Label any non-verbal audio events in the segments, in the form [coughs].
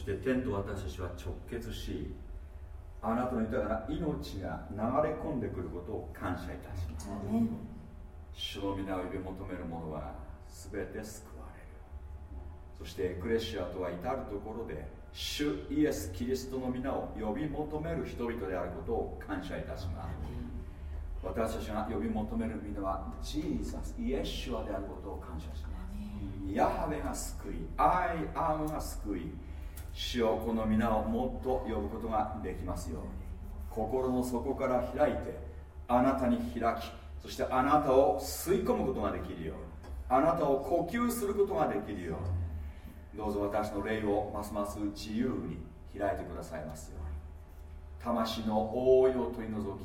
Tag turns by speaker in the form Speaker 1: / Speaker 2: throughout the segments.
Speaker 1: して天と私たちは直結しあなたの豊かな命が流れ込んでくることを感謝いたします。主の御名を呼び求める者は全て救われる。そしてエクレシアとは至るところで主イエス・キリストの御名を呼び求める人々であることを感謝いたします。私たちが呼び求める御名はジーザス、イエシュアであることを感謝します。ヤハウェが救い、 I AM が救い主をこの皆をもっと呼ぶことができますように。心の底から開いてあなたに開きそしてあなたを吸い込むことができるようにあなたを呼吸することができるように。どうぞ私の霊をますます自由に開いてくださいますよ。うに魂の覆いを取り除き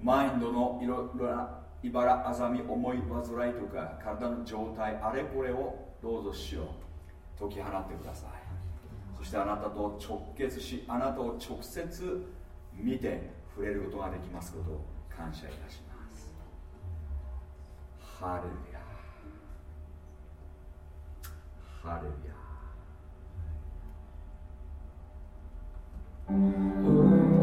Speaker 1: マインドのいろいろな茨あざみ思い煩いとか体の状態あれこれをどうぞしよう解き放ってください。そしてあなたと直結しあなたを直接見て触れることができますことを感謝いたします。ハレルヤ。ハレルヤ。
Speaker 2: うん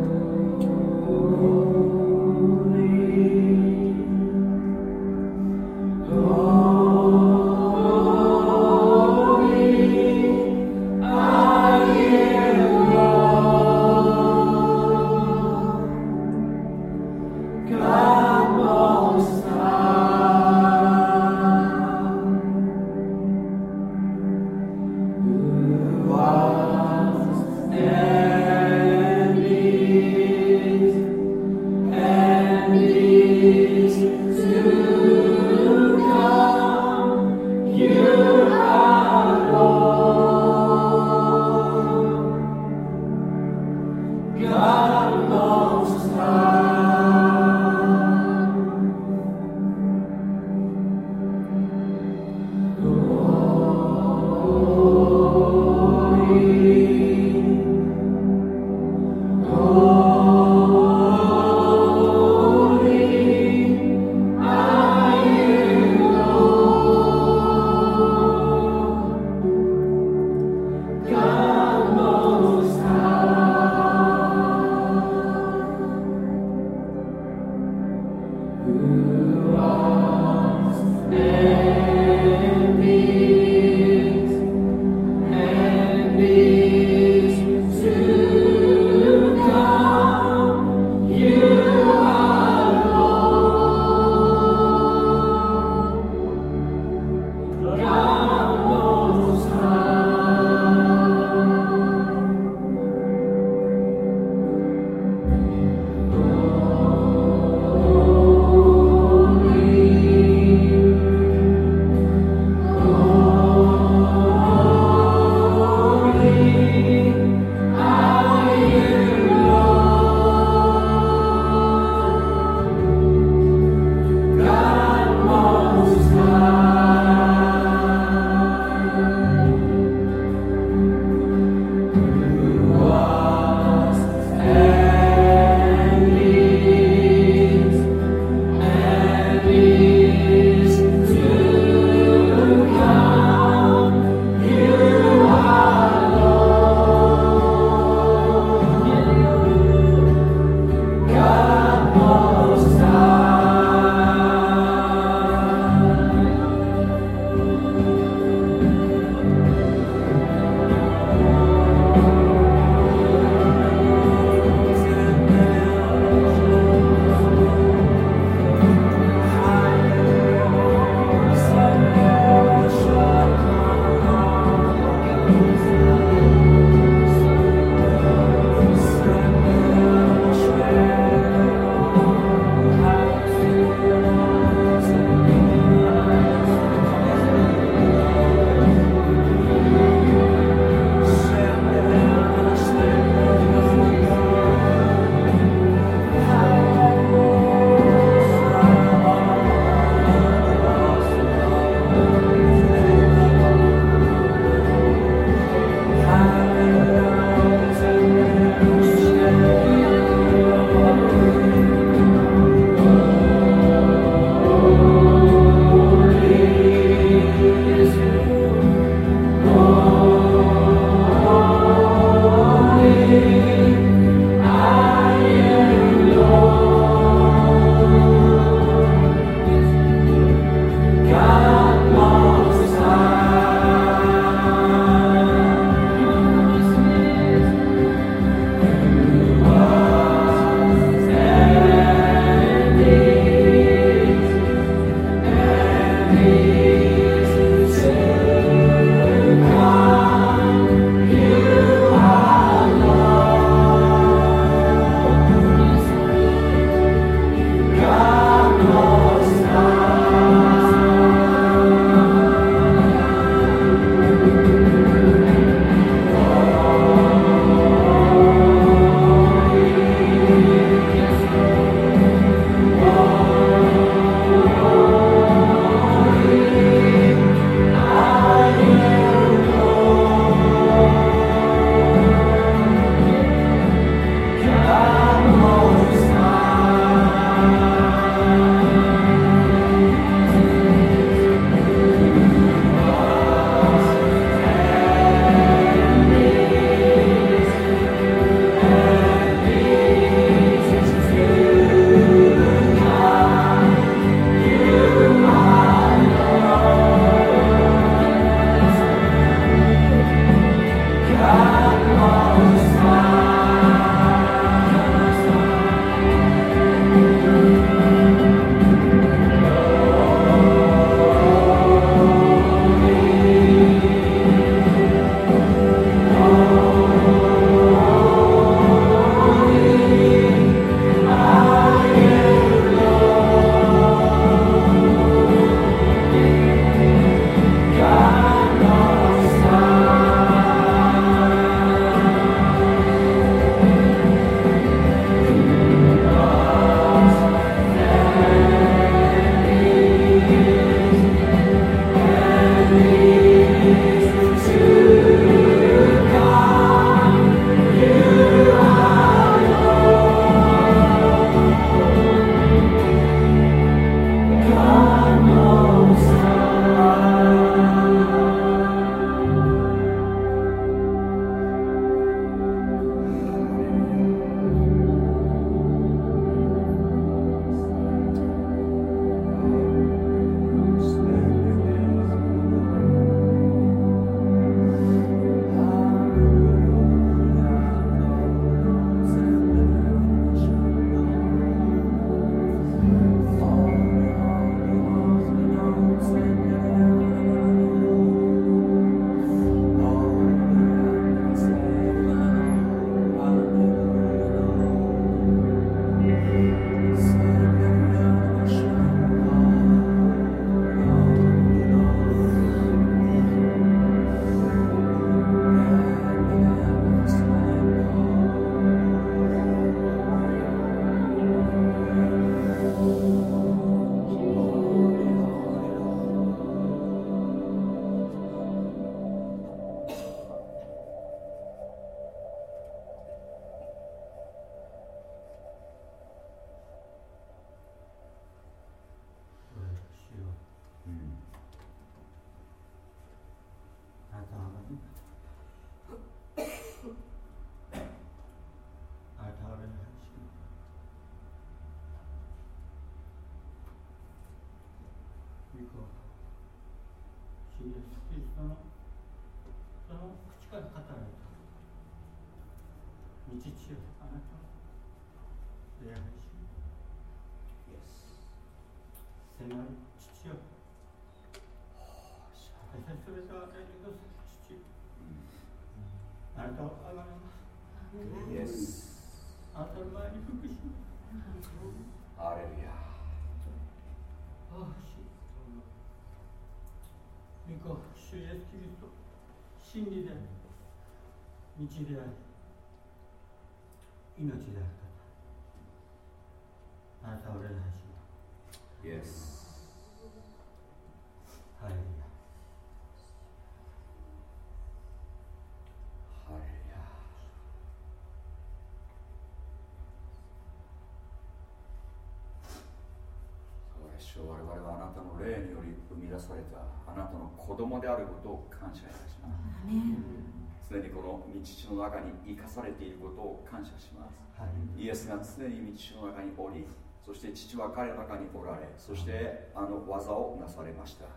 Speaker 2: である
Speaker 1: ことを感謝いたします。常にこの道地の中に生かされていることを感謝します、はい、イエスが常に道地の中におりそして父は彼の中におられそしてあの技をなされました、は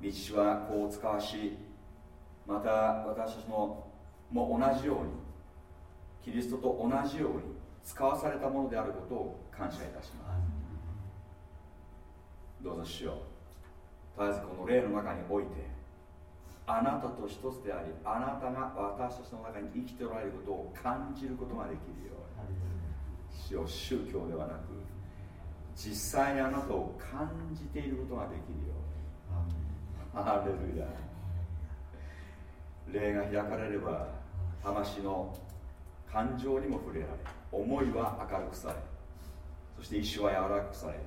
Speaker 1: い、道地はこう使わしまた私たちもも同じようにキリストと同じように使わされたものであることを感謝いたします、どうぞしよ。う絶えずこの霊の中においてあなたと一つでありあなたが私たちの中に生きておられることを感じることができるように。主宗教ではなく実際にあなたを感じていることができるように。ハレルヤ。霊が開かれれば魂の感情にも触れられ思いは明るくされそして意志は柔らかくされ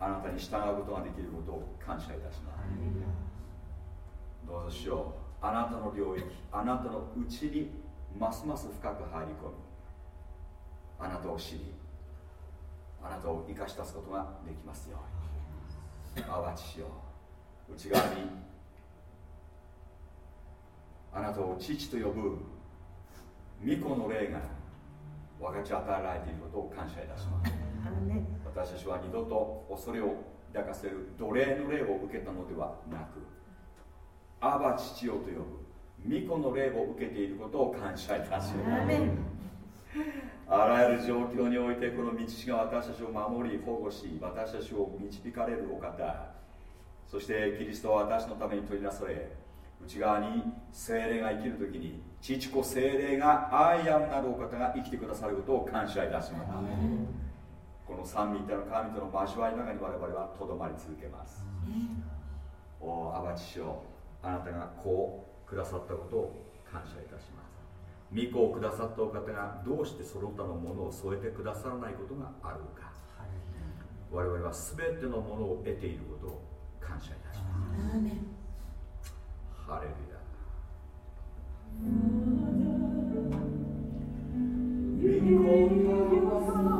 Speaker 1: あなたに従うことができることを感謝いたします。どうぞしよう。あなたの領域あなたのうちにますます深く入り込みあなたを知りあなたを生かし出すことができますように。あわちしよう内側にあなたを父と呼ぶ御子の霊が分かち与えられていることを感謝いたします私たちは二度と恐れを抱かせる奴隷の霊を受けたのではなくアバ父よと呼ぶ巫女の霊を受けていることを感謝いたします。あらゆる状況においてこの道が私たちを守り保護し私たちを導かれるお方。そしてキリストは私のために取り出され内側に精霊が生きる時に父子精霊がアイアムなるお方が生きてくださることを感謝いたしますこの三位一体の神との交わりの中に我々はとどまり続けます。おおアバチ師匠あなたがこうくださったことを感謝いたします。御子をくださったお方がどうしてその他のものを添えてくださらないことがあるのか。我々は全てのものを得ていることを感謝いたします。ハレルヤ。イ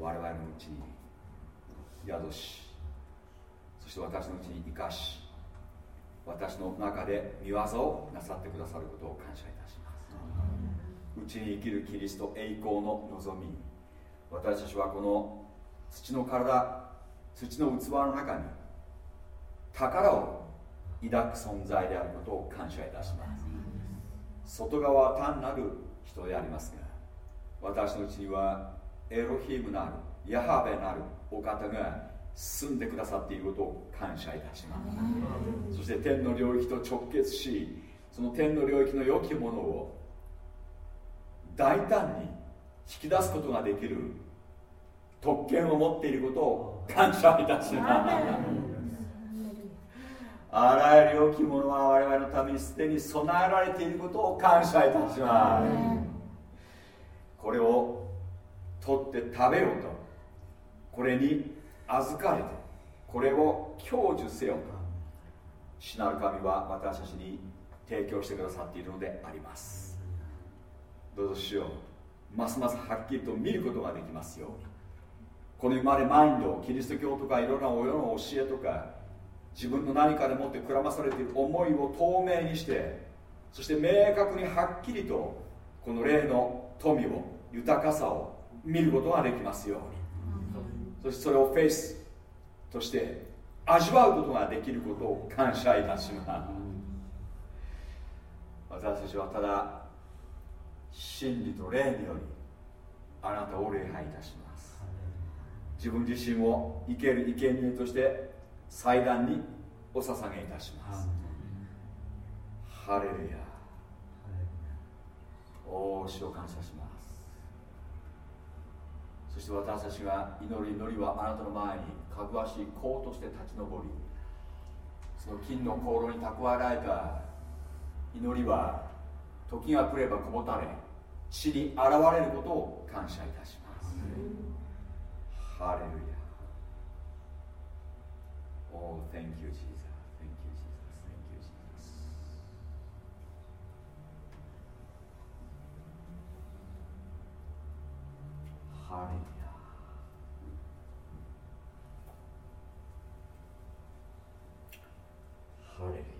Speaker 1: 我々のうちに宿しそして私のうちに生かし私の中で見業をなさってくださることを感謝いたします。うちに生きるキリスト栄光の望み私たちはこの土の体土の器の中に宝を抱く存在であることを感謝いたします。外側は単なる人でありますが私のうちにはエロヒームなるヤハベなるお方が住んでくださっていることを感謝いたします。そして天の領域と直結しその天の領域の良きものを大胆に引き出すことができる特権を持っていることを感謝いたします。あらゆる良きものは我々のためにすでに備えられていることを感謝いたします。これを取って食べよと。これに預かれてこれを享受せよと。主なる神は私たちに提供してくださっているのであります。どうぞしよ。うますますはっきりと見ることができますように。この今までマインドキリスト教とかいろんな親の教えとか自分の何かでもってくらまされている思いを透明にしてそして明確にはっきりとこの霊の富を豊かさを見ることができますように。そしてそれをフェイスとして味わうことができることを感謝いたします。私たちはただ真理と霊によりあなたを礼拝いたします。自分自身を生ける生贄として祭壇にお捧げいたします。ハレルヤ。おお主を感謝しますそして私たちが祈り祈りはあなたの前にかぐわしい甲として立ち上りその金の香炉に蓄えられた祈りは時が来ればこぼたれ地に現れることを感謝いたします、ハレルヤ。Oh, thank you, Jesus. Thank you, Jesus. Thank you, Jesus. ハレルヤハレルヤ。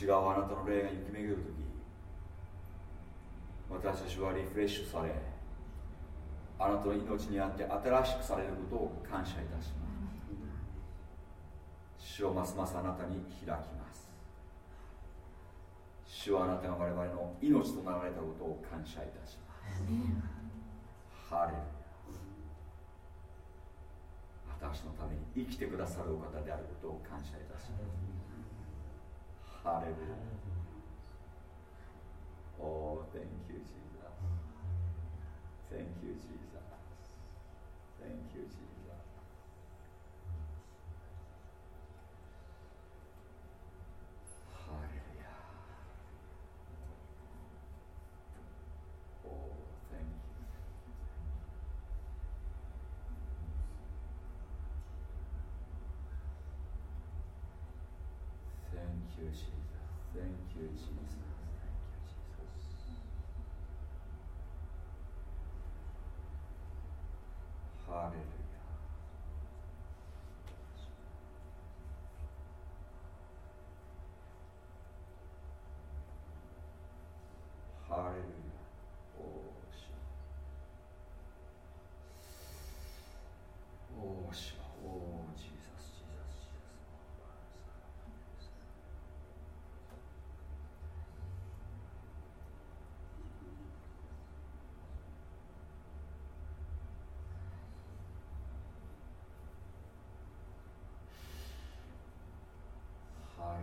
Speaker 1: 内側あなたの霊が行き巡るとき私たちはリフレッシュされあなたの命にあって新しくされることを感謝いたします。主をますますあなたに開きます。主はあなたが我々の命となられたことを感謝いたします。ハレル私のために生きてくださるお方であることを感謝いたします。Hallelujah. Oh, thank you, Jesus. Thank you, Jesus.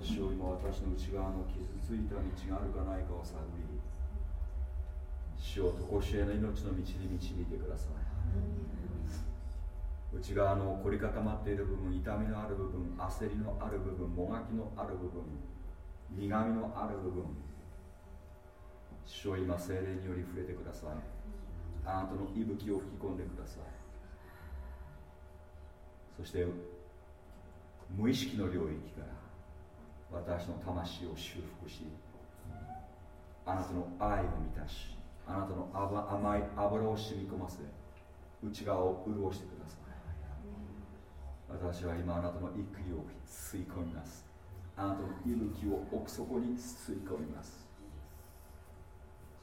Speaker 1: おおどうでしょう今私の内側の傷ついた道があるかないかを探り主を常しえの命の道に導いてください。内側の凝り固まっている部分痛みのある部分焦りのある部分もがきのある部分苦みのある部分主を今精霊により触れてください。あなたの息吹を吹き込んでください。そして無意識の領域から私の魂を修復しあなたの愛を満たしあなたの甘い油を染み込ませ内側を潤してください。私は今あなたの息を吸い込みます。あなたの息吹を奥底に吸い込みます。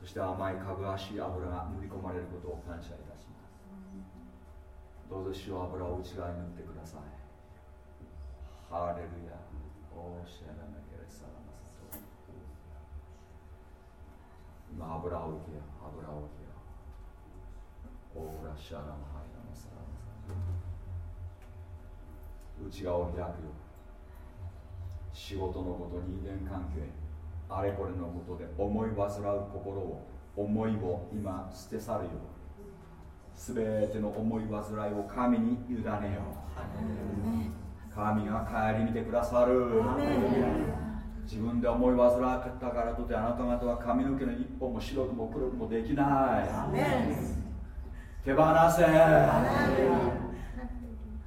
Speaker 1: そして甘いかぐわしい油が塗り込まれることを感謝いたします。どうぞ塩油を内側に塗ってください。ハレルヤ。おーシャラメケレサラマサト今油を受けよ油を受けよオーラシャラマハイラマサラマサ内側を開くよ仕事のこと人間関係あれこれのことで思い煩う心を思いを今捨て去るよすべての思い煩いを神に委ねよ神が顧みてくださる。自分で思い煩ったからとてあなた方は髪の毛の一本も白くも黒くもできない。手放せ。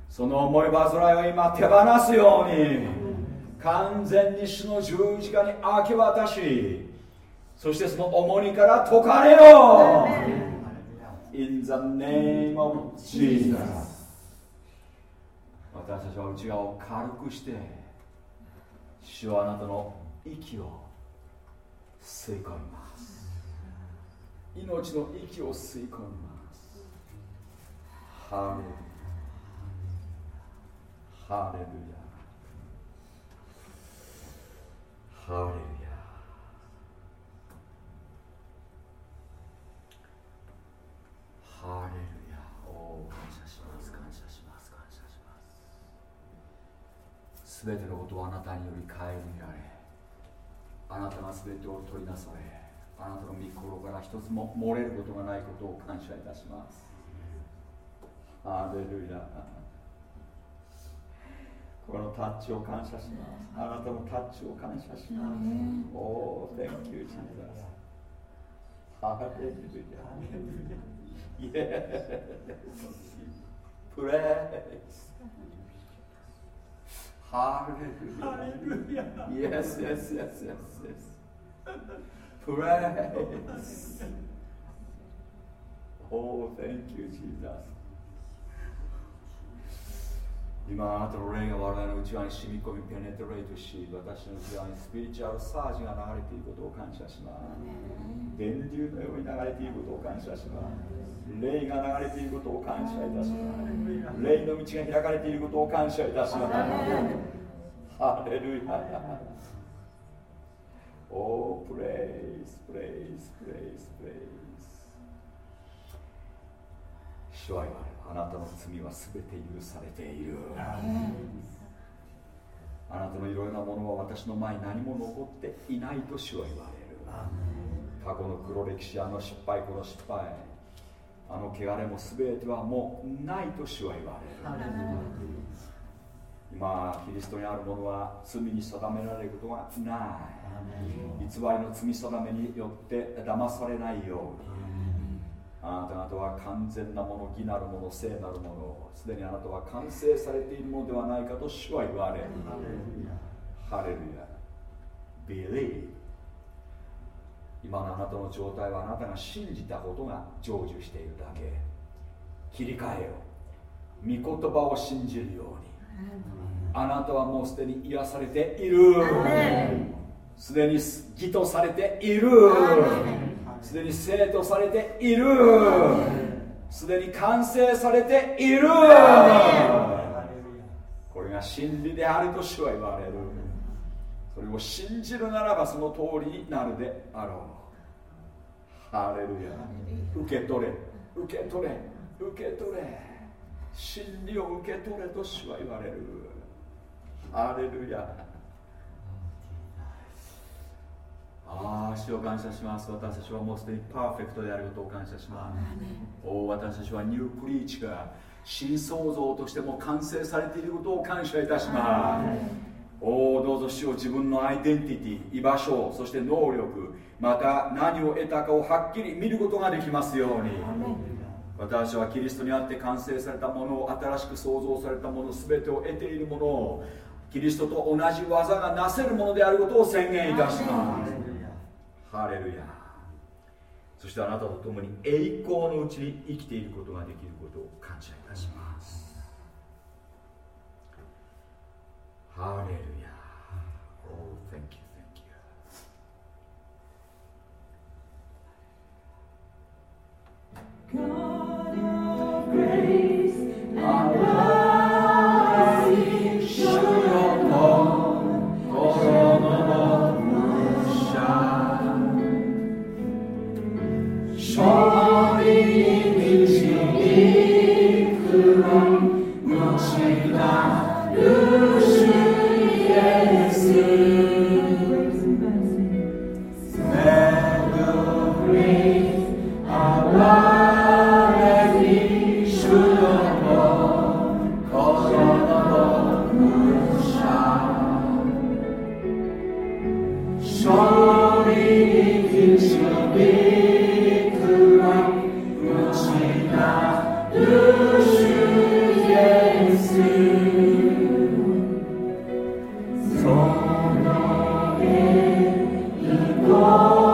Speaker 1: その思い煩いを今手放すように完全に主の十字架に明け渡しそしてその重荷から解かれよ In the name of Jesus 私たちは内側を軽くして主はあなたの息を吸い込みます。命の息を吸い込みます。ハレルヤ。ハレルヤ。ハレルヤ。ハレルヤ。お感謝します。ますすべてのことはあなたにより顧みられあなたが全てを取りなされあなたの御心から一つも漏れることがないことを感謝いたします。アレルヤ。このタッチを感謝します。あなたのタッチを感謝します。おお、Thank you, Jesus. ハレルヤイエスプレイスハレルヤ Yes, yes, yes, yes, yes. Praise. Oh, thank you, Jesus. 今あなたの霊が我々の内側に染み込みペネトレートし私の内側にスピリチュアルサージが流れていることを感謝します。電流のように流れていることを感謝します霊が流れていることを感謝いたします。霊の道が開かれていることを感謝いたします。ハレルヤおープレイスプレイスプレイスプレイス主は言われあなたの罪は全て許されている。あなたのいろいろなものは私の前に何も残っていないと主は言われる。過去の黒歴史あの失敗この失敗あの汚れも全てはもうないと主は言われる。今キリストにあるものは罪に定められることがない。偽りの罪定めによって騙されないように。あなた方は完全なもの義なるもの聖なるものすでにあなたは完成されているものではないかと主は言われる。ハレルヤ。Believe 今のあなたの状態はあなたが信じたことが成就しているだけ。切り替えよ御言葉を信じるように。あなたはもうすでに癒されている。すでに義とされている。すでに生徒されている。すでに完成されている。これが真理であると主は言われるそれを信じるならばその通りになるであろう。ハレルヤ。受け取れ。受け取れ。受け取れ。真理を受け取れと主は言われる。ハレルヤ。ああ主を感謝します。私たちはもうすでにパーフェクトであることを感謝します。お私たちはニュープリーチが新創造としても完成されていることを感謝いたしますおおどうぞ主を自分のアイデンティティ居場所そして能力また何を得たかをはっきり見ることができますように。私はキリストにあって完成されたものを新しく創造されたもの全てを得ているものをキリストと同じ技がなせるものであることを宣言いたします。ハレルヤそしてあなたと共に栄光のうちに生きていることができる Hallelujah. Oh, thank you, thank
Speaker 3: you. God of grace and love. Oh.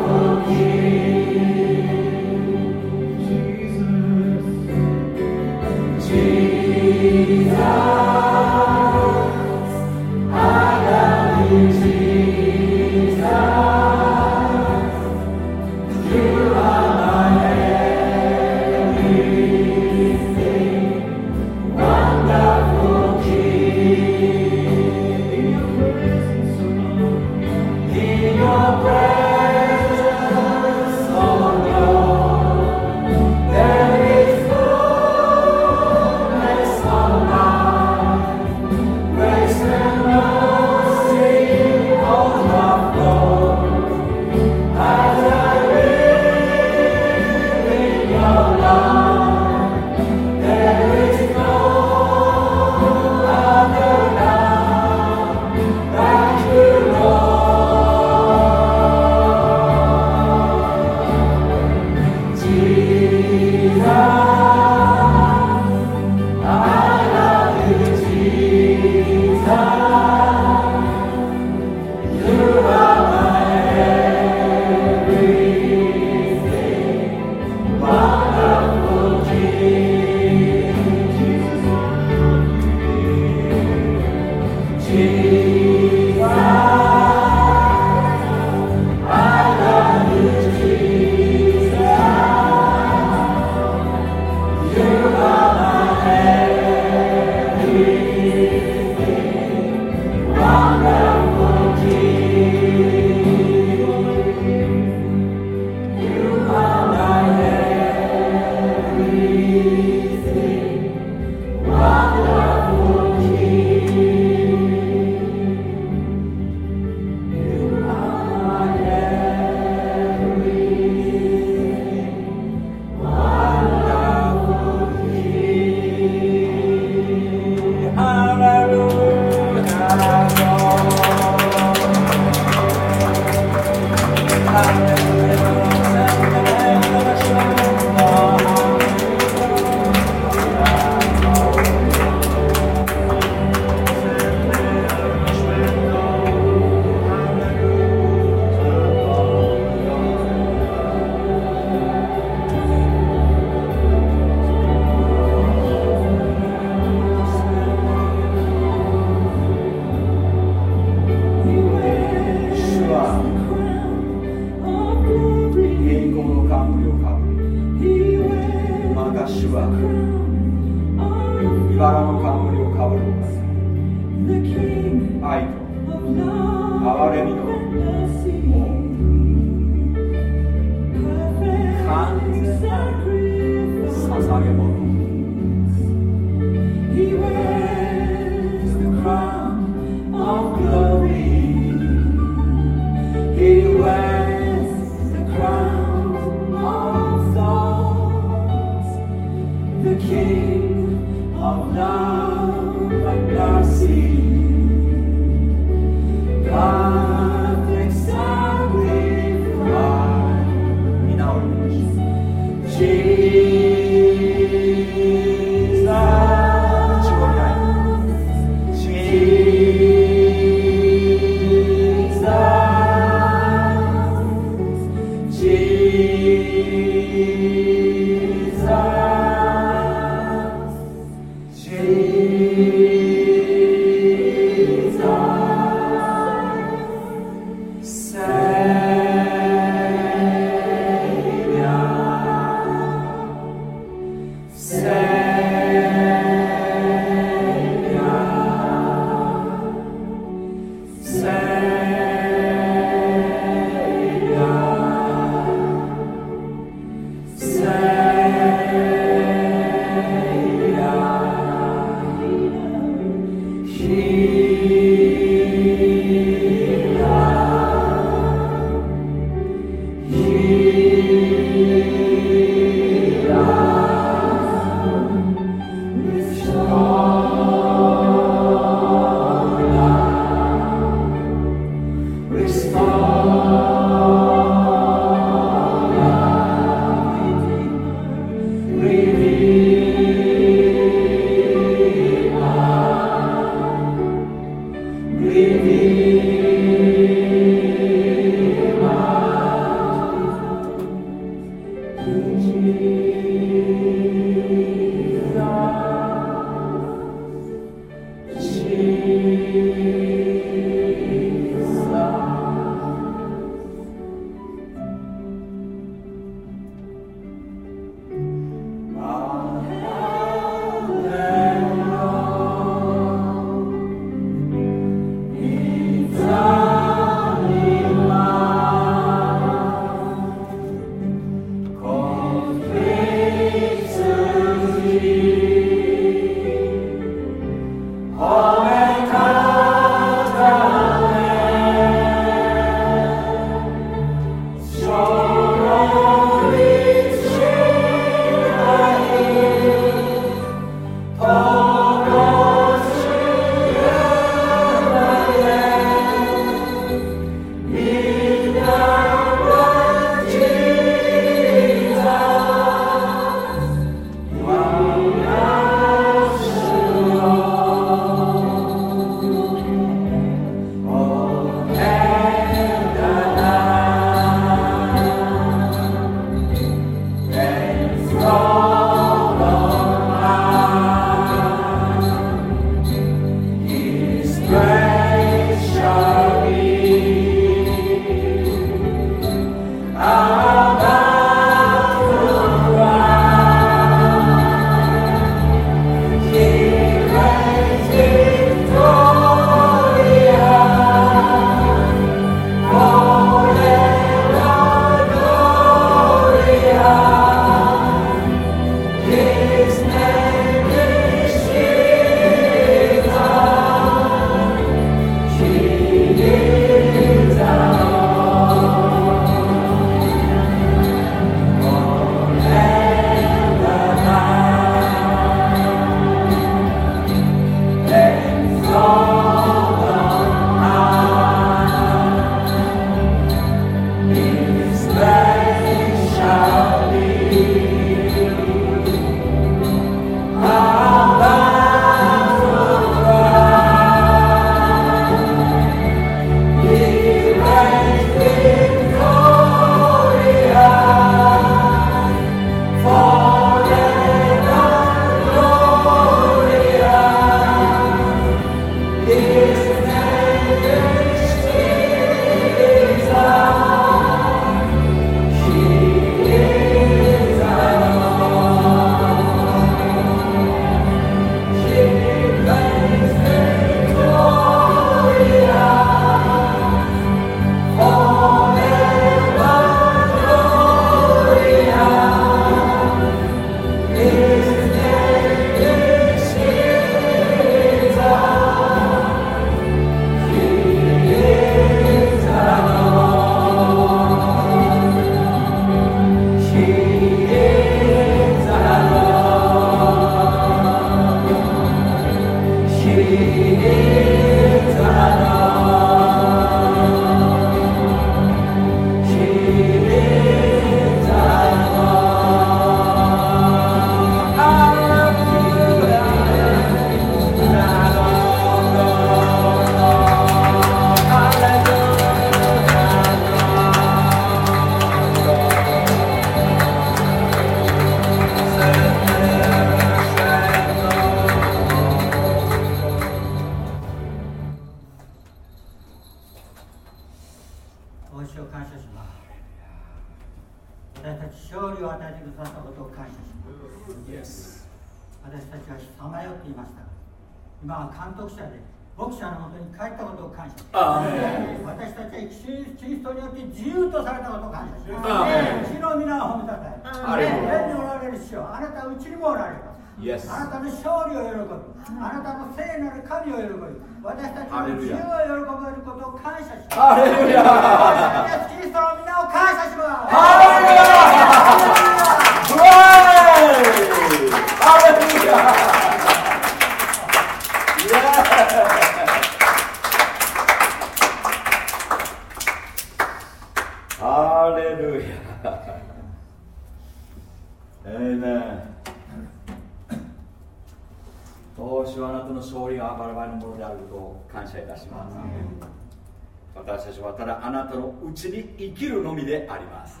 Speaker 3: あ
Speaker 1: ります。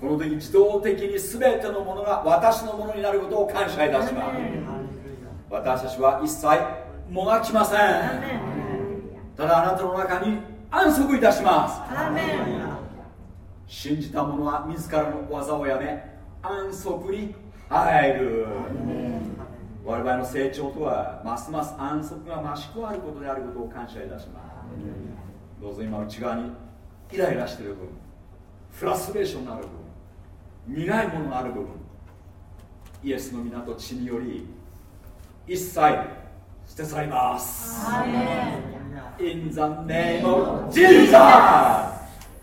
Speaker 1: この時自動的に全てのものが私のものになることを感謝いたします。私たちは一切もがきません。ただあなたの中に安息いたします。信じた者は自らの技をやめ安息に入る。我々の成長とはますます安息が増し加わることであることを感謝いたします。どうぞ今内側にイライラしてる部分。フラストレーションのある部分苦いもののある部分イエスの皆と血により一切捨て去ります。In the name of Jesus!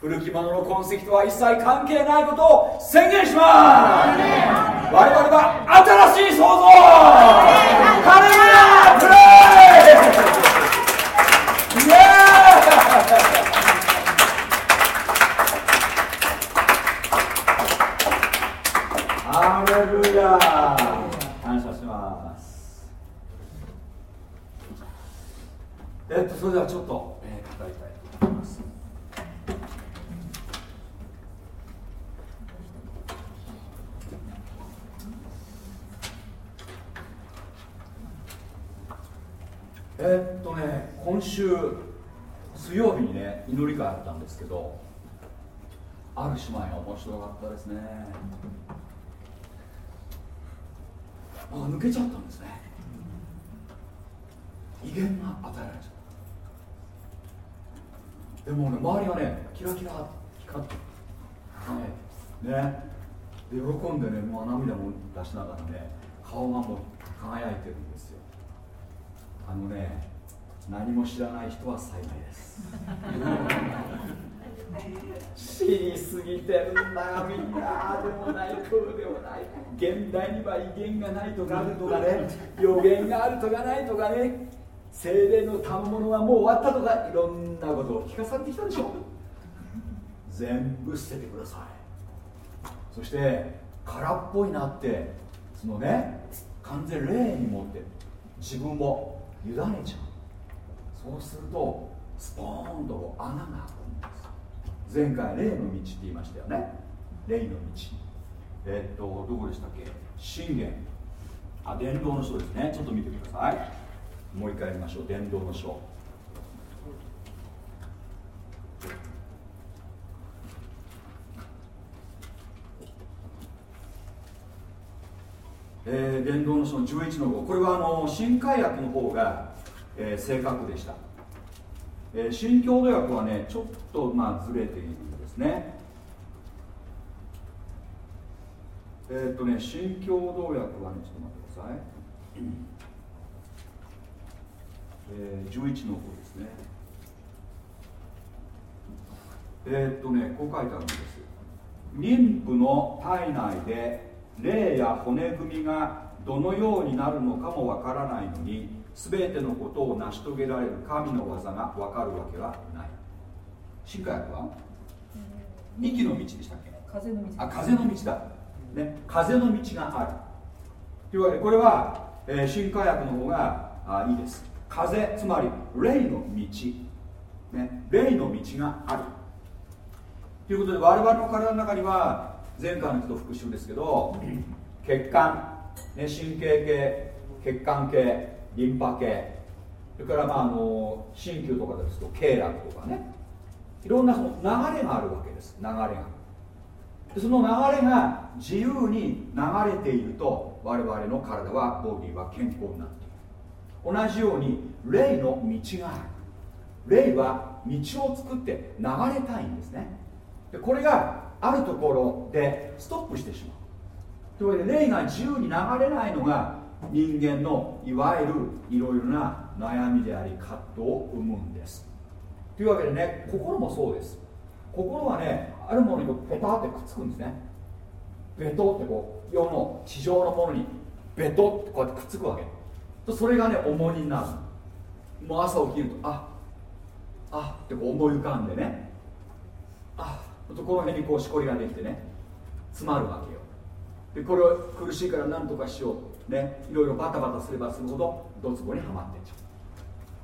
Speaker 1: 古き物の痕跡とは一切関係ないことを宣言します。我々は新しい創造。ハレルヤプレイえっと、それではちょっと、えー、語りたいと思います。えっとね、今週水曜日にね、祈り会あったんですけど、ある姉妹が面白かったですね。あ、抜けちゃったんですね。威厳が与えられちゃったでもね周りがねキラキラ光ってる。はいね。で喜んでねもう涙も出しながらね顔がもう輝いてるんですよ。あのね何も知らない人は幸いです。知りすぎてるんだよみんな。でもないこうでもない。現代には威厳がないとかあるとかね。予言があるとかないとかね。精霊の賜物はもう終わったとかいろんなことを聞かされてきたでしょ全部捨ててください。そして空っぽになってそのね完全霊に持って自分を委ねちゃう。そうするとスポーンと穴が開くんです。前回霊の道って言いましたよね。霊の道。えっとどこでしたっけ？信玄。あ伝道の書ですね。ちょっと見てください。もう一回やりましょう。伝道の書。えー、伝道の書の11の5これはあの新海訳の方が、えー、正確でした、えー、新郷土訳はねちょっとまあずれているんですね。えーっとね新郷土訳はねちょっと待ってください、えー、11の5ですね。えーっとねこう書いてあるんです。妊婦の体内で霊や骨組みがどのようになるのかもわからないのに全てのことを成し遂げられる神の技がわかるわけはない。新海訳は？息の道でしたっけ？
Speaker 4: 風の道。
Speaker 1: あ風の道だ、ね、風の道がある。というわけでこれは、えー、新海訳の方があいいです風つまり霊の道、ね、霊の道がある。ということで我々の体の中には前回のちょっと復習ですけど血管、ね、神経系血管系リンパ系。それからまああの鍼灸とかですと経絡とかね。いろんなその流れがあるわけです。流れが。でその流れが自由に流れていると我々の体はボディは健康になる同じように霊の道がある。霊は道を作って流れたいんですね。でこれがあるところでストップしてしまう。というわけで霊が自由に流れないのが人間のいわゆるいろいろな悩みであり葛藤を生むんです。というわけでね心もそうです。心はねあるものにペタってくっつくんですね。ベトってこう世の地上のものにベトってこうやってくっつくわけ。とそれがね重荷になる。もう朝起きるとああってこう思い浮かんでね。あとこの辺にこうしこりができてね詰まるわけよ。でこれを苦しいから何とかしよう。ねいろいろバタバタすればするほどドツボにはまっていっちゃう。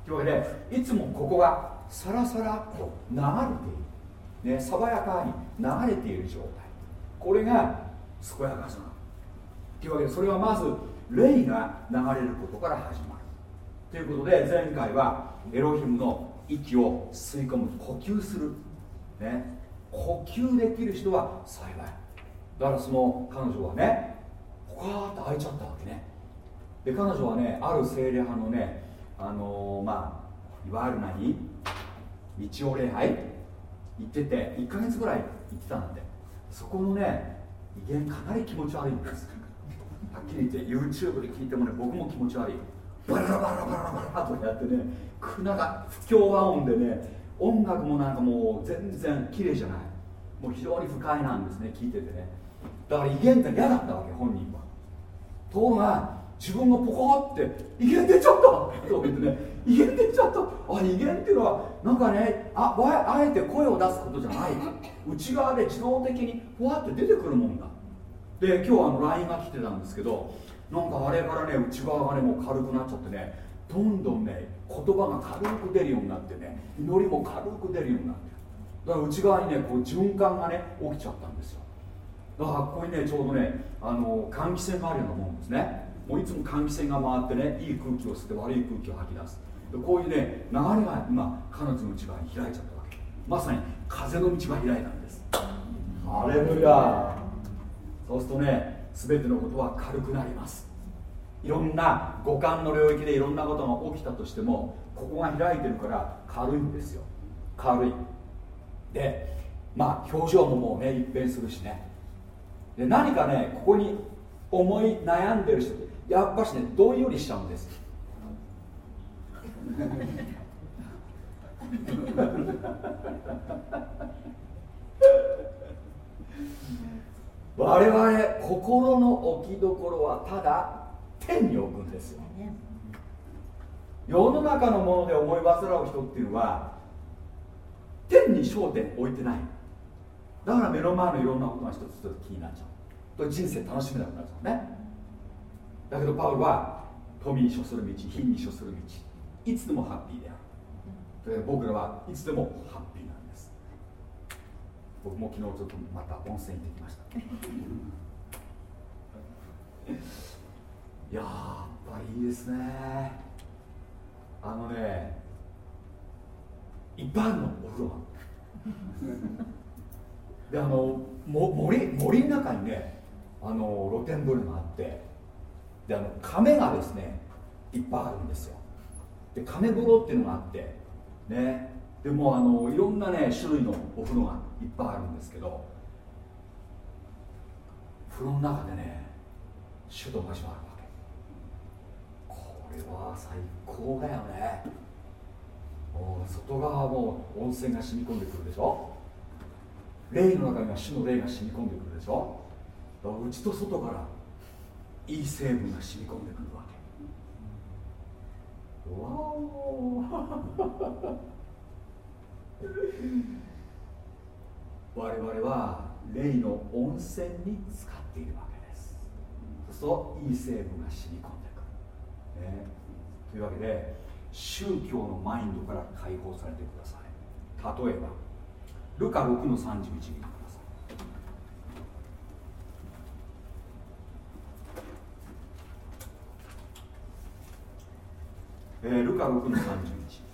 Speaker 1: というわけでいつもここがサラサラと流れている、ね、爽やかに流れている状態。これが健やかさというわけでそれはまず霊が流れることから始まる。ということで前回はエロヒムの息を吸い込む呼吸する。ね。呼吸できる人は幸い。だからその彼女はねポカーッと開いちゃったわけね。で彼女はねある精霊派のねあのー、まあいわゆる何？日曜礼拝？行ってて1ヶ月ぐらい行ってたんだって。そこのね威厳かなり気持ち悪いんです。はっきり言って YouTube で聞いてもね僕も気持ち悪い。バラバラバラバラとやってねなんか不協和音でね音楽もなんかもう全然綺麗じゃない。もう非常に不快なんですね聞いててね。だから威厳って嫌だったわけ本人は。ところが自分がポコって威厳出ちゃった。と言ってね威厳出ちゃった。あ威厳っていうのはなんかねああえて声を出すことじゃない。内側で自動的にふわって出てくるもんだ。で今日あの LINE が来てたんですけどなんかあれからね内側がねもう軽くなっちゃってねどんどんね言葉が軽く出るようになってね祈りも軽く出るようになってだから内側にねこう循環がね起きちゃったんですよ。だからここにねちょうどねあの換気扇があるようなもんですね。もういつも換気扇が回ってねいい空気を吸って悪い空気を吐き出す。でこういうね流れが今彼女の内側に開いちゃったわけ。まさに風の道が開いたんです。ハレルヤそうするとね全てのことは軽くなります。いろんな五感の領域でいろんなことが起きたとしてもここが開いてるから軽いんですよ。軽い。でまあ表情ももうね一変するしね。で何かねここに思い悩んでる人ってやっぱしねどんよりしちゃうんです。[laughs] 我々心の置きどころはただ天に置くんですよ。世の中のもので思い煩う人っていうのは天に焦点置いてない。だから目の前のいろんなことが一つ一つ気になっちゃう。と人生楽しめなくなっちゃうね。だけどパウルは富に処する道貧に処する道いつでもハッピーである。で僕らはいつでもハッピーなんです。僕も昨日ちょっとまた温泉行ってきました。いやっぱいいですね。あのねいっぱいあるのお風呂が [laughs] であのも森森の中にねあの露天風呂があってであの亀がですねいっぱいあるんですよ。で亀風呂っていうのがあってね。でもあのいろんなね種類のお風呂がいっぱいあるんですけど風呂の中でね主と交わるわけ。これは最高だよね。もう外側も温泉が染み込んでくるでしょ？霊の中には主の霊が染み込んでくるでしょ？だから内と外からいい成分が染み込んでくるわけ。わお [laughs] 我々は霊の温泉に使っているわけです。そうするといい成分が染み込んでくる、ね、というわけで宗教のマインドから解放されてください。例えばルカ6の31見てくださいえー、ルカ6の31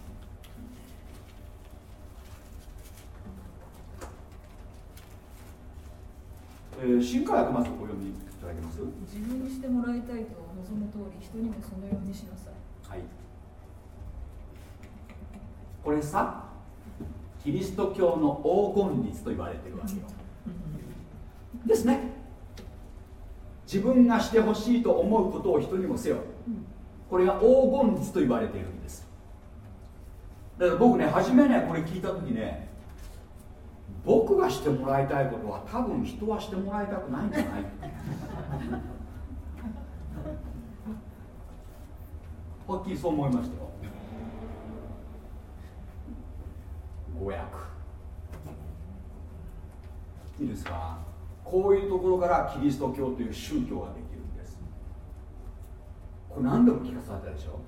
Speaker 1: えー、新科学まずお読みいただけます？
Speaker 4: 自分にしてもらいたいと望む通り人にもそのようにしなさい。
Speaker 1: はい。これさキリスト教の黄金律と言われてるわけよ。ですね。自分がしてほしいと思うことを人にもせよ。これが黄金律と言われているんです。だから僕ね初めねこれ聞いた時ね僕がしてもらいたいことは多分人はしてもらいたくないんじゃない？はっきりそう思いましたよ。誤訳いいですか？こういうところからキリスト教という宗教ができるんです。これ何度も聞かされたでしょ？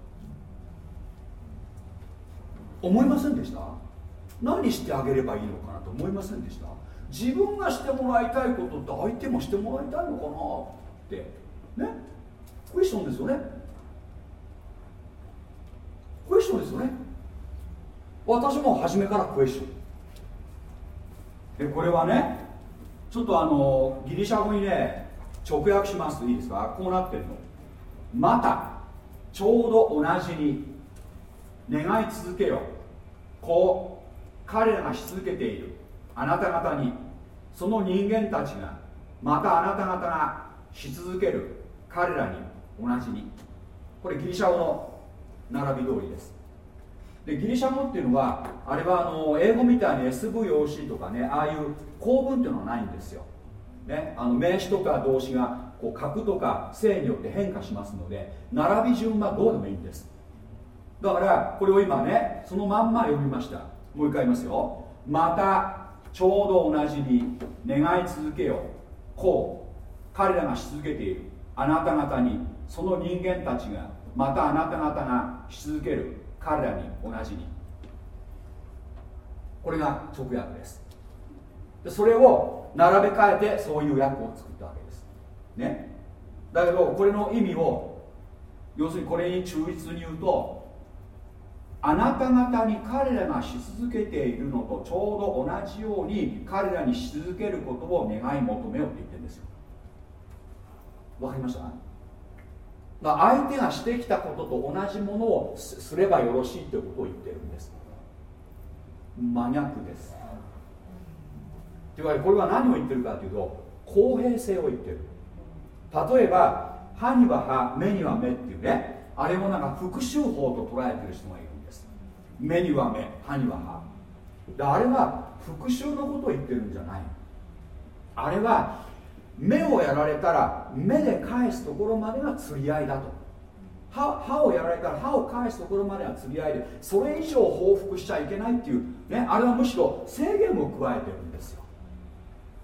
Speaker 1: 思いませんでした？何してあげればいいのかなと思いませんでした？自分がしてもらいたいことって相手もしてもらいたいのかなって。ね？クエスチョンですよね？クエスチョンですよね？私も初めからクエスチョン。でこれはねちょっとあのギリシャ語にね直訳しますといいですか？こうなってるの。またちょうど同じに願い続けよ。こう。彼らがし続けている。あなた方にその人間たちがまたあなた方がし続ける。彼らに同じにこれギリシャ語の並び通りです。でギリシャ語っていうのはあれはあの英語みたいに SVOC とかねああいう構文っていうのはないんですよ、ね、あの名詞とか動詞がこう格とか性によって変化しますので並び順はどうでもいいんです。だからこれを今ねそのまんま読みました。もう一回言いますよ。またちょうど同じに願い続けよこう。彼らがし続けている。あなた方にその人間たちがまたあなた方がし続ける。彼らに同じに。これが直訳です。でそれを並べ替えてそういう訳を作ったわけです。ね。だけどこれの意味を要するにこれに忠実に言うとあなた方に彼らがし続けているのとちょうど同じように彼らにし続けることを願い求めよって言ってるんですよ。わかりました？だ相手がしてきたことと同じものをすればよろしいということを言ってるんです。真逆です。というわけでこれは何を言ってるかというと公平性を言ってる。例えば歯には歯目には目っていうねあれもなんか復讐法と捉えてる人がいる。目には目歯には歯。であれは復讐のことを言ってるんじゃない。あれは目をやられたら目で返すところまでが釣り合いだと。歯歯をやられたら歯を返すところまでが釣り合いでそれ以上報復しちゃいけないっていう、ね、あれはむしろ制限を加えてるんですよ。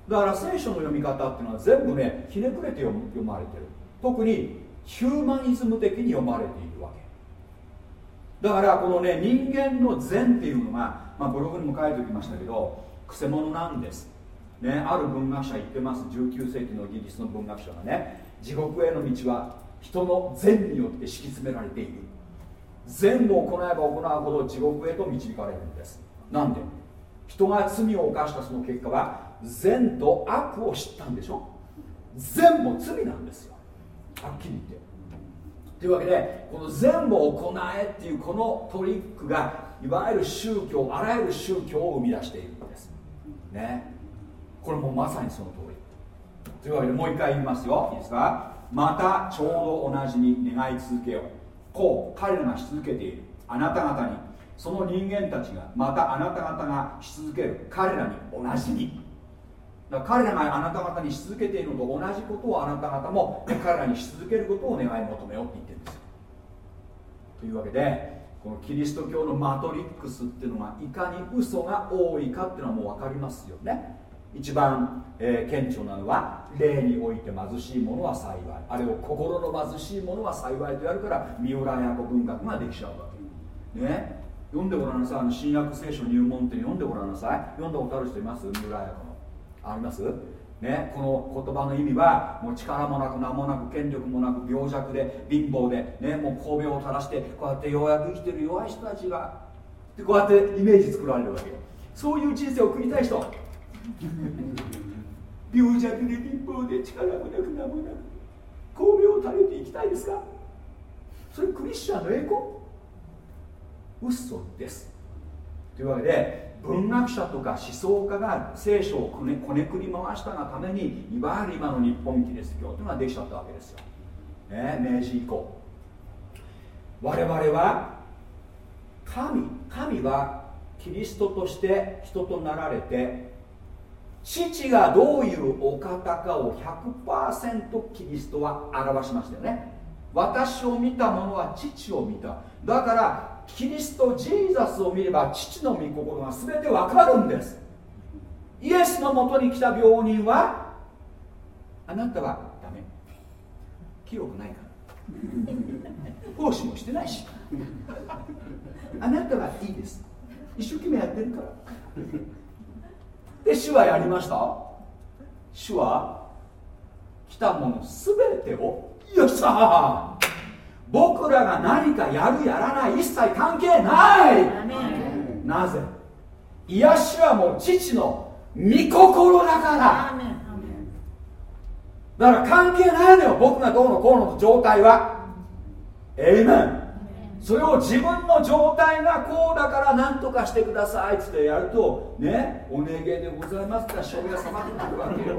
Speaker 1: だから聖書の読み方っていうのは全部ねひねくれて読読まれてる。特にヒューマニズム的に読まれているわけ。だからこのね人間の善っていうのが、まあ、ブログにも書いておきましたけどくせ者なんです。ね、ある文学者言ってます。19世紀のイギリスの文学者がね地獄への道は人の善によって敷き詰められている。善を行えば行うほど地獄へと導かれるんです。なんで？人が罪を犯したその結果は善と悪を知ったんでしょ？善も罪なんですよ。はっきり言って。というわけでこの善を行えっていうこのトリックがいわゆる宗教あらゆる宗教を生み出しているんです。ね。これもまさにその通り。というわけでもう一回言いますよ。いいですか？またちょうど同じに願い続けよう。こう彼らがし続けている。あなた方に。その人間たちがまたあなた方がし続ける。彼らに同じに。だから彼らがあなた方にし続けているのと同じことをあなた方も彼らにし続けることを願い求めようって言ってるんですよ。というわけでこのキリスト教のマトリックスっていうのがいかに嘘が多いかっていうのはもう分かりますよね。一番、えー顕著なのは霊において貧しい者は幸い。あれを心の貧しい者は幸いとやるから三浦綾子文学ができちゃうわけね。読んでごらんなさい。あの新約聖書入門って読んでごらんなさい。読んだことある人います？三浦綾子あります？ね、この言葉の意味はもう力もなく名もなく権力もなく病弱で貧乏で、ね、もう神戸を垂らしてこうやってようやく生きてる弱い人たちがでこうやってイメージ作られるわけよ。そういう人生を送りたい人。[laughs] 病弱で貧乏で力もなく名もなく神戸を垂れていきたいですか？それクリスチャンの栄光？嘘です。というわけで文学者とか思想家が聖書をこねこねくり回したがためにいわゆる今の日本キリスト教というのができちゃったわけですよ、ね、明治以降。我々は神神はキリストとして人となられて父がどういうお方かを100%キリストは表しましたよね。私を見た者は父を見た。だからキリストジーザスを見れば父の御心が全てわかるんです。イエスのもとに来た病人はあなたはダメ。清くないから。奉仕もしてないし。あなたはいいです。一生懸命やってるから。で主はやりました。主は来たもの全てをよっしゃー。僕らが何かやるやらない一切関係ない。なぜ？癒しはもう父の御心だから。だから関係ないのよ。僕がどうのこうの状態は。エイメンそれを自分の状態がこうだから何とかしてくださいっつってやるとねお願いでございますから証明様ってなるわけよ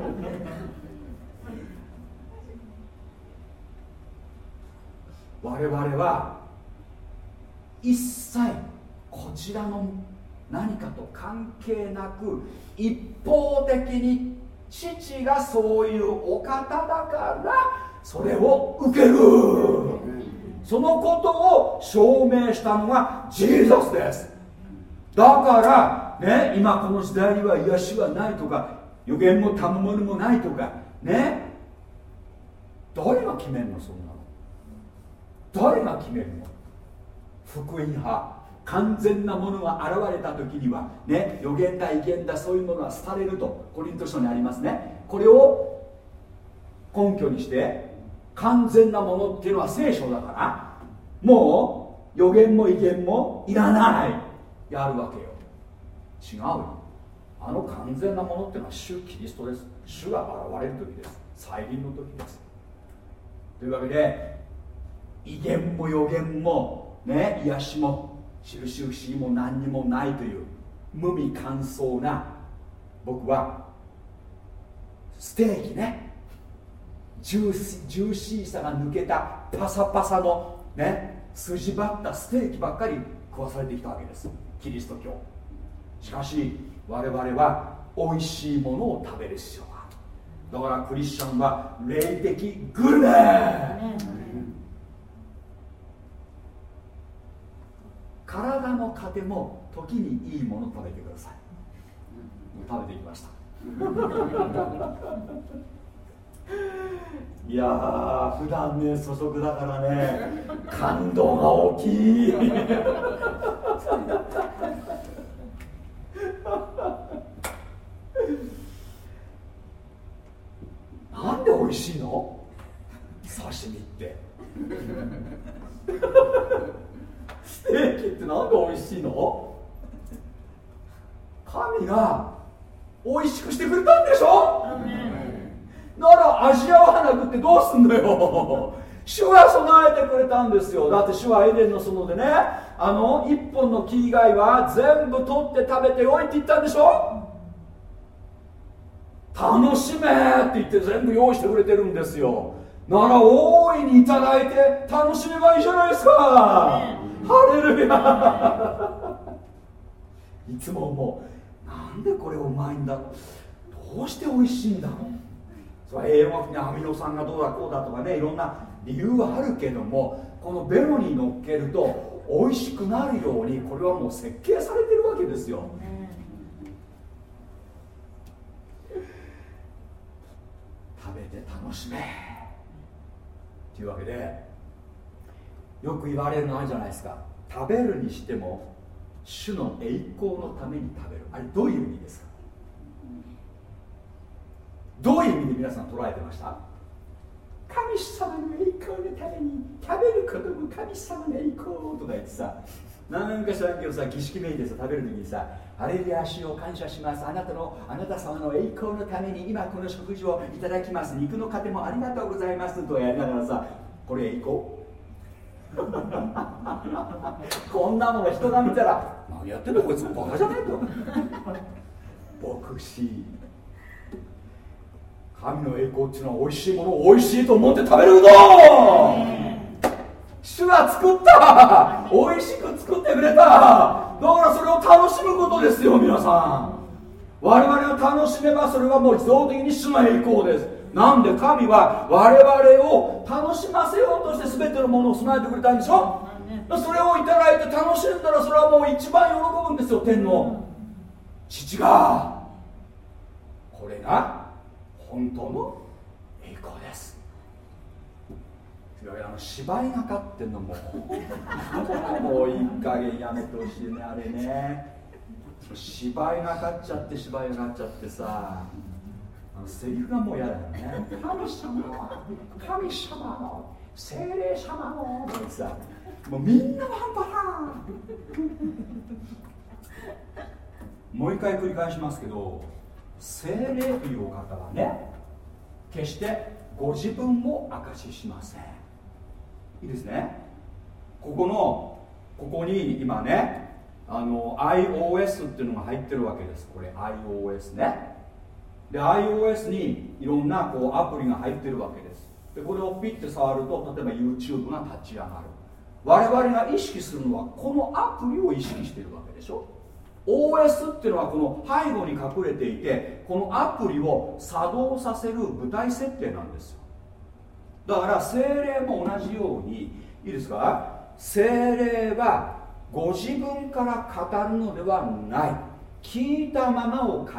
Speaker 1: 我々は一切こちらの何かと関係なく一方的に父がそういうお方だからそれを受ける。そのことを証明したのがジーザスです。だからね今この時代には癒しはないとか予言も賜物もないとかね。誰が決めんのそんな誰が決めるの？福音派。完全なものが現れた時にはね予言だ威厳だそういうものは廃れるとコリント書にありますね。これを根拠にして完全なものっていうのは聖書だからもう予言も威厳もいらない。やるわけよ。違うよ。あの完全なものっていうのは主キリストです。主が現れる時です。再臨の時です。というわけで異言も予言もね癒しもしるし不思議も何にもないという無味乾燥な僕はステーキね。ジューシージューシーさが抜けたパサパサのね筋張ったステーキばっかり食わされてきたわけです。キリスト教。しかし我々は美味しいものを食べる必要がある。だからクリスチャンは霊的グルメ。体も糧も時にいいものを食べてください。食べてきました。いやー普段ね粗食だからね感動が大きい。なんで美味しいの？刺身ってステーキってなんで美味しいの？神が美味しくしてくれたんでしょ？だから味わわなくってどうすんのよ？主が備えてくれたんですよ。だって主はエデンの園でねあの一本の木以外は全部取って食べてよいって言ったんでしょ？楽しめって言って全部用意してくれてるんですよ。なら大いにいただいて楽しめばいいじゃないですか。ハレルヤ [laughs] いつも思う。なんでこれうまいんだ。どうして美味しいんだ。ろうそれは栄養学にアミノ酸がどうだこうだとかねいろんな理由はあるけどもこのベロに乗っけると美味しくなるようにこれはもう設計されてるわけですよ。食べて楽しめ。というわけでよく言われるのあるじゃないですか。食べるにしても主の栄光のために食べる。あれどういう意味ですか？どういう意味で皆さん捉えてました？神様の栄光のために食べることも神様の栄光とか言ってさなんか知らんけどさ儀式めいてさ食べる時にさ「ハレルヤ主を感謝します。あなたのあなた様の栄光のために今この食事をいただきます。肉の糧もありがとうございます」とやりながらさこれ栄光。[laughs] こんなもの人が見たら何やってんのこいつバカじゃないと。牧師。神の栄光っていうのは美味しいものを美味しいと思って食べるうどん主が作った。美味しく作ってくれた。だからそれを楽しむことですよ皆さん。我々が楽しめばそれはもう自動的に主の栄光です。なんで神は我々を楽しませようとして全てのものを備えてくれたんでしょ？それをいただいて楽しんだらそれはもう一番喜ぶんですよ天の父がこれが本当の栄光です。いやいやあの芝居がかってんのも [laughs] もういい加減やめてほしいねあれね。芝居がかっちゃって芝居がかっちゃってさあのセリフがもう嫌だよね。神様神様の精霊様のってさもうみんなもう一回繰り返しますけど精霊というお方はね決してご自分も明かししません。いいですね。ここのここに今ねあの iOS っていうのが入ってるわけです。これ iOS ねで iOS にいろんなこうアプリが入ってるわけです。でこれをピッて触ると例えば YouTube が立ち上がる。我々が意識するのはこのアプリを意識してるわけでしょ。OS っていうのはこの背後に隠れていてこのアプリを作動させる舞台設定なんですよ。だから精霊も同じようにいいですか？精霊はご自分から語るのではない。聞いたままを語る。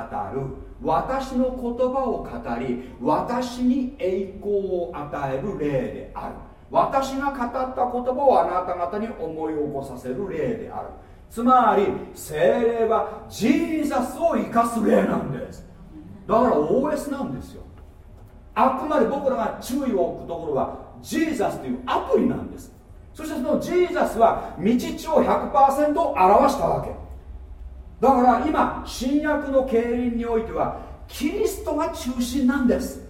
Speaker 1: 私の言葉を語り私に栄光を与える霊である。私が語った言葉をあなた方に思い起こさせる霊である。つまり精霊はジーザスを生かす霊なんです。だから OS なんですよ。あくまで僕らが注意を置くところはジーザスというアプリなんです。そしてそのジーザスは道地を100%表したわけ。だから今新約の経輪においてはキリストが中心なんです。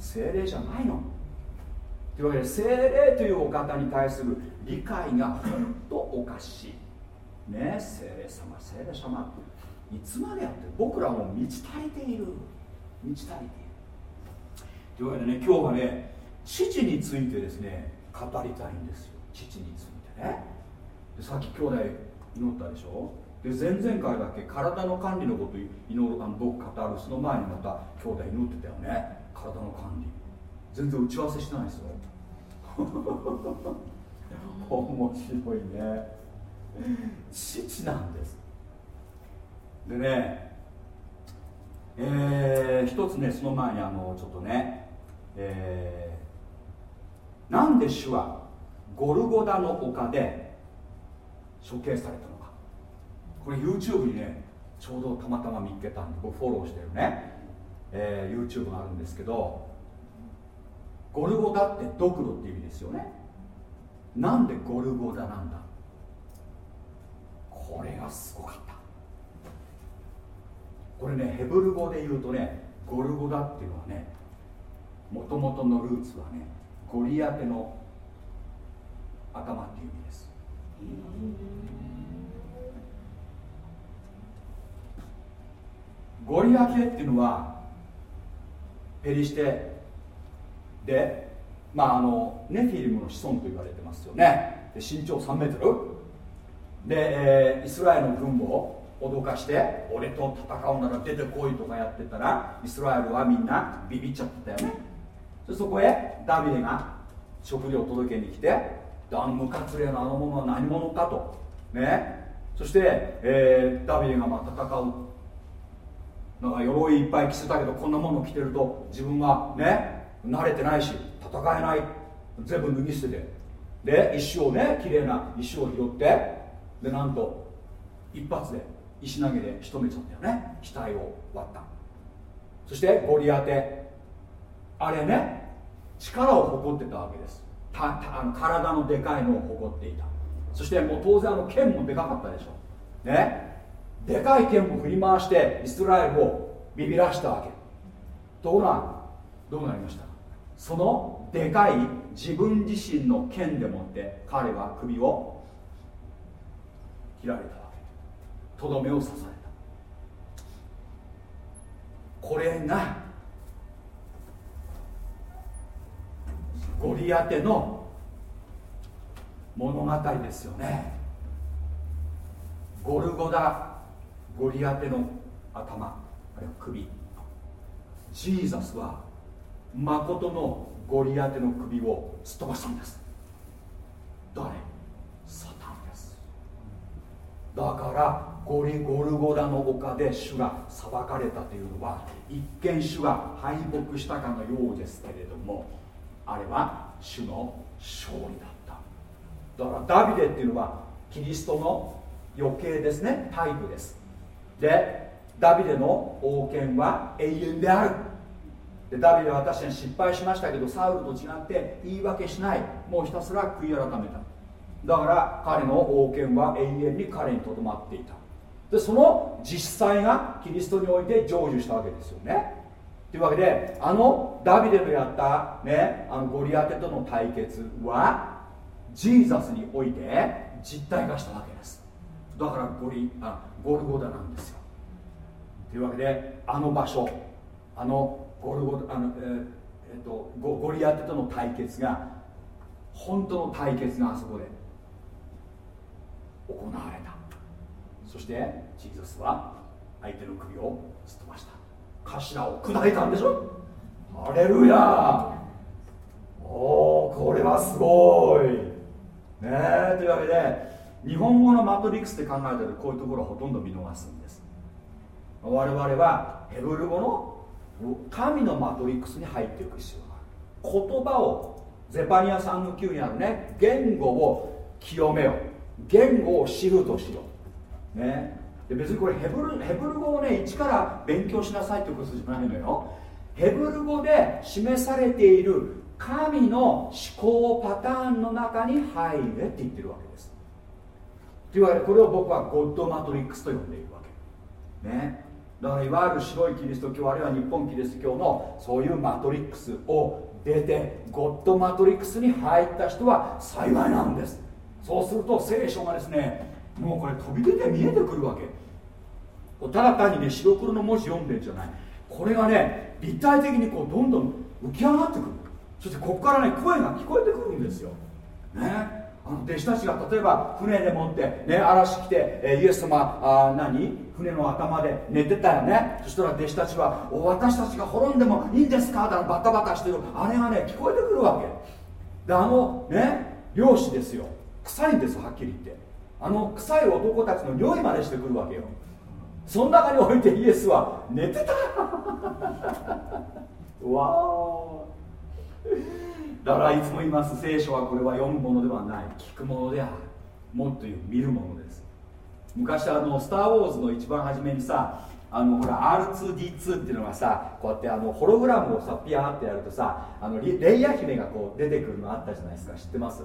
Speaker 1: 精霊じゃないの。というわけで精霊というお方に対する理解が本当おかしい。ね精霊様精霊様。いつまでやって僕らも満ち足りている。満ち足りている。というわけでね今日はね父についてですね語りたいんですよ。父についてね。でさっき兄弟祈ったでしょ。で前々回だっけ体の管理のこと祈るあの僕語るその前にまた兄弟祈ってたよね。体の管理。全然打ち合わせしてないですよ。[laughs] 面白いね。父なんです。でねえー、一つねその前にあのちょっとねえー、なんで主はゴルゴダの丘で処刑されたのかこれ YouTube にねちょうどたまたま見つけたんで僕フォローしてるね、えー、YouTube があるんですけどゴルゴダってドクロって意味ですよね。なんでゴルゴダなんだ？これがすごかった。これねヘブル語で言うとねゴルゴダっていうのはねもともとのルーツはねゴリアテの頭っていう意味です。ゴリアテっていうのはペリシテでまああのネフィリムの子孫と言われてますよね。で身長3メートル。で、えーイスラエルの軍を脅かして俺と戦うなら出てこいとかやってたらイスラエルはみんなビビっちゃってたよね。でそこへダビデが食料を届けに来てあの無活例のあの者は何者かと。ね。そして、えーダビデがまあ戦うなんか鎧いっぱい着せたけどこんなもの着てると自分はね慣れてないし戦えない。全部脱ぎ捨てて。で石をね綺麗な石を拾って。でなんと一発で石投げで仕留めちゃったよね。額を割った。そしてゴリアテあれね力を誇ってたわけです。たたあの体のでかいのを誇っていた。そしてもう当然あの剣もでかかったでしょ。ね。でかい剣を振り回してイスラエルをビビらしたわけ。ところがどうなりました？そのでかい自分自身の剣でもって彼は首を切られたわけ。とどめを刺された。これがゴリアテの物語ですよね。ゴルゴダ。ゴリアテの頭あるいは首。ジーザスは誠のゴリアテの首をすっ飛ばしたんです。誰？サタンです。だからゴリゴルゴダの丘で主が裁かれたというのは一見主が敗北したかのようですけれどもあれは主の勝利だった。だからダビデっていうのはキリストの余計ですねタイプです。でダビデの王権は永遠である。でダビデは私に失敗しましたけどサウルと違って言い訳しない。もうひたすら悔い改めた。だから彼の王権は永遠に彼にとどまっていた。でその実際がキリストにおいて成就したわけですよね。というわけであのダビデのやった、ね、あのゴリアテとの対決はジーザスにおいて実体化したわけです。だからゴリあゴルゴダなんですよ。というわけであの場所あのゴルゴあの、えーえーとゴゴリアテとの対決が本当の対決があそこで行われた。そしてジーザスは相手の首をすっ飛ばした。頭を砕いたんでしょ？ハレルヤ！おおこれはすごい。ねえというわけで日本語のマトリックスで考えたらこういうところはほとんど見逃すんです。我々はヘブル語の神のマトリックスに入っていく必要がある。言葉をゼパニア3の9にあるね言語を清めよ言語をシフトしよう。ね。で別にこれヘブルヘブル語をね一から勉強しなさいってことじゃないのよ。ヘブル語で示されている神の思考パターンの中に入れって言ってるわけです。いわけでこれを僕はゴッドマトリックスと呼んでいるわけ。ね。だからいわゆる白いキリスト教あるいは日本キリスト教のそういうマトリックスを出てゴッドマトリックスに入った人は幸いなんです。そうすると聖書がですねもうこれ飛び出て見えてくるわけ。ただ単にね白黒の文字読んでんじゃない。これがね立体的にこうどんどん浮き上がってくる。そしてここからね声が聞こえてくるんですよ。ね。あの弟子たちが例えば船でもって、ね、嵐来て、えイエス様あ何？船の頭で寝てたよね。そしたら弟子たちは私たちが滅んでもいいんですか？だバタバタしてる。あれがね聞こえてくるわけ。であのね漁師ですよ。臭いんですはっきり言って。あの臭い男たちの匂いまでしてくるわけよ。その中においてイエスは寝てた。[laughs] わおだからいつも言います聖書はこれは読むものではない。聞くものであるもっと言う見るものです。昔あの「スター・ウォーズ」の一番初めにさあのほら R2D2 っていうのがさこうやってあのホログラムをさピヤーってやるとさあのレイヤ姫がこう出てくるのあったじゃないですか。知ってます？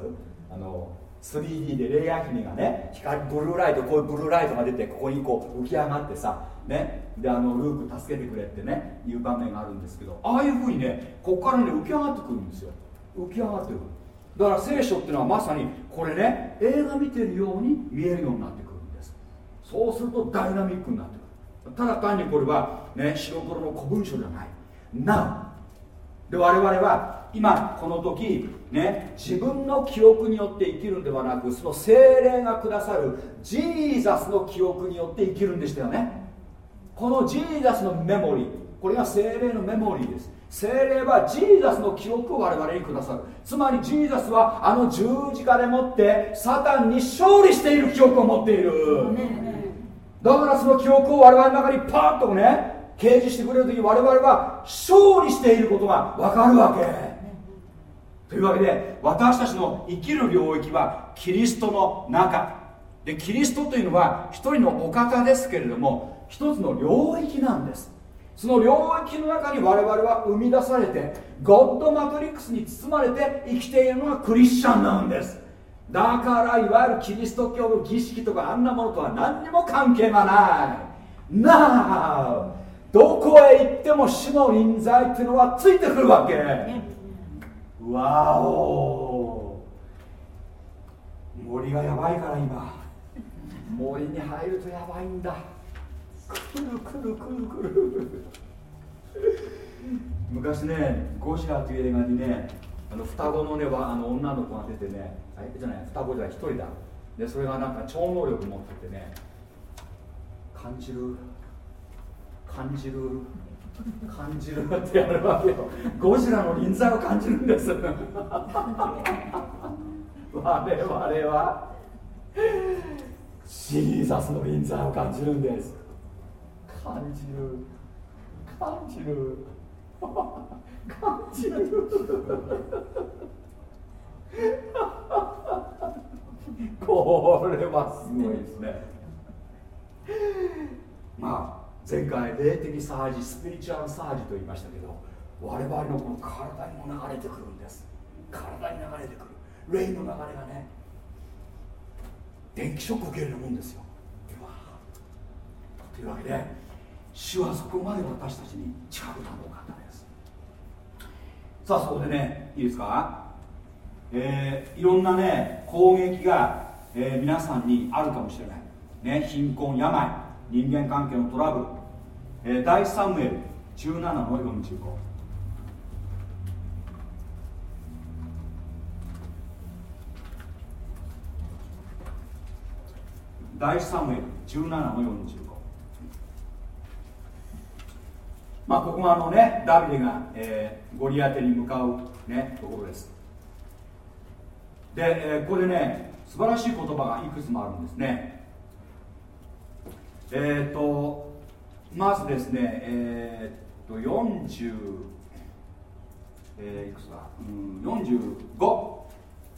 Speaker 1: あの 3D でレイヤー姫がね光ブルーライトこういうブルーライトが出てここにこう浮き上がってさね。であのルーク助けてくれってねいう場面があるんですけどああいうふうにねここからね浮き上がってくるんですよ。浮き上がってくる。だから聖書っていうのはまさにこれね映画見てるように見えるようになってくるんです。そうするとダイナミックになってくる。ただ単にこれはね白黒の古文書じゃない。なで我々は今この時ね自分の記憶によって生きるんではなくその精霊がくださるジーザスの記憶によって生きるんでしたよね。このジーザスのメモリー。これが精霊のメモリーです。精霊はジーザスの記憶を我々にくださる。つまりジーザスはあの十字架でもってサタンに勝利している記憶を持っている。だからその記憶を我々の中にパーッとね掲示してくれる時我々は勝利していることが分かるわけ。というわけで私たちの生きる領域はキリストの中。でキリストというのは一人のお方ですけれども一つの領域なんです。その領域の中に我々は生み出されてゴッドマトリックスに包まれて生きているのがクリスチャンなんです。だからいわゆるキリスト教の儀式とかあんなものとは何にも関係がない。なあどこへ行っても死の臨在っていうのはついてくるわけ。わお森がやばいから今。森に入るとやばいんだ。くるくるくるくる [laughs] 昔ねゴジラという映画にねあの双子のねあの女の子が出てねあじゃない双子じゃない一人だ。でそれがなんか超能力持っててね感じる感じる感じるってやるわけよ。ゴジラの臨在を感じるんです。[laughs] 我々はジーザスの臨在を感じるんです。感じる。感じる。感じる。これはすごいですね。まあ前回霊的サージスピリチュアルサージと言いましたけど我々のこの体にも流れてくるんです。体に流れてくる。霊の流れがね電気ショック受けるようなもんですよ。というわけで主はそこまで私たちに近くなるお方です。さあそこでねいいですか？えー、いろんなね攻撃が、えー、皆さんにあるかもしれない。ね貧困病人間関係のトラブル、えー、第3ムエル17の45第3ムエル17の45まあここがあのねダビデが、えー、ゴリアテに向かうねところです。で、えー、ここでね素晴らしい言葉がいくつもあるんですね。えっ、ー、とまずですねえっ、ー、と40えー、いくつだ、うん、45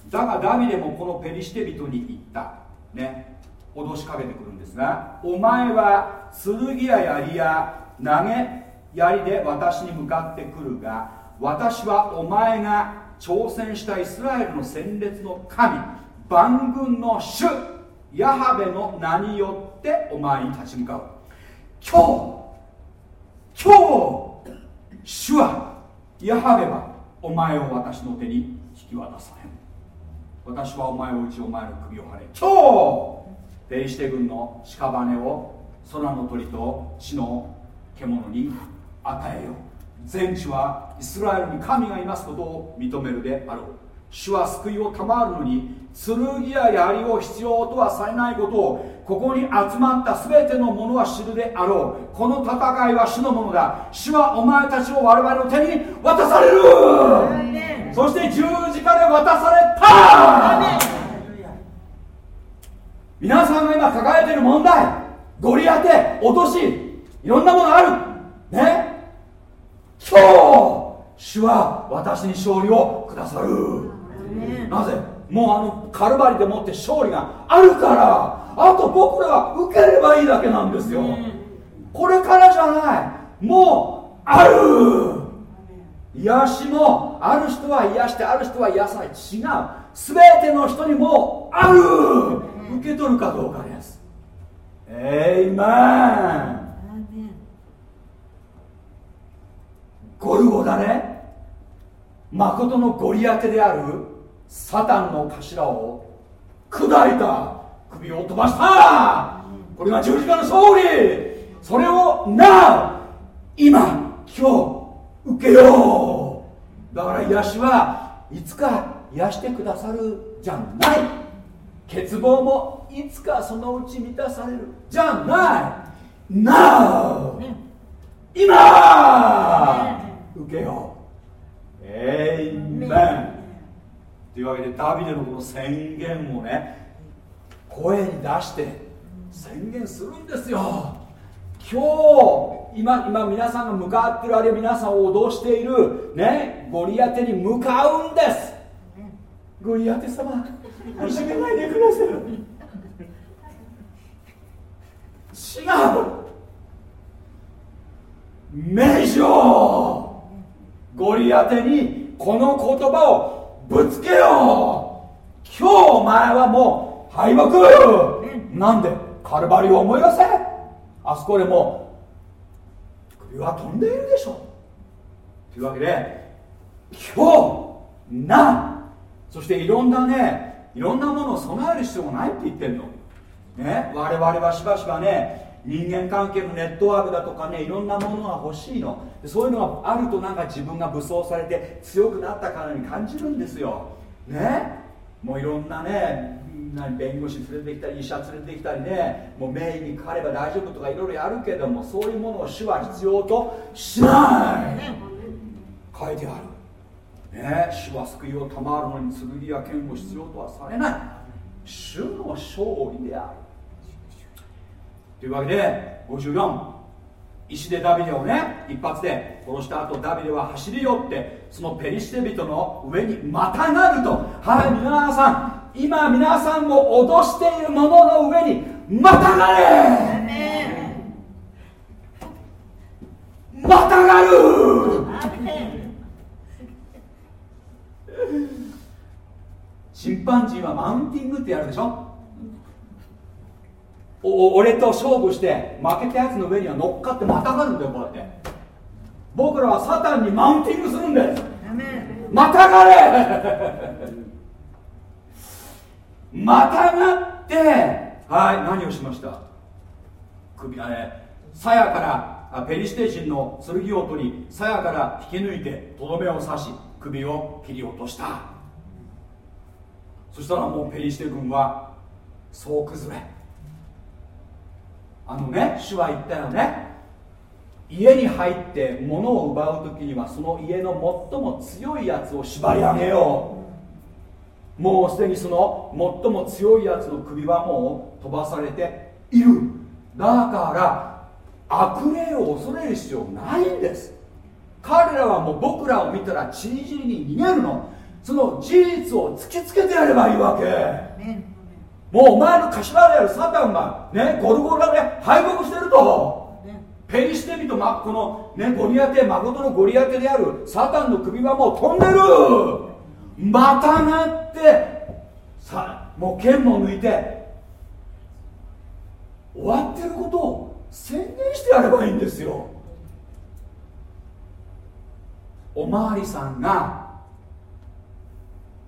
Speaker 1: だがダビデもこのペリシテ人に言った。ね。脅しかけてくるんですがお前は剣や槍や投げ槍で私に向かってくるが私はお前が挑戦したイスラエルの戦列の神万軍の主ヤハベの名によってお前に立ち向かう。今日今日主はヤハベはお前を私の手に引き渡され私はお前を打ちお前の首を張れ。今日ペリシテ軍の屍を空の鳥と地の獣に与えよう。全地はイスラエルに神がいますことを認めるであろう。主は救いを賜るのに剣や槍を必要とはされないことをここに集まった全ての者は知るであろう。この戦いは主のものだ。主はお前たちを我々の手に渡される。そして十字架で渡された。皆さんが今抱えている問題ゴリアテ落としいろんなものある。ね？今日主は私に勝利をくださる。なぜ？もうあのカルバリでもって勝利があるから。あと僕らが受ければいいだけなんですよ。これからじゃない。もうある。癒しもある人は癒してある人は癒さない違う。全ての人にもうある。受け取るかどうかです。えいまんゴルゴだね。誠のゴリアテであるサタンの頭を砕いた。首を飛ばした。これが十字架の勝利。それをな今今日受けよう。だから癒しはいつか癒してくださるじゃない。欠乏もいつかそのうち満たされる。じゃない。Now 今受けよう。エイメンというわけでダビデのこの宣言をね声に出して宣言するんですよ。今日今今皆さんが向かってるあるいは皆さんを脅しているねゴリアテに向かうんです。ゴリアテ様いじめないでください。違う。名称ゴリアテにこの言葉をぶつけよう。今日お前はもう敗北。なんで？カルバリを思い出せ。あそこでも首は飛んでいるでしょ。というわけで今日な。そしていろんなねいろんなものを備える必要がないって言ってんの。ね？我々はしばしばね人間関係のネットワークだとかねいろんなものが欲しいの。そういうのがあるとなんか自分が武装されて強くなったかのように感じるんですよ。ね？もういろんなね何弁護士連れてきたり医者連れてきたりね。もう名医にかかれば大丈夫とかいろいろやるけどもそういうものを主は必要としない。書いてある。ね？主は救いを賜るのに剣や剣を必要とはされない主の勝利であるというわけで54石でダビデをね一発で殺した後ダビデは走り寄ってそのペリシテ人の上にまたがると。はい皆さん今皆さんを脅しているものの上にまたがれ。またがる。[laughs] チンパンジーはマウンティングってやるでしょ。お俺と勝負して負けたやつの上には乗っかってまたがるんだよこうやって。僕らはサタンにマウンティングするんですまたがれ。またがって。はい何をしました？首あれ鞘からあペリシテ人の剣を取り鞘から引き抜いてとどめを刺し首を切り落とした。そしたらもうペリシテ軍は総崩れあのね主は言ったよね。家に入って物を奪う時にはその家の最も強いやつを縛り上げよう。もうすでにその最も強いやつの首はもう飛ばされている。だから悪霊を恐れる必要ないんです。彼らはもう僕らを見たらちりぢりに逃げるの。その事実を突きつけてやればいいわけ。もうお前の頭であるサタンがねゴルゴラで敗北してると。ペリシテ人まこのねゴリアテ誠のゴリアテであるサタンの首はもう飛んでる。またがってさもう剣も抜いて終わってることを宣言してやればいいんですよ。おまわりさんが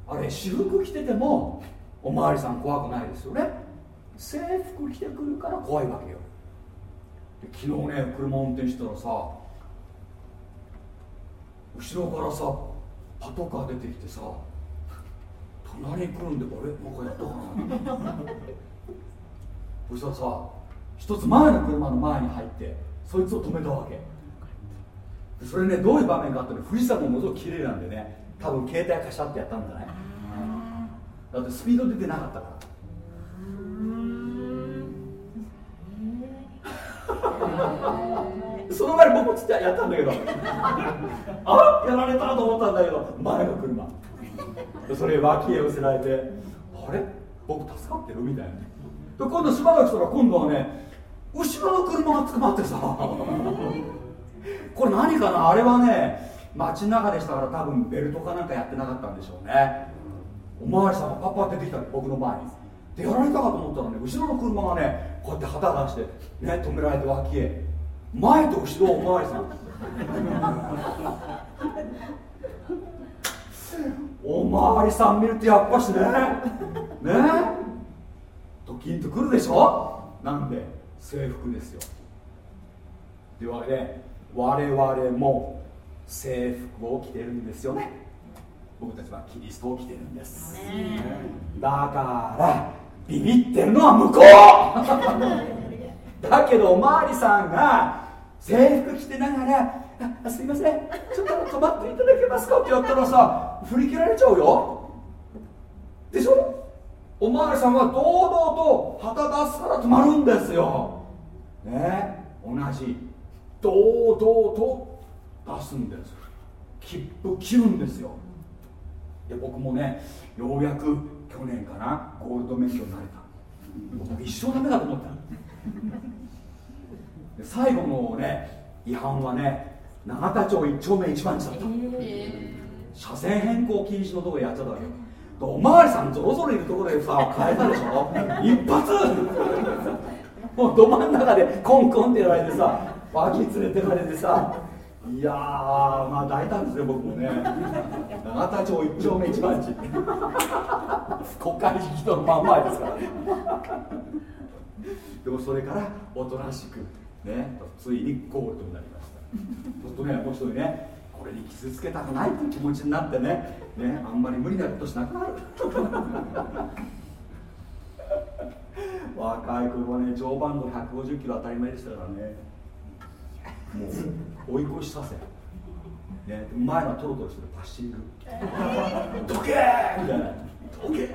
Speaker 1: あれ私服着ててもおまわりさん怖くないですよね。制服着てくるから怖いわけよ。で昨日ね車運転したらさ後ろからさパトカー出てきてさ隣に来るんであれ？なんかやったかな？[laughs] そしたらさ一つ前の車の前に入ってそいつを止めたわけ。それねどういう場面かあっていうと富士山もものすごく綺麗なんでね多分携帯貸しゃってやったんじゃない？だってスピード出てなかったから。その前に僕もちっちゃいやったんだけど。あやられたと思ったんだけど。前の車。それ脇へ寄せられてあれ？僕助かってる？みたいな。で今度しばらくしたら今度はね後ろの車が捕まってさ。これ何かな？あれはね街中でしたから多分ベルトかなんかやってなかったんでしょうねおまわりさんがパッパって出てきた僕の前に。でやられたかと思ったらね後ろの車がねこうやって旗出してね止められて脇へ。前と後ろおまわりさん。おまわりさん見るとやっぱしねねドキンとくるでしょ？なんで制服ですよ。というわけで我々も制服を着てるんですよね。僕たちはキリストを着てるんです。だからビビってるのは向こう。だけどおまわりさんが制服着てながらあすいません。ちょっと止まっていただけますか？ってやったらさ振り切られちゃうよ。でしょ？おまわりさんは堂々と旗出すから止まるんですよ。ね？同じ。堂々と出すんです切符切るんですよで僕もねようやく去年かなゴールド免許になれた。僕一生ダメだと思った。で最後のね違反はね永田町一丁目一番地だった、車線変更禁止のところやっちゃったわけよ。おまわりさんぞろぞろいるところでさ変えたでしょ？一発！もうど真ん中でコンコンってやられてさ脇連れてかれてさいやまあ大胆ですね僕もね。永田町一丁目一番地。国会議事堂の真ん前ですから。でもそれからおとなしくねついにゴールドになりました。そうするとねもう一人ねこれに傷つけたくないという気持ちになってねねあんまり無理なことしなくなる。若い頃はね常磐道150キロ当たり前でしたからね。もう追い越し車線ね、前はトロトロしてるパッシングどけ！ーみたいなどけ！ー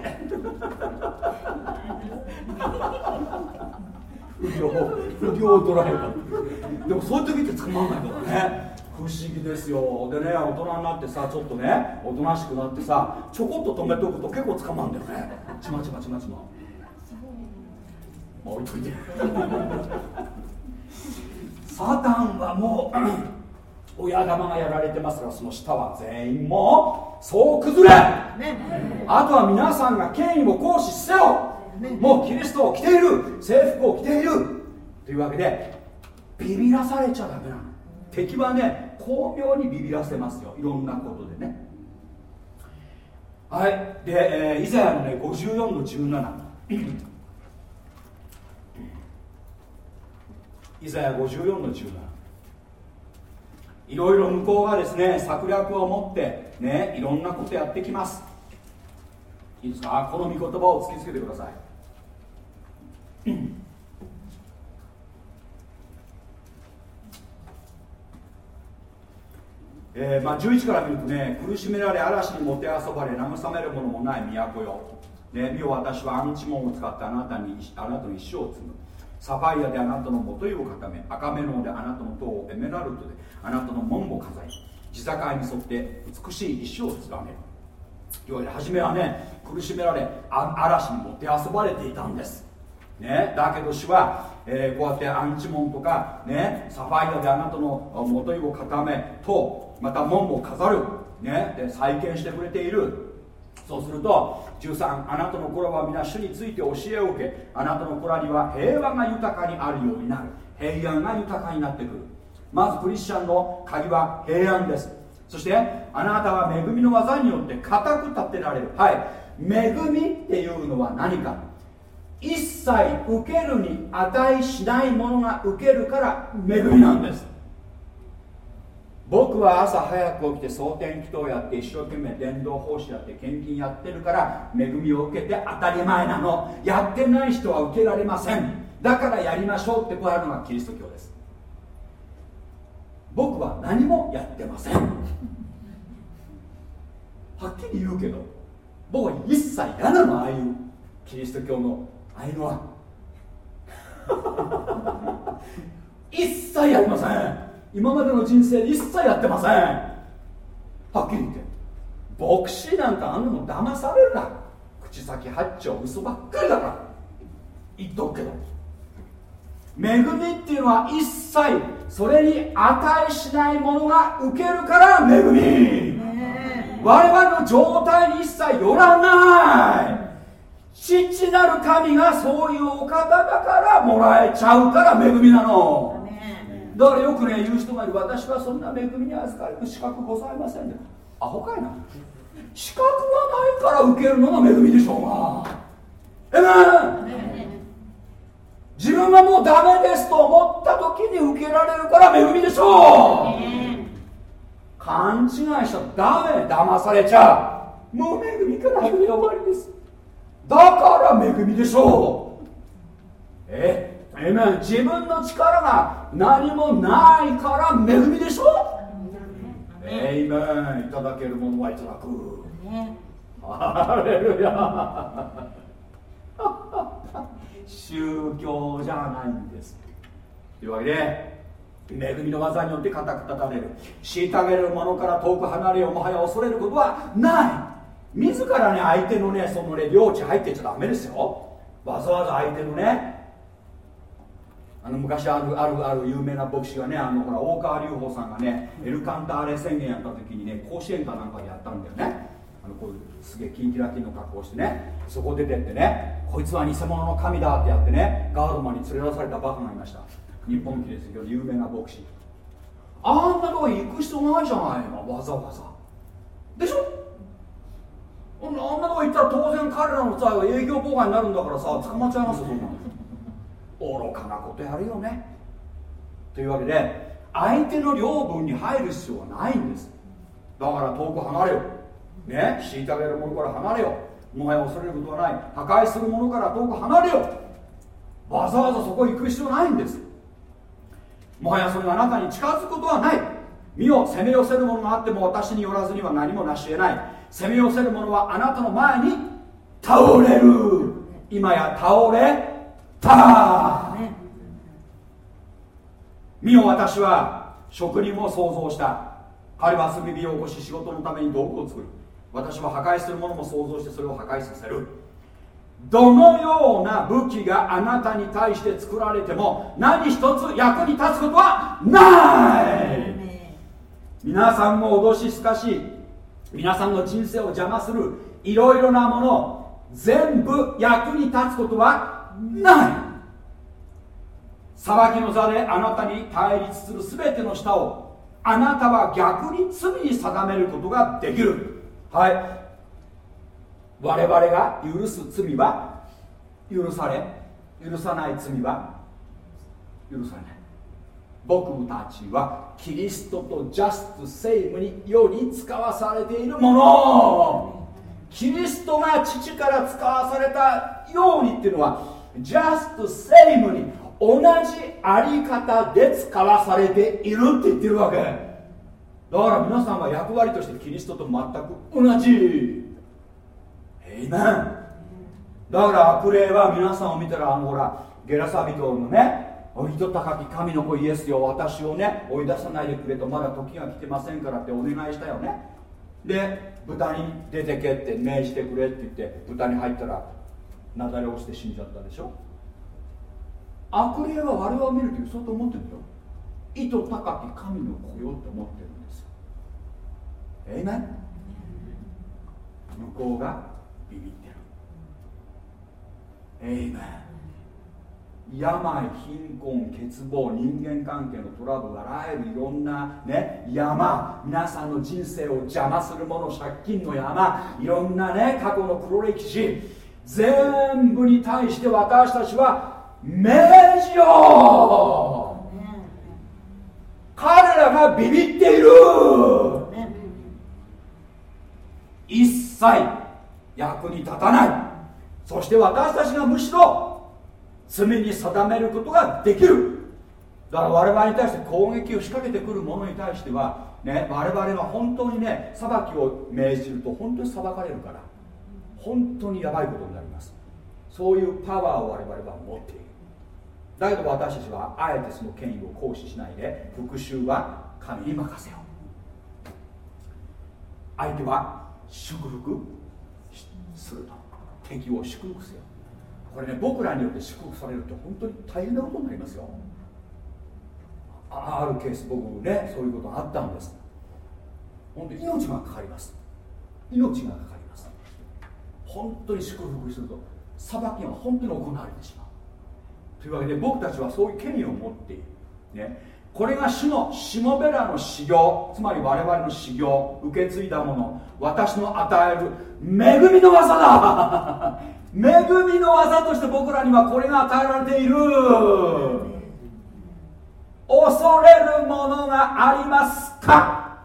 Speaker 1: 不良不良ドライバーでもそういう時って捕まんないからね。不思議ですよ。でね大人になってさちょっとねおとなしくなってさちょこっと止めておくと結構捕まんだよね。ちまちまちまちま。まあ置いといてサタンはもう親玉がやられてますからその下は全員もうそう崩れあとは皆さんが権威を行使せよ。もうキリストを着ている制服を着ている。というわけでビビらされちゃダメなの。敵はね巧妙にビビらせますよ。いろんなことでね。はい。で、えー、イザヤのね54の17イザヤ54の17いろいろ向こうがですね策略を持ってねいろんなことやってきます。いいですか？この御言葉を突きつけてください。えーまあ、11から見るとね苦しめられ嵐にもてあそばれ慰めるものもない都よ、ね、見よ私はアンチモンを使ってあなたにあなたの一生を継ぐサファイアであなたのもとを固め赤メロンであなたの塔をエメラルドであなたの門を飾り地境に沿って美しい石をつがめる。いわゆる初めはね苦しめられ嵐にもてあそばれていたんです。ね、だけど主は、えーこうやってアンチモンとか、ね、サファイアであなたのあもとを固めとまた門を飾る、ね、で再建してくれている。そうすると13あなたの子らは皆主について教えを受けあなたの子らには平和が豊かにあるようになる。平安が豊かになってくる。まずクリスチャンの鍵は平安です。そしてあなたは恵みの技によって固く立てられる。はい。恵みっていうのは何か。一切受けるに値しないものが受けるから恵みなんです。僕は朝早く起きて蒼天祈祷やって一生懸命伝道奉仕やって献金やってるから恵みを受けて当たり前なの。やってない人は受けられません。だからやりましょうってこうやるのがキリスト教です。僕は何もやってません。はっきり言うけど僕は一切嫌なのああい。うキリスト教のああいうのは一切やりません。今までの人生で一切やってません。はっきり言って。牧師なんかあんなの騙されるな。口先八丁嘘ばっかりだから。言っとくけど。恵みっていうのは一切それに値しないものが受けるから恵み。我々の状態に一切よらない。父なる神がそういうお方だからもらえちゃうから恵みなのだからよくね言う人がいる。私はそんな恵みに預かれる資格ございませんねアホかいな。資格がないから受けるのが恵みでしょうが。えめ自分がもうダメですと思った時に受けられるから恵みでしょう。勘違いしちゃダメ。騙されちゃう。もう恵みから始め終わりです。だから恵みでしょう。え？えめ自分の力が何もないから恵みでしょ？えいめいただけるものはいただく。ハレルヤ宗教じゃないんです。というわけで恵みの技によって固く立たれる。虐げる者から遠く離れよもはや恐れることはない。自らね相手のねそのね領地入ってっちゃダメですよ。わざわざ相手のねあの昔あるあるある有名な牧師がねあのほら大川隆法さんがねエルカンターレ宣言やった時にね甲子園かなんかでやったんだよね。あのこうすげえキンキラキンの格好をしてねそこ出てってねこいつは偽物の神だってやってねガードマンに連れ出されたバカがいました。日本記ですけど有名な牧師。あんなとこ行く必要ないじゃないのわざわざ。でしょ？あんなとこ行ったら当然彼らのさ営業妨害になるんだからさ捕まっちゃいますよそんなの。愚かなことやるよね。というわけで相手の領分に入る必要はないんです。だから遠く離れよ。ね虐げる者から離れよ。もはや恐れることはない。破壊する者から遠く離れよ。わざわざそこ行く必要ないんです。もはやそれがあなたに近づくことはない。身を攻め寄せる者があっても私によらずには何もなし得ない。攻め寄せる者はあなたの前に倒れる。今や倒れた見よ私は職人を創造した。彼は炭火を起こし仕事のために道具を作る。私は破壊するものも想像してそれを破壊させる。どのような武器があなたに対して作られても何一つ役に立つことはない。皆さんも脅しすかし皆さんの人生を邪魔するいろいろなもの全部役に立つことはない。裁きの座であなたに対立する全ての下をあなたは逆に罪に定めることができる。はい。我々が許す罪は許され許さない罪は許されない。僕たちはキリストとジャストセイムにより使わされているもの。キリストが父から使わされたようにっていうのはジャストセイムに同じあり方で使わされているって言ってるわけ。だから皆さんは役割としてキリストと全く同じ。エイメンだから悪霊は皆さんを見たらあのほらゲラサビトのねお糸高き神の子イエスよ私をね追い出さないでくれとまだ時が来てませんからってお願いしたよね。で豚に出てけって命じてくれって言って豚に入ったら雪崩落ちて死んじゃったでしょ？悪霊は我々を見るときそうと思ってるよ。意図高き神の子よって思ってるんです。よえいめ向こうがビビってる。エイメン病貧困欠乏人間関係のトラブルあらゆるいろんな、ね、山皆さんの人生を邪魔するもの借金の山いろんなね過去の黒歴史。全部に対して私たちは命じよう彼らがビビっている。一切役に立たない。そして私たちがむしろ罪に定めることができる。だから我々に対して攻撃を仕掛けてくる者に対しては、ね、我々は本当にね裁きを命じると本当に裁かれるから。本当にやばいことになります。そういうパワーを我々は持っている。だけど私たちはあえてその権威を行使しないで復讐は神に任せよう。相手は祝福すると。敵を祝福せよ。これね僕らによって祝福されると本当に大変なことになりますよ。あるケース僕ねそういうことがあったんです。本当に命がかかります。命がかかります。本当に祝福すると裁きが本当に行われてしまう。というわけで僕たちはそういう権威を持っている、ね、これが主のしもべらの修行。つまり我々の修行受け継いだもの。私の与える恵みの技だ。[laughs] 恵みの技として僕らにはこれが与えられている。恐れるものがありますか？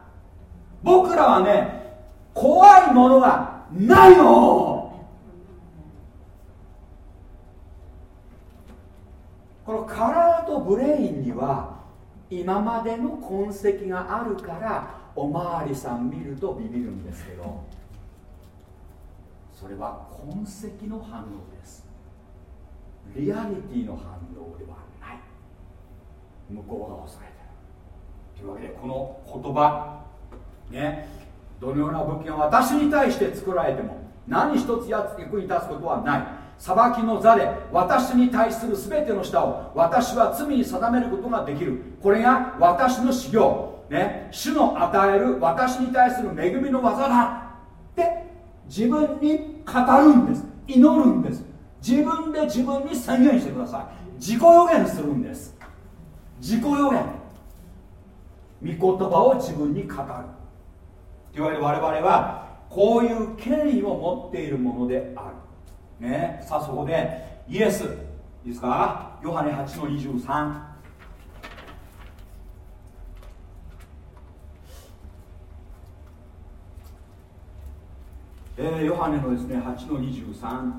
Speaker 1: 僕らはね怖いものがないの？この体とブレインには今までの痕跡があるからおまわりさん見るとビビるんですけどそれは痕跡の反応です。リアリティの反応ではない。向こうが恐れてる。というわけでこの言葉ねどのような武器が私に対して作られても何一つ役に立つことはない。裁きの座で私に対する全ての舌を私は罪に定めることができる。これが私の修行、ね、主の与える私に対する恵みの技だって自分に語るんです。祈るんです。自分で自分に宣言してください。自己予言するんです。自己予言。御言葉を自分に語る。というわけで我々はこういう権威を持っているものである。ね。さあそこでイエス。いいですか？ヨハネ8の23えー、ヨハネのですね8の23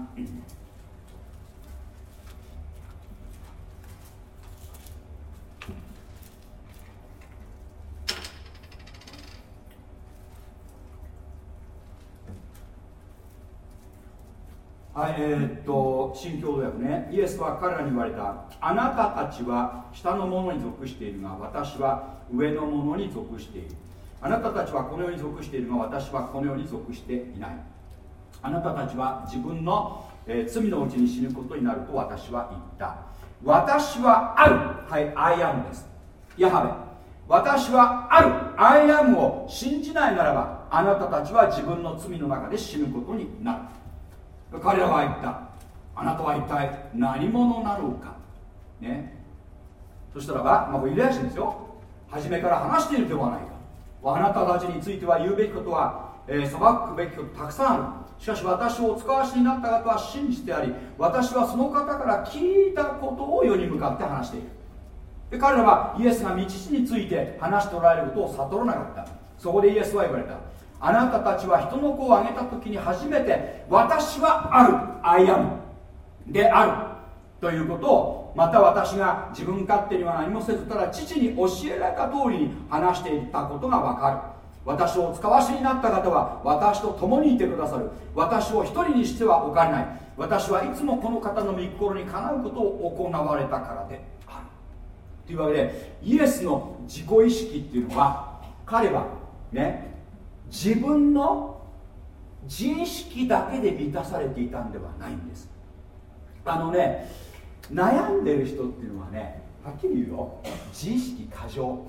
Speaker 1: はい、えー、っと、新共同訳ね、イエスは彼らに言われた、あなたたちは下の者に属しているが、私は上の者に属している。あなたたちはこの世に属しているが私はこの世に属していない。あなたたちは自分の、えー、罪のうちに死ぬことになると私は言った。私はある。はい I am です。ヤハベ。私はある。 I am を信じないならばあなたたちは自分の罪の中で死ぬことになる。彼らは言った。あなたは一体何者なのか。ね。そしたらば、まあ、これユダヤ人ですよ。初めから話しているではないか。あなたたちについては言うべきことは、えー、裁くべきことたくさんある。しかし私をお使わしになった方は信じてあり私はその方から聞いたことを世に向かって話している。で彼らはイエスが道地について話しておられることを悟らなかった。そこでイエスは言われた。あなたたちは人の子をあげた時に初めて私はある。アイアムである。ということをまた私が自分勝手には何もせずただ父に教えられた通りに話していったことが分かる。私を使わしになった方は私と共にいてくださる。私を一人にしてはおかれない。私はいつもこの方の御心にかなうことを行われたからである。というわけでイエスの自己意識っていうのは彼はね自分の自意識だけで満たされていたんではないんです。あのね悩んでる人っていうのはねはっきり言うよ。自意識過剰。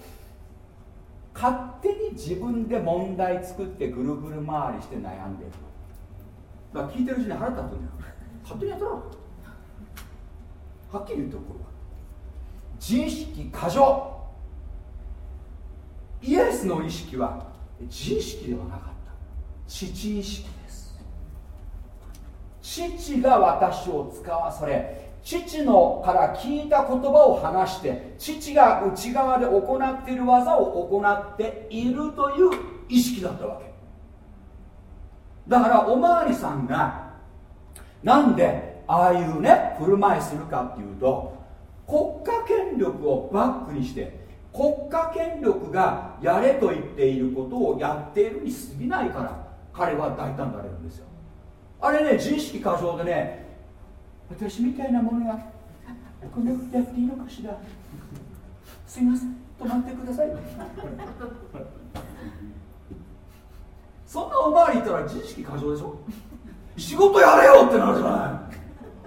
Speaker 1: 勝手に自分で問題作ってぐるぐる回りして悩んでる。だから聞いてるうちに腹立つんだよ。勝手にやったらはっきり言ってこれは。自意識過剰。イエスの意識は自意識ではなかった。父意識です。父が私を使わされ父のから聞いた言葉を話して父が内側で行っている技を行っているという意識だったわけ。だからおまわりさんがなんでああいうね振る舞いするかっていうと国家権力をバックにして国家権力がやれと言っていることをやっているに過ぎないから彼は大胆になれるんですよ。あれね自意識過剰でね私みたいなものがこんなことやっていいのかしらすいません止まってください。そんなおまわりいたら自意識過剰でしょ。仕事やれよってなるじゃない。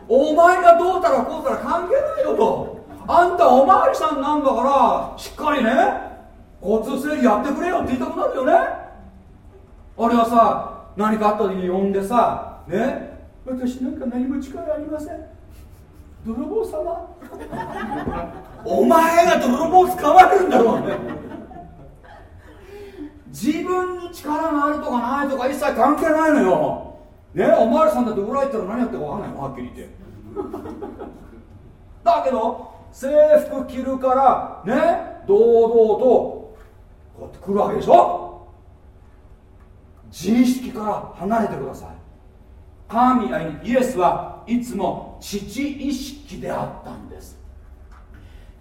Speaker 1: お前がどうたらこうたら関係ないよと。あんたおまわりさんなんだからしっかりね交通整理やってくれよって言いたくなるよね。あれはさ何かあった時に呼んでさね。私なんか何も力ありません。泥棒様。お前が泥棒捕まえるんだろうね。自分に力があるとかないとか一切関係ないのよ。ねお前らさんだって裏行ったら何やってるか分かんないもんはっきり言って。だけど制服着るからね堂々とこうやって来るわけでしょ。自意識から離れてください。神あイエスはいつも父意識であったんです。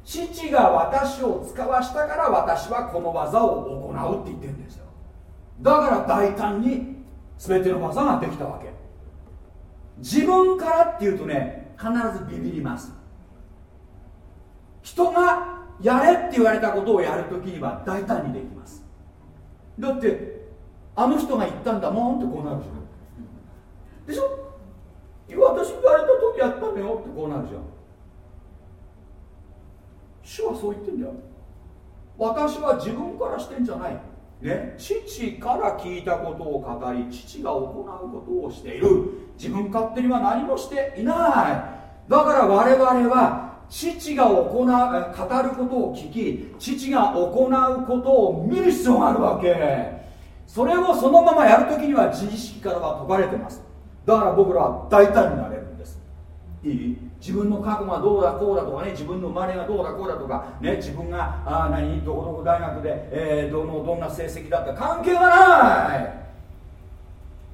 Speaker 1: 父が私を使わしたから私はこの技を行うって言ってるんですよ。だから大胆に全ての技ができたわけ。自分からっていうとね必ずビビります。人がやれって言われたことをやるときには大胆にできます。だってあの人が言ったんだもんってこうなるじゃん。でしょ？私言われた時やったのよってこうなるじゃん。主はそう言ってんだよ。私は自分からしてんじゃない。ね、父から聞いたことを語り父が行うことをしている。自分勝手には何もしていない。だから我々は父が行う語ることを聞き父が行うことを見る必要があるわけ。それをそのままやるときには自意識からは解かれてます。だから僕らは大胆になれるんです。いい？自分の過去がどうだこうだとかね自分の生まれがどうだこうだとかね自分があ何？どこどこ大学で、えー、どのどんな成績だった関係がない！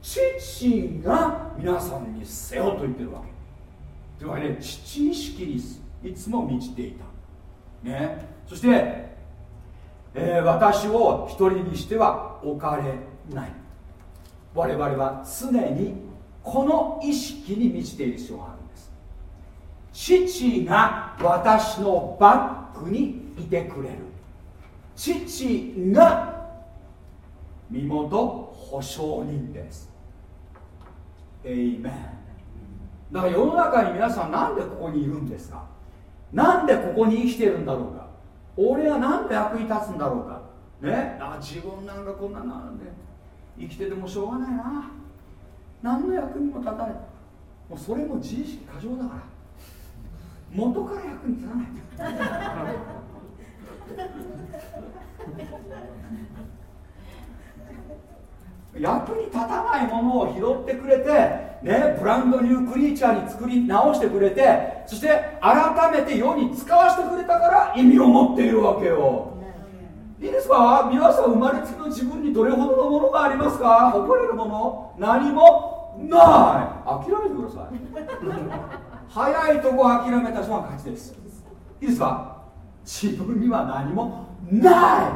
Speaker 1: 父が皆さんにせよと言ってるわけ。というわけで父意識にすいつも満ちていた。ね。そして、えー、私を一人にしては置かれない。我々は常にこの意識に満ちている必要があるんです。父が私のバックにいてくれる。父が身元保証人です。エイメンだから世の中に皆さんなんでここにいるんですか？なんでここに生きてるんだろうか？俺は何で役に立つんだろうか？ね？あ自分なんかこんななんで。生きててもしょうがないな。何の役にも立たない。もうそれも自意識過剰だから。元から役に立たない。役に立たないものを拾ってくれて、ね、ブランドニュークリーチャーに作り直してくれてそして改めて世に使わせてくれたから意味を持っているわけよ。いいですか？皆さん生まれつきの自分にどれほどのものがありますか？誇れるもの？何も？ない。諦めてください。[laughs] 早いとこ諦めた人が勝ちです。いいですか？自分には何もない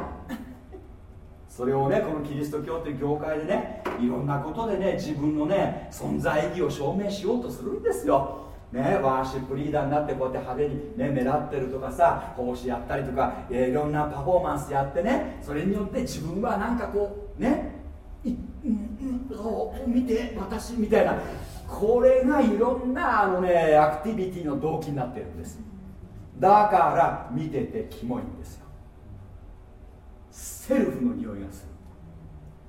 Speaker 1: それをねこのキリスト教という業界でねいろんなことでね自分のね存在意義を証明しようとするんですよ。ね、ワーシップリーダーになってこうやって派手に、ね、目立ってるとかさ講師やったりとか、えー、いろんなパフォーマンスやってねそれによって自分はなんかこうねい、うんうん、見て私みたいなこれがいろんなあのねアクティビティの動機になってるんです。だから見ててキモいんですよ。セルフの匂いがする。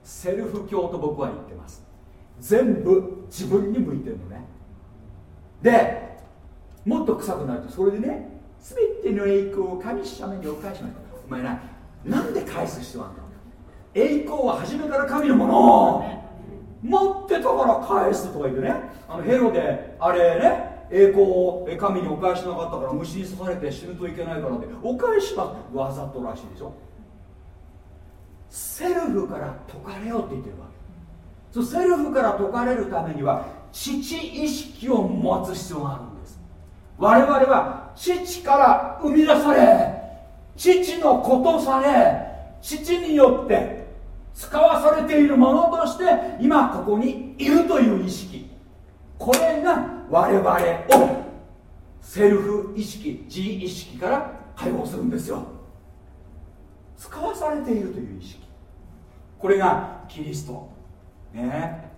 Speaker 1: セルフ教と僕は言ってます。全部自分に向いてるのね。でもっと臭くなるとそれでね全ての栄光を神様にお返しましたお前ななんで返す必要あんの？栄光は初めから神のもの。持ってたから返すとか言ってね。あのヘロであれね栄光を神にお返しなかったから虫に刺されて死ぬといけないからってお返しはわざとらしいでしょ。セルフから解かれようって言ってるわけ。そセルフから解かれるためには父意識を持つ必要があるんです。我々は父から生み出され父のことされ父によって使わされているものとして今ここにいるという意識。これが我々をセルフ意識自意識から解放するんですよ。使わされているという意識。これがキリスト。ね。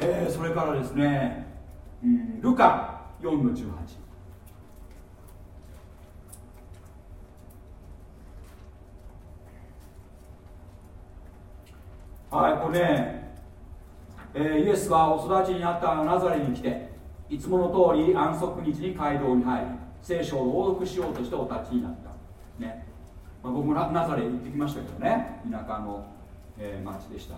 Speaker 1: えー、それからですね、うん、ルカ4の18はいこれね、えー、イエスはお育ちにあったナザレに来ていつもの通り安息日に街道に入り聖書を朗読しようとしてお立ちになった、まあ、僕もナザレ行ってきましたけどね田舎の、えー、町でした。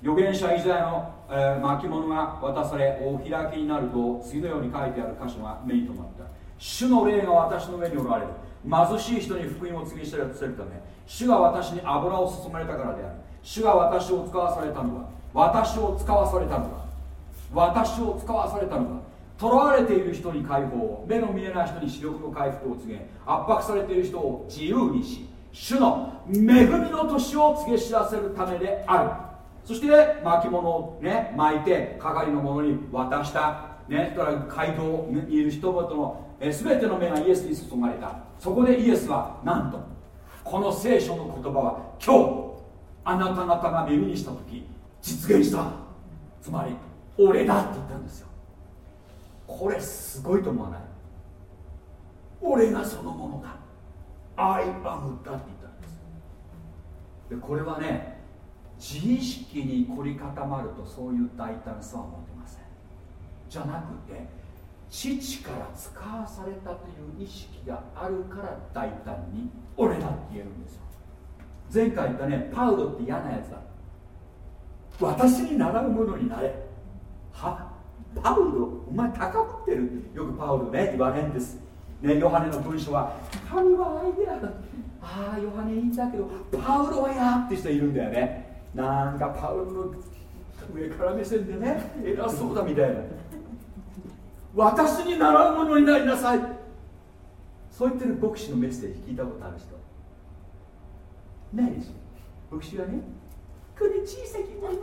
Speaker 1: 預言者イザヤの、えー、巻物が渡されお開きになると次のように書いてある箇所が目に留まった。主の霊が私の上におられる。貧しい人に福音を告げ知らせるため主が私に油を注まれたからである。主が私を使わされたのは私を使わされたのは私を使わされたのは囚われている人に解放を目の見えない人に視力の回復を告げ圧迫されている人を自由にし主の恵みの年を告げ知らせるためである。そして巻物をね巻いて係の者に渡した。ねそれから街道にいる人々のえ全ての目がイエスに注がれた。そこでイエスはなんとこの聖書の言葉は今日あなた方が耳にした時実現した。つまり俺だって言ったんですよ。これすごいと思わない？俺がそのものだ I am だって言ったんです。でこれはね自意識に凝り固まるとそういう大胆さは持てません。じゃなくて父から使わされたという意識があるから大胆に俺だって言えるんですよ。前回言ったねパウロって嫌なやつだ。私に習うものになれ。はパウロお前高ぶってる。よくパウロね言われるんです。ねヨハネの文章は神は愛であるああヨハネいいんだけどパウロはやって人いるんだよね。なんかパウロの上から目線でね偉そうだみたいな私に習うものになりなさいそう言ってる牧師のメッセージ聞いたことある人。ないです牧師はねこの小さきものに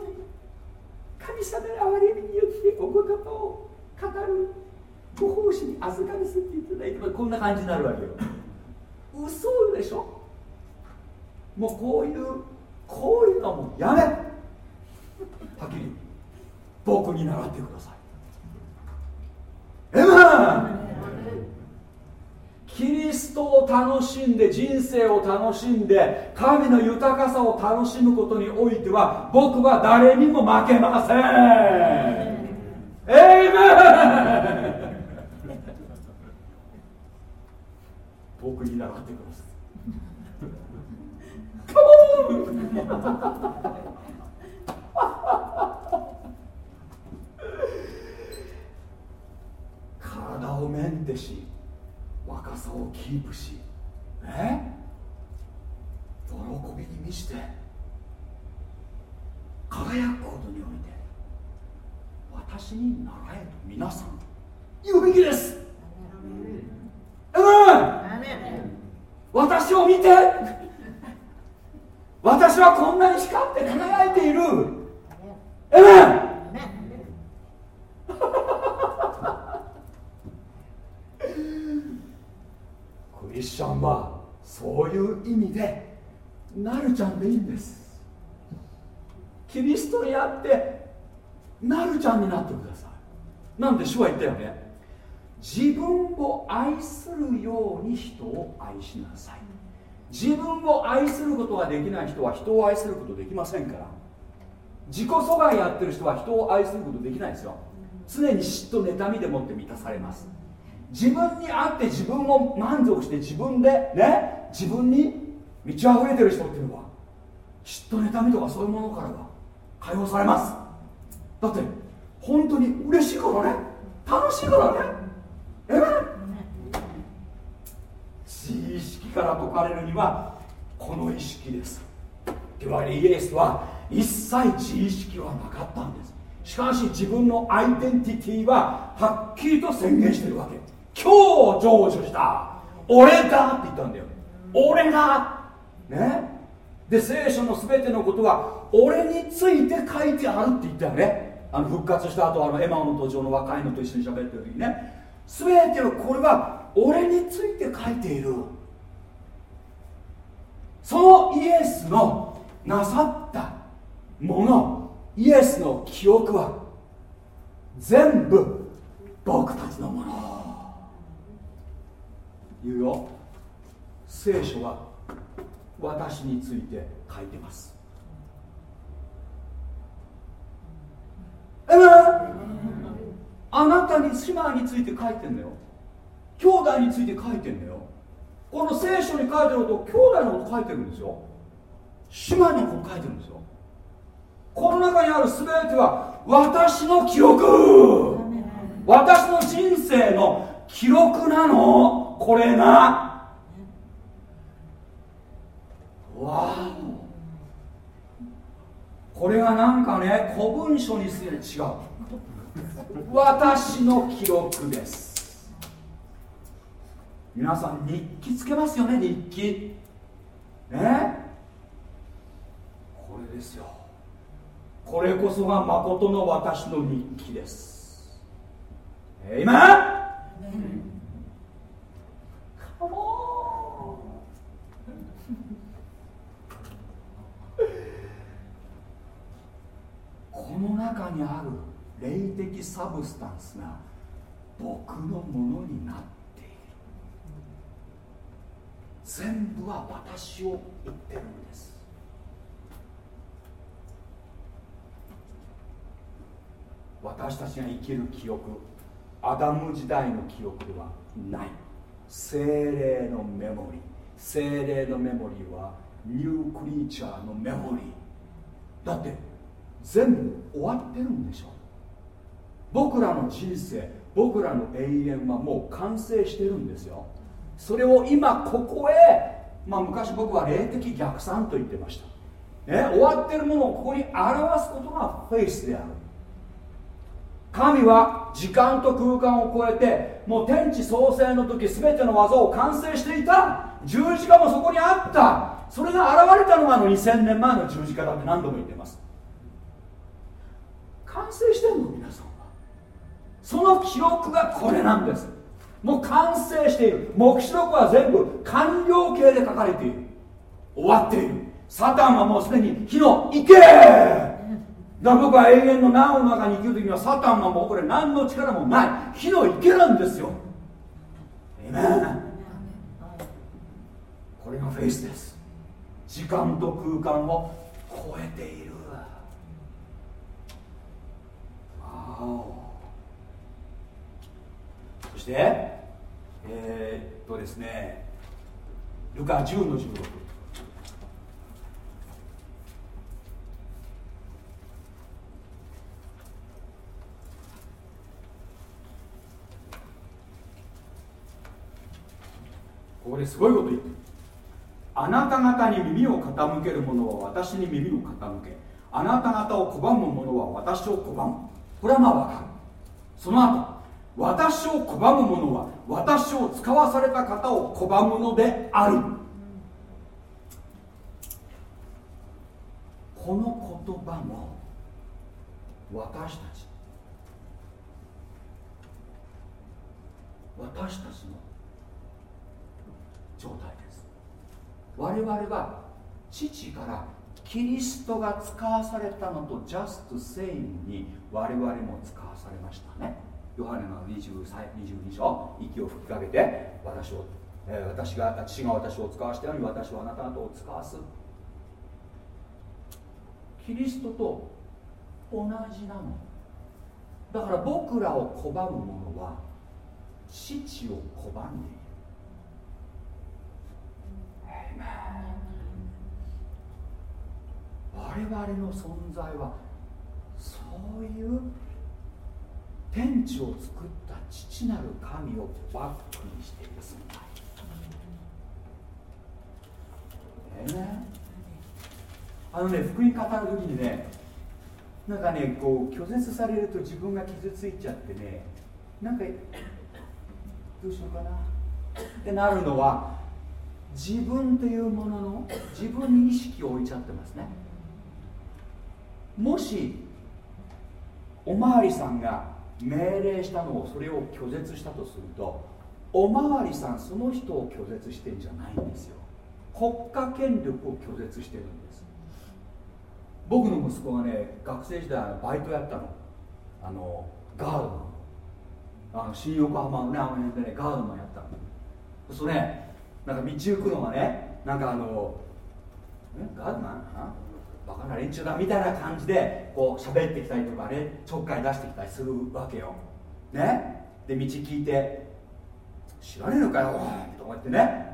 Speaker 1: 神様の憐れみによってお言葉を語るご奉仕に預かりせていただいてこんな感じになるわけよ。嘘でしょ？もうこういうこういうのはもうやめ。はっきり僕に習ってください。エマンキリストを楽しんで人生を楽しんで神の豊かさを楽しむことにおいては僕は誰にも負けません。エイメン僕に習ってください。カモン体をメンテし若さをキープしね喜びに満ちて輝くことにおいて私に習えと皆さん言うべきです。私を見て私はこんなに光って輝いている。えめリスチャンはそういう意味でなるちゃんでいいんです。キリストにあってなるちゃんになってください。なんで主は言ったよね。自分を愛するように人を愛しなさい。自分を愛することができない人は人を愛することできませんから。自己阻害やってる人は人を愛することできないですよ。常に嫉妬妬みでもって満たされます。自分にあって自分を満足して自分でね自分に満ち溢れてる人っていうのは嫉妬妬みとかそういうものからは解放されます。だって本当に嬉しいからね。楽しいからね。え？自意識から解かれるにはこの意識です。というわけでイエスは一切自意識はなかったんです。しかし自分のアイデンティティははっきりと宣言してるわけ。今日成就した。俺だって言ったんだよ。俺だね？で聖書の全てのことは俺について書いてあるって言ったよね。あの復活した後あのエマオの途上の若いのと一緒に喋ってる時にね。全てのこれは俺について書いている。そのイエスのなさったもの。イエスの記憶は全部僕たちのもの。言うよ。聖書は私について書いてます。え？めあなたに姉妹について書いてんだよ。兄弟について書いてんだよ。この聖書に書いてること兄弟のこと書いてるんですよ。姉妹のこと書いてるんですよ。この中にある全ては私の記録。私の人生の記録なのこれがわお。これがなんかね古文書にする違う。私の記録です。皆さん日記つけますよね日記。ね。これですよ。これこそが誠の私の日記です。今？カモこの中にある霊的 substance が僕のものになっている。全部は私を言ってるんです。私たちが生きる記憶アダム時代の記憶ではない。聖霊のメモリー。聖霊のメモリーはニュークリーチャーのメモリー。だって全部終わってるんでしょ。僕らの人生僕らの永遠はもう完成してるんですよ。それを今ここへ、まあ、昔僕は霊的逆算と言ってました、ね、終わってるものをここに表すことがフェイスである。神は時間と空間を超えてもう天地創生の時全ての技を完成していた。十字架もそこにあった。それが現れたのがあの2000年前の十字架だって何度も言ってます。完成してんの皆さんは。その記録がこれなんです。もう完成している。黙示録は全部完了形で書かれている。終わっている。サタンはもうすでに火の行けだから僕は永遠の難の中に生きる時にはサタンはもうこれ何の力もない。火の池なんですよ。エメンこれがフェイスです。時間と空間を超えている。そしてえー、っとですね。ルカ10の16ここですごいこと言ってあなた方に耳を傾ける者は私に耳を傾けあなた方を拒む者は私を拒む。これはまあ分かる。その後私を拒む者は私を使わされた方を拒むのである。この言葉も私たち私たちの状態です。我々は父からキリストが使わされたのとジャストセイムに我々も使わされましたね。ヨハネの22章息を吹きかけて私を、えー、私が父が私を使わしたように私はあなた方を使わす。キリストと同じなの。だから僕らを拒む者は父を拒んでいる。我々の存在はそういう天地を作った父なる神をバックにしている存在。ええね。あのね福音語る時にねなんかねこう拒絶されると自分が傷ついちゃってねなんかどうしようかな。ってなるのは自分というものの自分に意識を置いちゃってますね。もしおまわりさんが命令したのをそれを拒絶したとするとおまわりさんその人を拒絶してんじゃないんですよ。国家権力を拒絶してるんです。僕の息子がね学生時代バイトやったの。あのガードマン。あの新横浜のねあの辺でねガードマンやったの。それねなんか道行くのがねなんかあのガードマン？あバカな連中だみたいな感じでこう喋ってきたりとかねちょっかい出してきたりするわけよ。ね？で道聞いて知らねえのかよおいとか言ってね。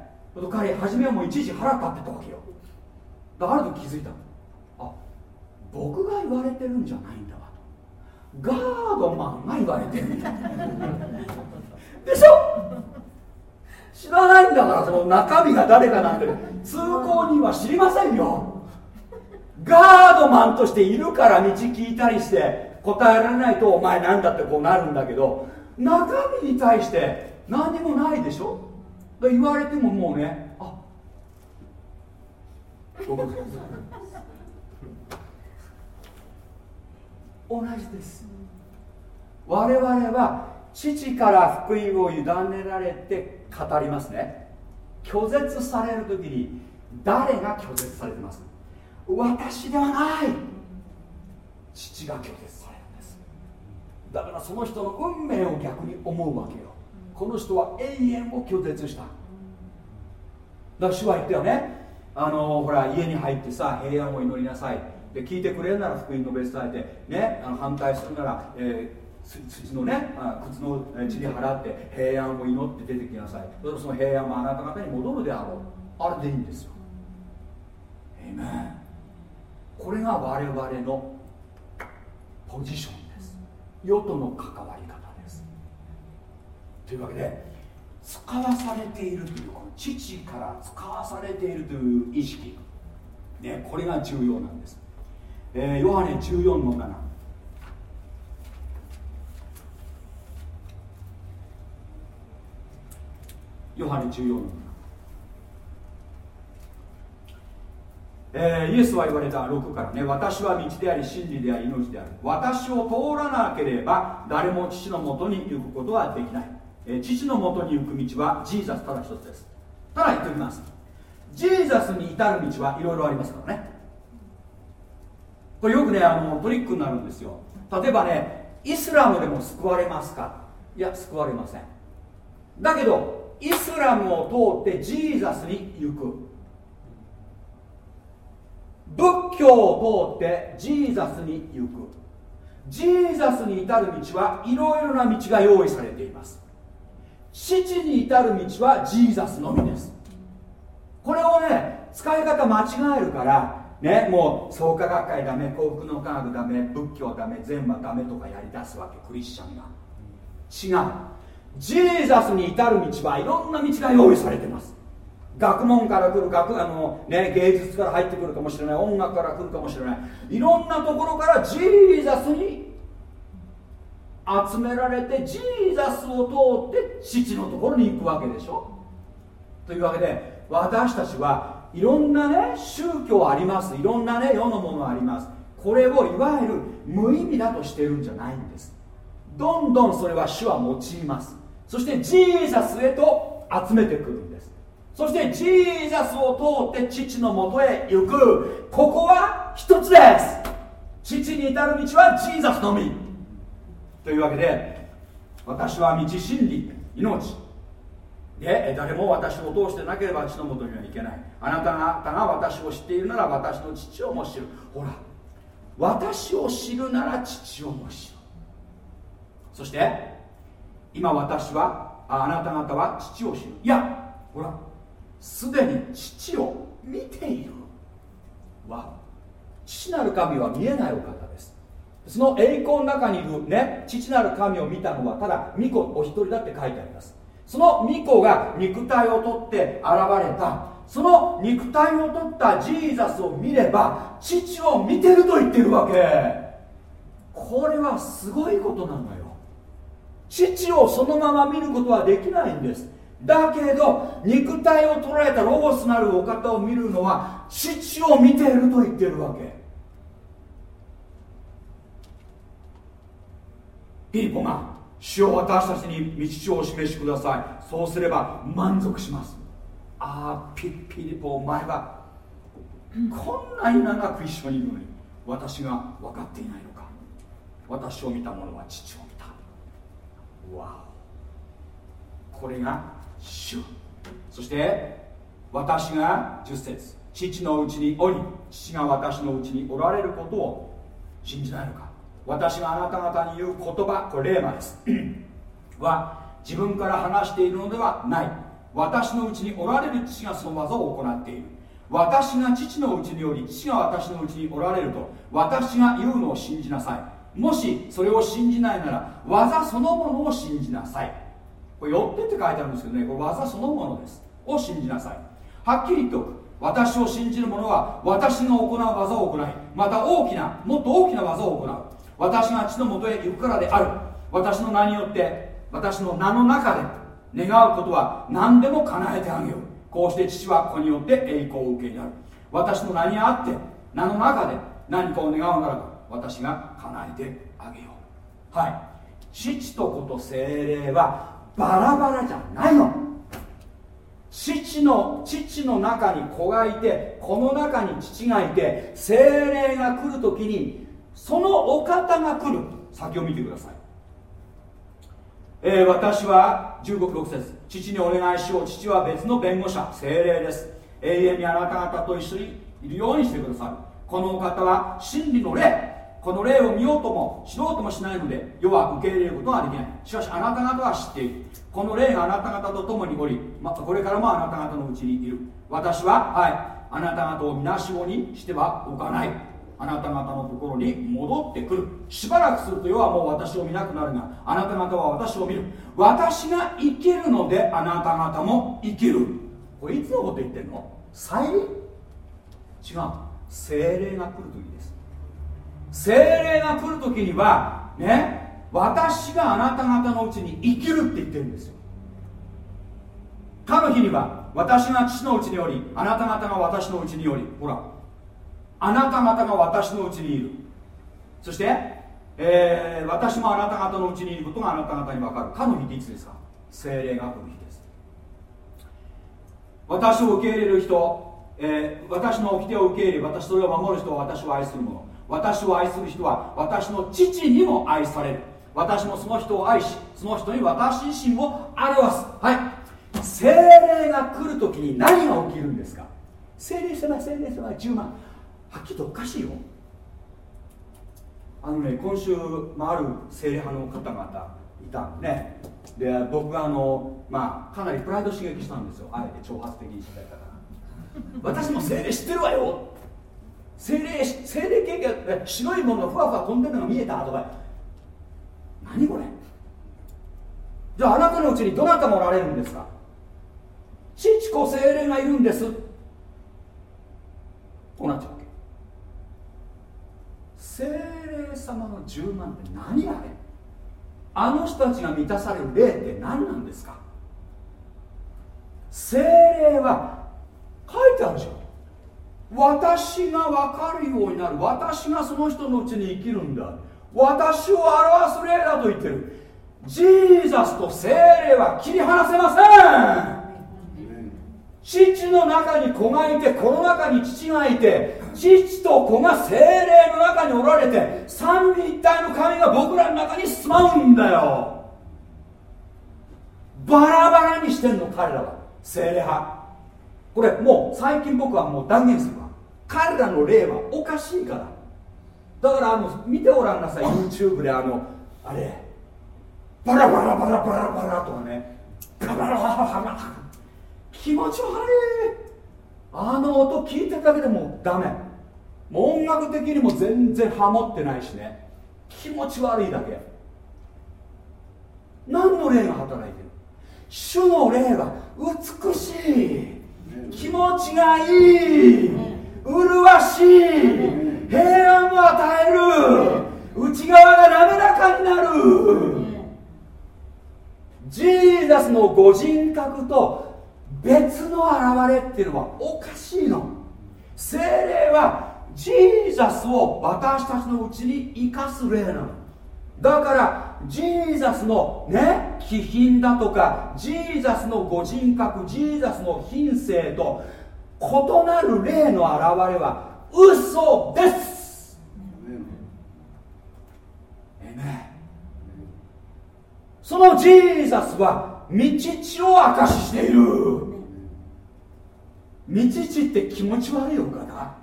Speaker 1: 彼初めはもういちいち腹立ってたわけよ。だからある時気づいたあ僕が言われてるんじゃないんだわと。ガードマンが言われてるんだ。でしょ？知らないんだからその中身が誰かなんて。通行人は知りませんよ。ガードマンとしているから道聞いたりして答えられないとお前なんだってこうなるんだけど中身に対して何もないでしょ？言われてももうねあ同じです。我々は父から福音を委ねられて語りますね。拒絶される時に誰が拒絶されてます？私ではない。父が拒絶されるんです。だからその人の運命を逆に思うわけよ。この人は永遠を拒絶した。だから主は言ったよね。あのほら家に入ってさ平安を祈りなさい。で聞いてくれるなら福音の別伝えて。ねあの反対するなら、えー、土のね靴の塵払って平安を祈って出てきなさい。その平安もあなた方に戻るであろう。あれでいいんですよ。エイメンこれが我々のポジションです。世との関わり方です。というわけで使わされているというこの父から使わされているという意識、ね、これが重要なんです、えー、ヨハネ14の7ヨハネ14の。えー、イエスは言われた6からね私は道であり真理であり命である。私を通らなければ誰も父のもとに行くことはできない、えー、父のもとに行く道はジーザスただ一つです。ただ言っておきます。ジーザスに至る道はいろいろありますからね。これよくねあのトリックになるんですよ。例えばねイスラムでも救われますか？いや救われません。だけどイスラムを通ってジーザスに行く。仏教を通ってジーザスに行く。ジーザスに至る道はいろいろな道が用意されています。父に至る道はジーザスのみです。これをね使い方間違えるからねもう創価学会ダメ幸福の科学ダメ仏教ダメ全部ダメとかやりだすわけクリスチャンが。違う。ジーザスに至る道はいろんな道が用意されてます。学問から来る学あの、ね、芸術から入ってくるかもしれない。音楽から来るかもしれない。いろんなところからジーザスに集められてジーザスを通って父のところに行くわけでしょ。というわけで私たちはいろんなね宗教あります。いろんなね世のものあります。これをいわゆる無意味だとしてるんじゃないんです。どんどんそれは主は用います。そしてジーザスへと集めてくるんです。そしてジーザスを通って父のもとへ行く。ここは一つです。父に至る道はジーザスのみ。というわけで私は道真理命。で誰も私を通してなければ父のもとには行けない。あなた方が私を知っているなら私の父をも知る。ほら私を知るなら父をも知る。そして今私はあなた方は父を知る。いやほらすでに父を見ているわ。父なる神は見えないお方です。その栄光の中にいるね父なる神を見たのはただ巫女お一人だって書いてあります。その巫女が肉体を取って現れた。その肉体を取ったジーザスを見れば父を見てると言ってるわけ。これはすごいことなのよ。父をそのまま見ることはできないんです。だけど肉体を捉えたロゴスなるお方を見るのは父を見ていると言ってるわけ。ピリポが主を私たちに道をお示しください。そうすれば満足します。ああピッピリポお前はこんなに長く一緒にいるのに私が分かっていないのか。私を見た者は父をわおこれが主。そして私が10節父のうちにおり父が私のうちにおられることを信じないのか。私があなた方に言う言葉これレーマです。[clears throat] は自分から話しているのではない。私のうちにおられる父がその技を行っている。私が父のうちにより父が私のうちにおられると私が言うのを信じなさい。もしそれを信じないなら技そのものを信じなさい。これ寄ってって書いてあるんですけどね。これ技そのものです。を信じなさい。はっきり言っておく。私を信じる者は私が行う技を行いまた大きなもっと大きな技を行う。私が地のもとへ行くからである。私の名によって私の名の中で願うことは何でも叶えてあげよう。こうして父はここによって栄光を受けになる。私の名にあって名の中で何かを願うならば私が叶えてあげよう。はい。父と子と精霊はバラバラじゃないの。父の父の中に子がいて子の中に父がいて精霊が来るときにそのお方が来る。先を見てください、えー私は15、6節。父にお願いしよう。父は別の弁護者。精霊です。永遠にあなた方と一緒にいるようにしてくださるこのお方は真理の霊。この霊を見ようとも知ろうともしないので世は受け入れることができない。しかしあなた方は知っている。この霊があなた方と共におりまたこれからもあなた方のうちにいる。私ははいあなた方をみなしごにしてはおかない。あなた方のところに戻ってくる。しばらくすると世はもう私を見なくなるがあなた方は私を見る。私が生きるのであなた方も生きる。これいつのこと言ってんの？再臨？違う。精霊が来る時です。精霊が来る時にはね私があなた方のうちに生きるって言ってるんですよ。かの日には私が父のうちによりあなた方が私のうちによりほらあなた方が私のうちにいる。そして、えー私もあなた方のうちにいることがあなた方に分かる。かの日っていつですか？精霊が来る日です。私を受け入れる人、えー私の掟を受け入れ私それを守る人は私を愛する者。私を愛する人は私の父にも愛される。私もその人を愛しその人に私自身を表す。はい。精霊が来るときに何が起きるんですか？精霊様精霊様10万。はっきりとおかしいよ。あのね今週、まあ、ある精霊派の方々いたんでね。で僕があの、まあ、かなりプライド刺激したんですよ。あえて挑発的にしたいから。私も精霊知ってるわよ。精霊精霊経験白いものがふわふわ飛んでるのが見えた？とか。何これ？じゃああなたのうちにどなたもおられるんですか？父子精霊がいるんです。こうなっちゃうわけ。精霊様の10万って何あれ？あの人たちが満たされる霊って何なんですか？精霊は書いてあるじゃん私が分かるようになる。私がその人のうちに生きるんだ。私を表す霊だと言ってる。ジーザスと精霊は切り離せません。父の中に子がいて子の中に父がいて父と子が精霊の中におられて三位一体の神が僕らの中に住まうんだよ。バラバラにしてんの彼らは。精霊派。これもう最近僕はもう断言する。彼らの霊はおかしいから。だからあの見てごらんなさい。YouTube であのあれバラバラバラバラバラとかね。バラバラバラバラ気持ち悪いあの音聞いてるだけでもダメもう音楽的にも全然ハモってないしね気持ち悪いだけ何の霊が働いてる主の霊は美しい気持ちがいい麗しい平安を与える内側が滑らかになる。ジーザスのご人格と別の現れっていうのはおかしいの。聖霊はジーザスを私たちのうちに生かす霊なの。だからジーザスのね気品だとかジーザスのご人格ジーザスの品性と異なる霊の現れは嘘です。えねそのジーザスは道地を証ししている。道地って気持ち悪いお方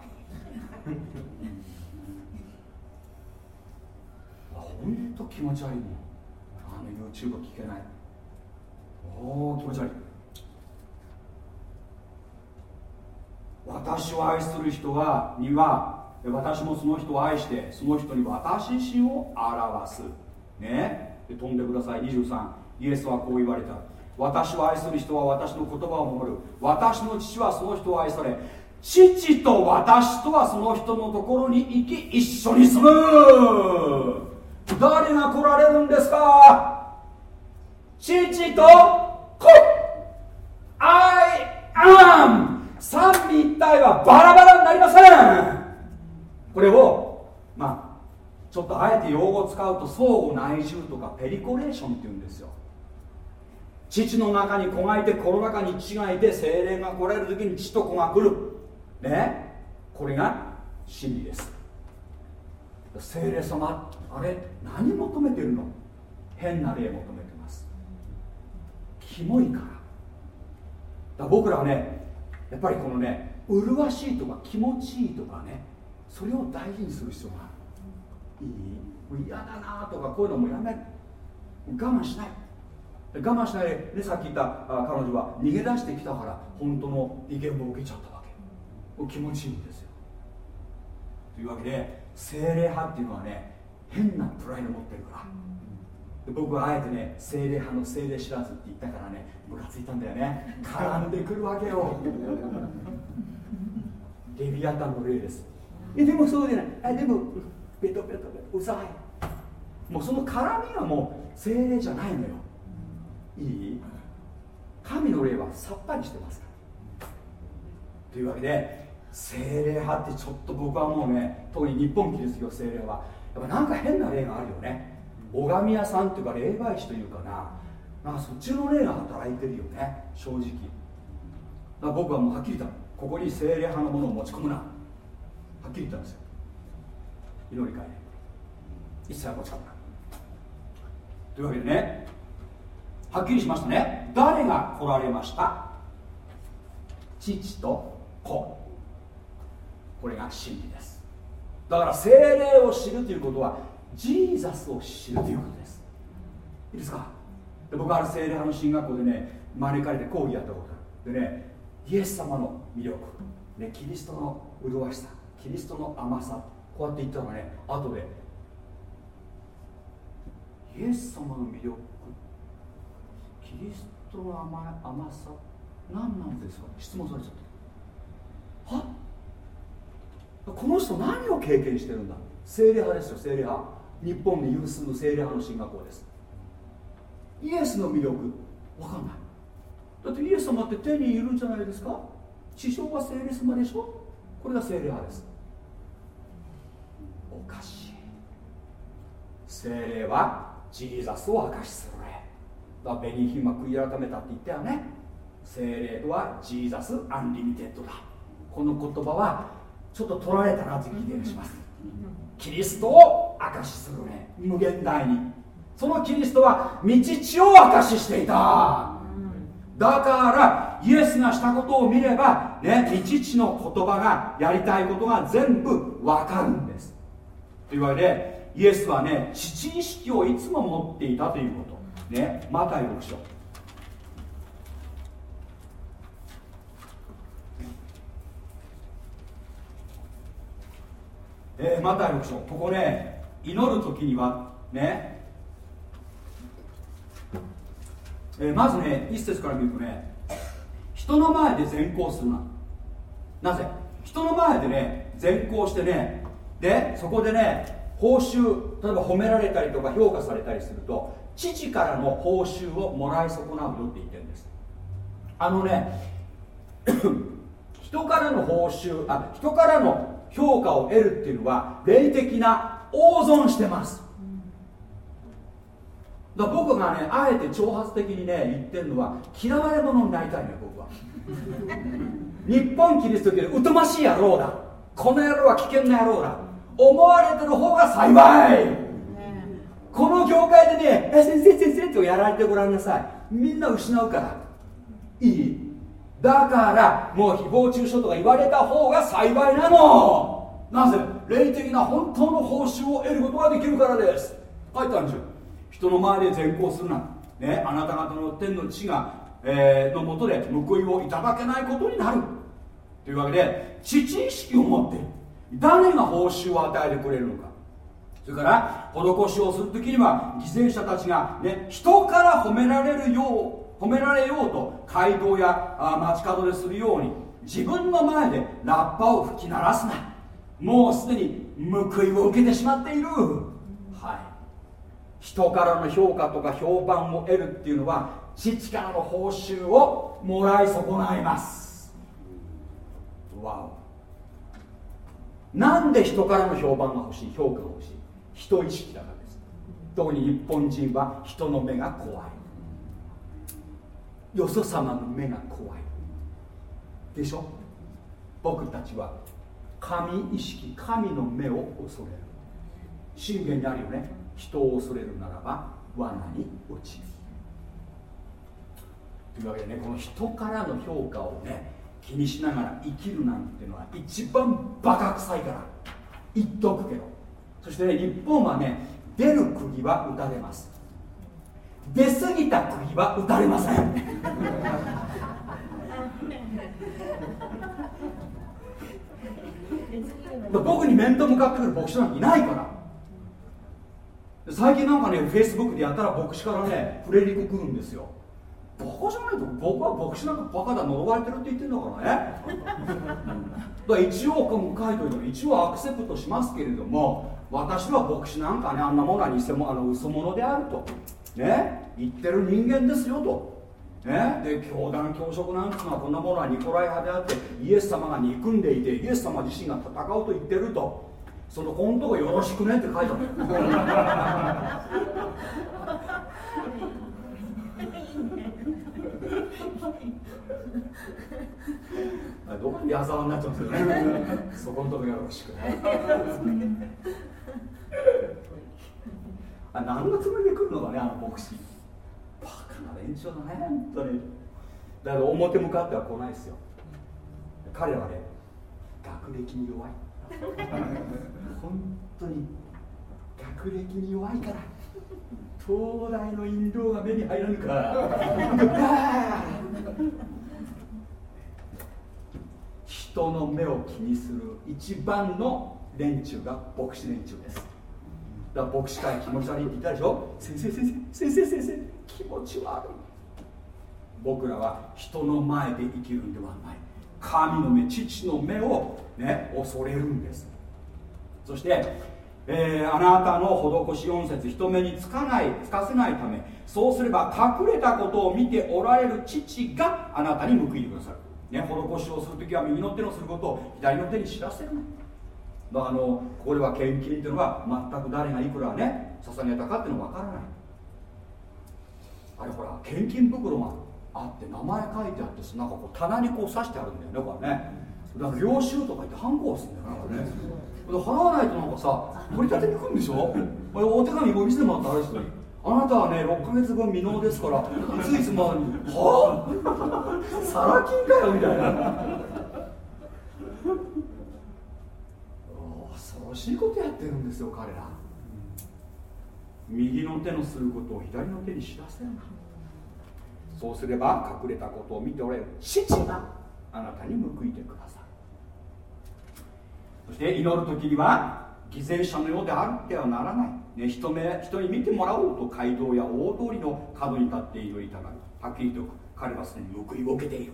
Speaker 1: ほんと気持ち悪いもん。あの YouTube 聞けない。おお気持ち悪い。私を愛する人はには私もその人を愛してその人に私しを表す。ね。で飛んでください。23イエスはこう言われた。私を愛する人は私の言葉を守る。私の父はその人を愛され父と私とはその人のところに行き一緒に住む。誰が来られるんですか？父と子。I am 三位一体はバラバラになりません。これをまあちょっとあえて用語を使うと相互内住とかペリコレーションっていうんですよ。父の中に子がいて子の中に父がいて精霊が来られる時に父と子が来る。ね？これが真理です。精霊様あれ何求めてるの？変な霊求めてます。キモいから。だから僕らはねやっぱりこのね麗しいとか気持ちいいとかねそれを大事にする必要がある。いい嫌だなとかこういうのもやめる我慢しない。我慢しないで、ね、さっき言った彼女は逃げ出してきたから本当の威厳を受けちゃったわけ。もう気持ちいいんですよ。というわけで精霊派っていうのはね変なプライド持ってるから。で僕はあえてね精霊派の精霊知らずって言ったからねムカついたんだよね。[laughs] 絡んでくるわけよ。[laughs] レビアタンの霊です。えでもそうじゃない。あでもベトベトベトうざい。もうその絡みはもう精霊じゃないのよ。いい？神の霊はさっぱりしてますから。というわけで精霊派ってちょっと僕はもうね特に日本キリスト教精霊は。やっぱなんか変な霊があるよね。拝み屋さんっていうか霊媒師というかななんかそっちの霊が働いてるよね正直。だ僕はもうはっきり言ったここに精霊派のものを持ち込むな。はっきり言ったんですよ。祈り会で。一切持ち込むなというわけでねはっきりしましたね。誰が来られました？父と子。これが真理です。だから精霊を知るということはジーザスを知るということです。いいですか？で僕はある精霊派の進学校でね招かれて講義やったことある。でねイエス様の魅力、ね、キリストの麗しさキリストの甘さこうやって言ったらね後でイエス様の魅力キリストの甘甘さ何なんですか？質問されちゃった。は？この人何を経験してるんだ？精霊派ですよ精霊派。日本で有数の精霊派の進学校です。イエスの魅力わかんない。だってイエス様って天にいるんじゃないですか？地上は聖霊様でしょ？これが聖霊派です。おかしい。聖霊はジーザスを証しする霊だからベニヒンは悔い改めたって言ったよね。聖霊とは Jesus Unlimited だ。この言葉はちょっと取られたなという気がします。キリストを証しするね。無限大にそのキリストは道地を証ししていた。だからイエスがしたことを見ればね道地の言葉がやりたいことが全部わかるんです。というわけでイエスはね父意識をいつも持っていたということ。ねマタイ6章えー、マタイ6章ここね祈る時にはね、えーまずね一節から見るとね人の前で善行するな。なぜ？人の前でね善行してねでそこでね報酬例えば褒められたりとか評価されたりすると父からの報酬をもらい損なうよって言ってるんです。あのね [coughs] 人からの報酬あ人からの評価を得るっていうのは霊的な大損してます。だ僕がねあえて挑発的にね言ってるのは嫌われ者になりたいのよ僕は。[laughs] 日本キリスト教で疎ましい野郎だ。この野郎は危険な野郎だ。思われてる方が幸い。この業界でねえ先生先生とやられてごらんなさい。みんな失うから。いい。だからもう誹謗中傷とか言われた方が幸いなの。なぜ？霊的な本当の報酬を得ることができるからです。書いてあるんですよ人の前で善行するな、ね、あなた方の天の地が、えーのもとで報いをいただけないことになる。というわけで父意識を持っている誰が報酬を与えてくれるのか。それから施しをするときには犠牲者たちが、ね、人から褒められるよう褒められようと街道やあ街角でするように自分の前でラッパを吹き鳴らすな。もうすでに報いを受けてしまっている。人からの評価とか評判を得るっていうのは父からの報酬をもらい損ないます。わお。なんで人からの評判が欲しい評価が欲しい？人意識だからです。特に日本人は人の目が怖い。よそ様の目が怖い。でしょ？僕たちは神意識神の目を恐れる。信玄にあるよね。人を恐れるならば罠に落ちる。というわけでねこの人からの評価をね気にしながら生きるなんてのは一番バカ臭いから言っとくけど。そしてね日本はね出る釘は打たれます。出過ぎた釘は打たれません。[laughs] 僕に面と向かってくる牧師なんていないから最近なんかねフェイスブックでやったら牧師からねプレリク来るんですよ。バカじゃないと僕は牧師なんかバカだ呪われてるって言ってんだからね。だから一応書いといて一応アクセプトしますけれども私は牧師なんかねあんなものは偽物あの嘘物であるとね言ってる人間ですよと。ね、で教団教職なんていうのはこんなものはニコライ派であってイエス様が憎んでいてイエス様自身が戦うと言ってると。その本当がよろしくねって書いてあるどこに矢沢になっちゃうんですよね。そこのとこよろしくねあ何のつもりで来るのかねあの牧師。バカな連中だね本当に。だから表向かっては来ないですよ。彼らはね学歴に弱い。本当に学歴に弱いから東大の飲料が目に入らぬから。人の目を気にする一番の連中が牧師連中です。だから牧師会気持ち悪いって言ったでしょ？先生先生先生先生気持ち悪い僕らは人の前で生きるんではない神の目父の目をね恐れるんです。そして、えーあなたの施し4節人目につかないつかせないためそうすれば隠れたことを見ておられる父があなたに報いてくださる、ね、施しをするときは右の手のすることを左の手に知らせるだからあのここでは献金っていうのは全く誰がいくらね捧げたかっていうのは分からない。あれほら献金袋があって名前書いてあってなんかこう棚にこう刺してあるんだよねこれね。だから領収とか言って反抗するんだよね。ねで払わないとなんかさ取り立てに来るんでしょ？お手紙こう見せてもらったらあれですよ。あなたはね6ヶ月分未納ですからいついつまでに。はあ？サラ金かよみたいな。恐ろしいことやってるんですよ彼ら。右の手のすることを左の手に知らせるそうすれば隠れたことを見ておれ。る父があなたに報いてくださいそして祈る時には偽善者のようであってはならない、ね、人目人に見てもらおうと街道や大通りの角に立って祈りたがる。はっきりと彼はすでに報いを受けている。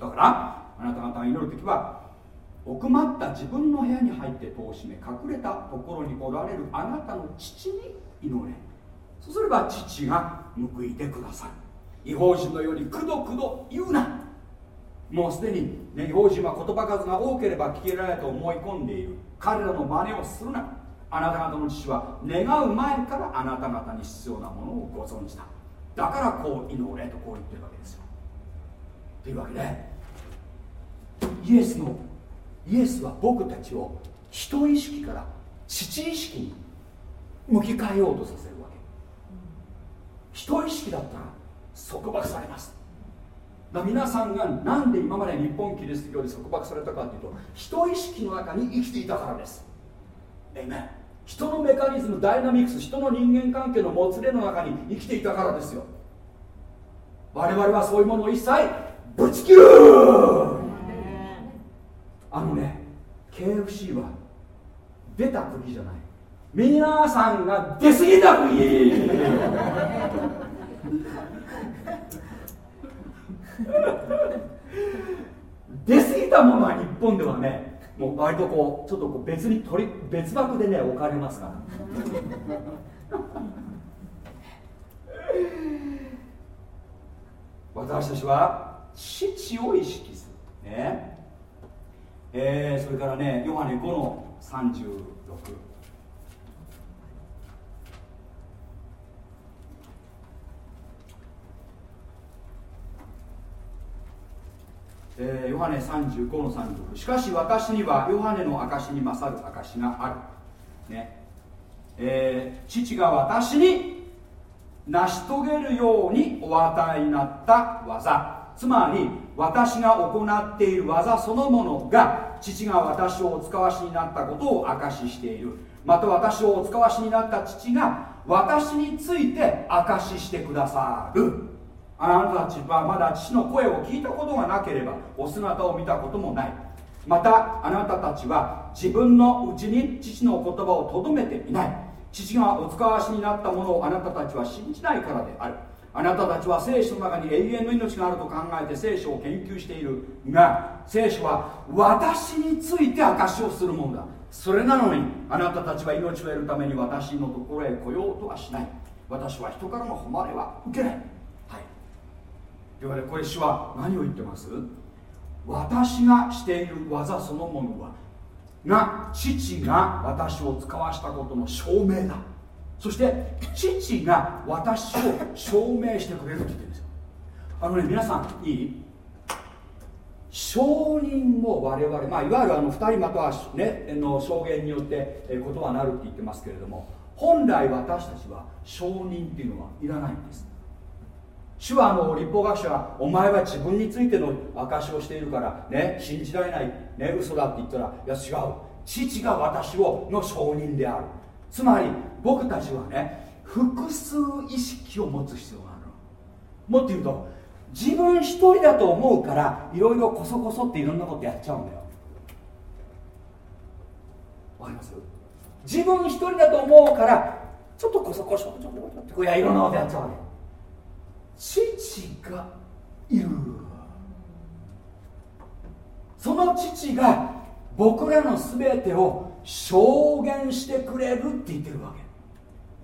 Speaker 1: だからあなた方が祈る時は奥まった自分の部屋に入って戸を閉め隠れたところにおられるあなたの父に祈れ。そうすれば父が報いてください違法人のようにくどくど言うな。もうすでに、ね、違法人は言葉数が多ければ聞けられと思い込んでいる。彼らの真似をするな。あなた方の父は願う前からあなた方に必要なものをご存知だ。だからこう祈れとこう言ってるわけですよ。というわけでイエスのイエスは僕たちを人意識から父意識に向き変えようとさせるわけ。人意識だったら束縛されます。だ皆さんが何で今まで日本キリスト教で束縛されたかというと人意識の中に生きていたからです。えめ人のメカニズムダイナミクス人の人間関係のもつれの中に生きていたからですよ。我々はそういうものを一切ぶち切る。あのね KFC は出た釘じゃない。皆さんが出過ぎた釘出過ぎたものは日本ではねもう割とこうちょっとこう別に取り別枠でね置かれますから。私たちは父を意識する。ね。えー、それからねヨハネ5の36えー、ヨハネ35の36しかし私にはヨハネの証に勝る証がある、ね。えー、父が私に成し遂げるようにお与えになった技。つまり私が行っている技そのものが父が私をお使わしになったことを証ししている。また私をお使わしになった父が私について証ししてくださる。あなたたちはまだ父の声を聞いたことがなければお姿を見たこともない。またあなたたちは自分のうちに父の言葉をとどめていない。父がお使わしになったものをあなたたちは信じないからである。あなたたちは聖書の中に永遠の命があると考えて聖書を研究しているが聖書は私について証しをするものだ。それなのにあなたたちは命を得るために私のところへ来ようとはしない。私は人からの誉れは受けない。というわけでこれ主は何を言ってます？私がしている技そのものはが父が私を使わしたことの証明だ。そして父が私を証明してくれるって言ってるんですよ。あのね皆さんいい証人を我々、まあ、いわゆるあの2人または、ね、の証言によってことはなるって言ってますけれども本来私たちは証人っていうのはいらないんです。主はあの立法学者はお前は自分についての証しをしているからね信じられない、ね、嘘だって言ったらいや違う。父が私をの証人である。つまり僕たちはね複数意識を持つ必要があるもっと言うと自分一人だと思うからいろいろこそこそっていろんなことやっちゃうんだよ。わかります？自分一人だと思うからちょっとこそこそちょっとちょっとこうやいろんなことやっちゃうわけ。父がいる。その父が僕らの全てを証言してくれるって言ってるわけ。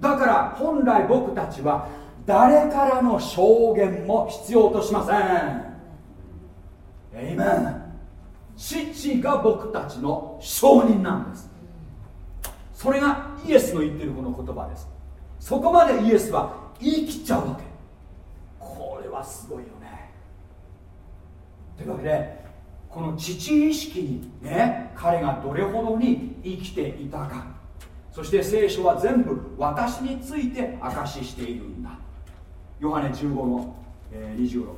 Speaker 1: だから本来僕たちは誰からの証言も必要としません。エイメン父が僕たちの証人なんです。それがイエスの言ってるこの言葉です。そこまでイエスは言い切っちゃうわけ。すごいよね。というわけでこの父意識にね彼がどれほどに生きていたか。そして聖書は全部私について証ししているんだ。ヨハネ15の、え、26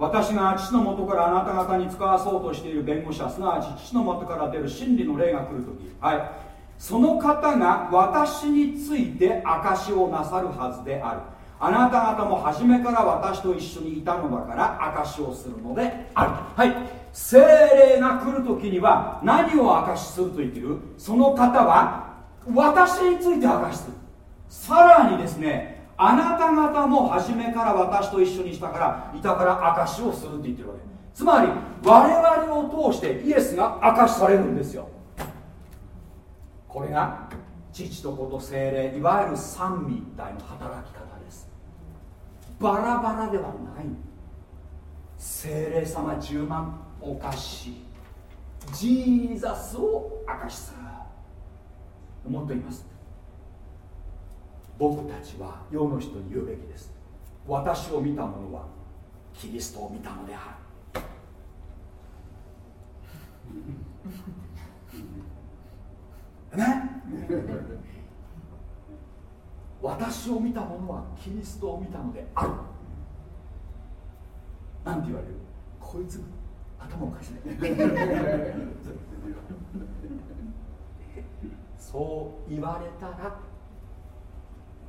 Speaker 1: 私が父の元からあなた方に使わそうとしている弁護者すなわち父の元から出る真理の霊が来るとき。はい。その方が私について証しをなさるはずである。あなた方も初めから私と一緒にいたのだから証しをするのである。はい。精霊が来るときには何を証しすると言っている？その方は私について証しする。さらにですねあなた方も初めから私と一緒にしたからいたから証しをするって言ってるわけ。つまり我々を通してイエスが証しされるんですよ。これが父と子と精霊いわゆる三位一体の働き方です。バラバラではない。精霊様10万おかしいジーザスを証しするもっと言います。僕たちは世の人に言うべきです。私を見た者はキリストを見たのである。ね？私を見た者はキリストを見たのである。なんて言われる？こいつ頭おかしい [laughs] そう言われたら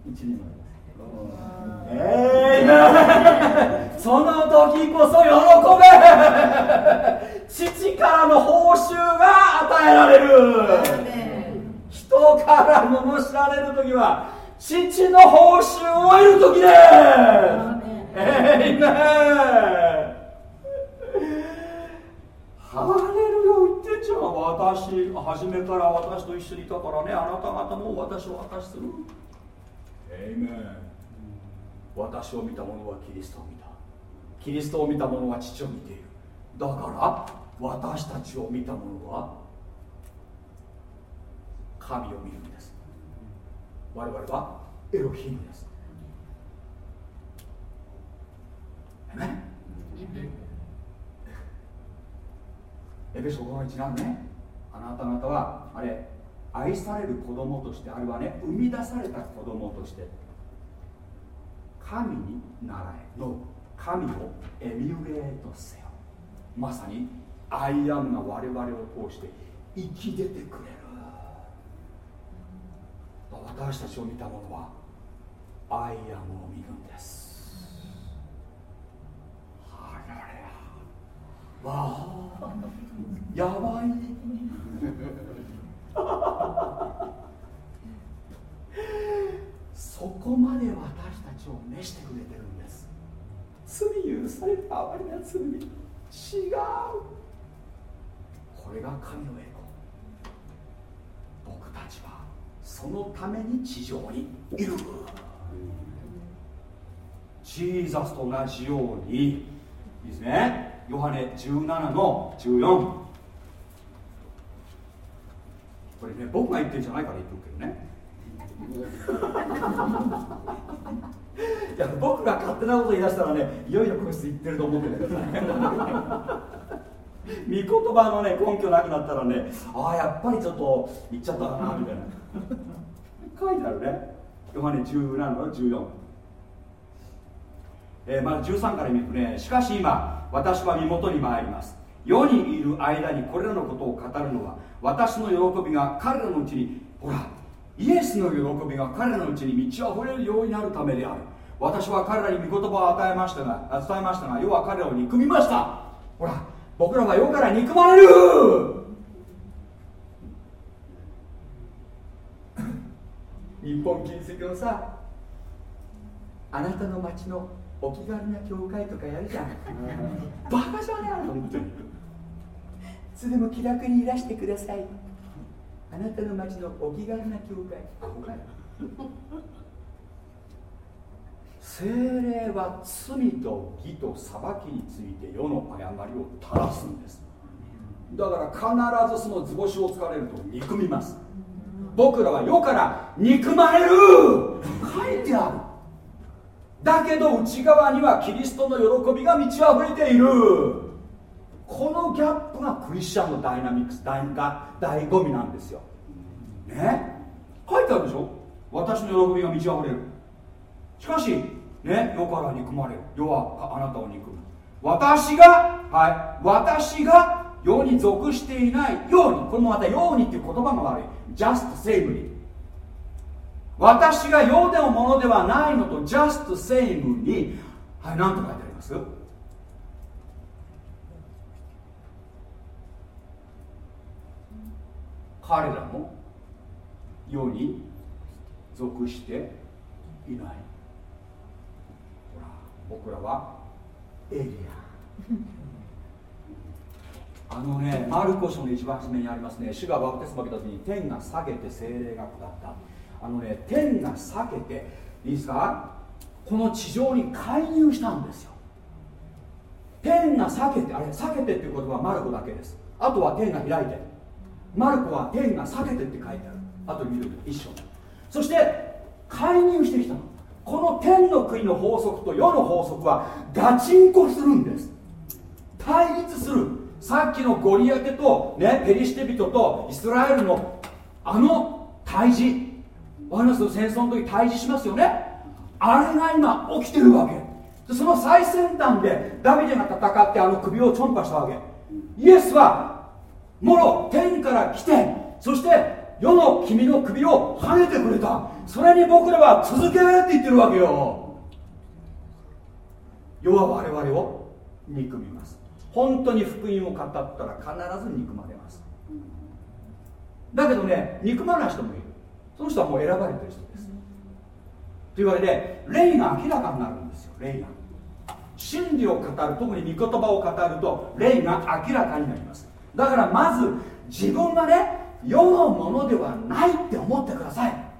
Speaker 1: 一人前えー、その時こそ喜べ。[laughs] 父からの報酬が与えられる。人から罵られる時は父の報酬を得る時です。えいめハレルヤ言ってんじゃん。私初めから私と一緒にいたからね。あなた方も私を明かしする。エイメン私を見た者はキリストを見た。キリストを見た者は父を見ている。だから私たちを見た者は神を見るんです。我々はエロヒムです。ねエペソ5の1なんね。あなた方はあれ愛される子供としてあるいはね生み出された子供として神に習えの神をエミュレートせよ。まさに I am が我々を通して生き出てくれる。私たちを見た者は I am を見るんです。ハレルヤ。わあ。やばい。そこまで私たちを召してくれてるんです。罪許された哀れな罪。違う。これが神の栄光。僕たちはそのために地上にいる。ジーザスと同じように。いいですね。ヨハネ17の14これね僕が言ってるんじゃないから言ってるけどね。[laughs] いや僕が勝手なこと言い出したらねいよいよこいつ言ってると思ってください御言葉のね根拠なくなったらねああやっぱりちょっと言っちゃったかなみたいな。書いてあるね。ヨハネ17の14えー、まず13から見るとねしかし今私は身元に参ります世にいる間にこれらのことを語るのは私の喜びが彼らのうちにほらイエスの喜びが彼らのうちに満ち溢れるようになるためである。私は彼らに御言葉を与えましたが伝えましたが世は彼らを憎みました。ほら僕らは世から憎まれる。[coughs] 日本近世のさあなたの町のお気軽な教会とかやるじゃん。[laughs] バカじゃねえ本当に。いつでも気楽にいらしてください。あなたの町のお気軽な教会。アホかよ精霊は罪と義と裁きについて世の誤りを垂らすんです。だから必ずその図星を突かれると憎みます。僕らは世から憎まれる。書いてある。だけど内側にはキリストの喜びが満ち溢れている。このギャップがクリスチャンのダイナミックス大が醍醐味なんですよ。ね？書いてあるでしょ？私の喜びが満ち溢れる。しかしね？世から憎まれる。世はあなたを憎む。私がはい。私が世に属していないようにこれもまたようにっていう言葉が悪い。just same に私が世でのものではないのと just same にはい何と書いてあります？彼らも世に属していない。ほら僕らはエリア。[laughs] あのねマルコ書の一番初めにありますね。主がバプテスマ受けた時に天が下げて精霊が下った。あのね天が下げていいですか？この地上に介入したんですよ。天が裂けてあれ裂けてっていう言葉はマルコだけです。あとは天が開いてマルコは天が裂けてって書いてある。あと見る一緒。そして介入してきたの。この天の国の法則と世の法則はガチンコするんです。対立する。さっきのゴリアテと、ね、ペリシテ人とイスラエルのあの対峙ワナスの戦争の時対峙しますよね。あれが今起きてるわけ。その最先端でダビデが戦ってあの首をチョンパしたわけ。イエスはもろ天から来てそして世の君の首を跳ねてくれた。それに僕らは続けって言ってるわけよ。世は我々を憎みます。本当に福音を語ったら必ず憎まれます。だけどね憎まない人もいる。その人はもう選ばれてる人です。というわけで霊が明らかになるんですよ。霊が。真理を語る特に御言葉を語ると霊が明らかになります。だからまず自分がね世のものではないって思ってください。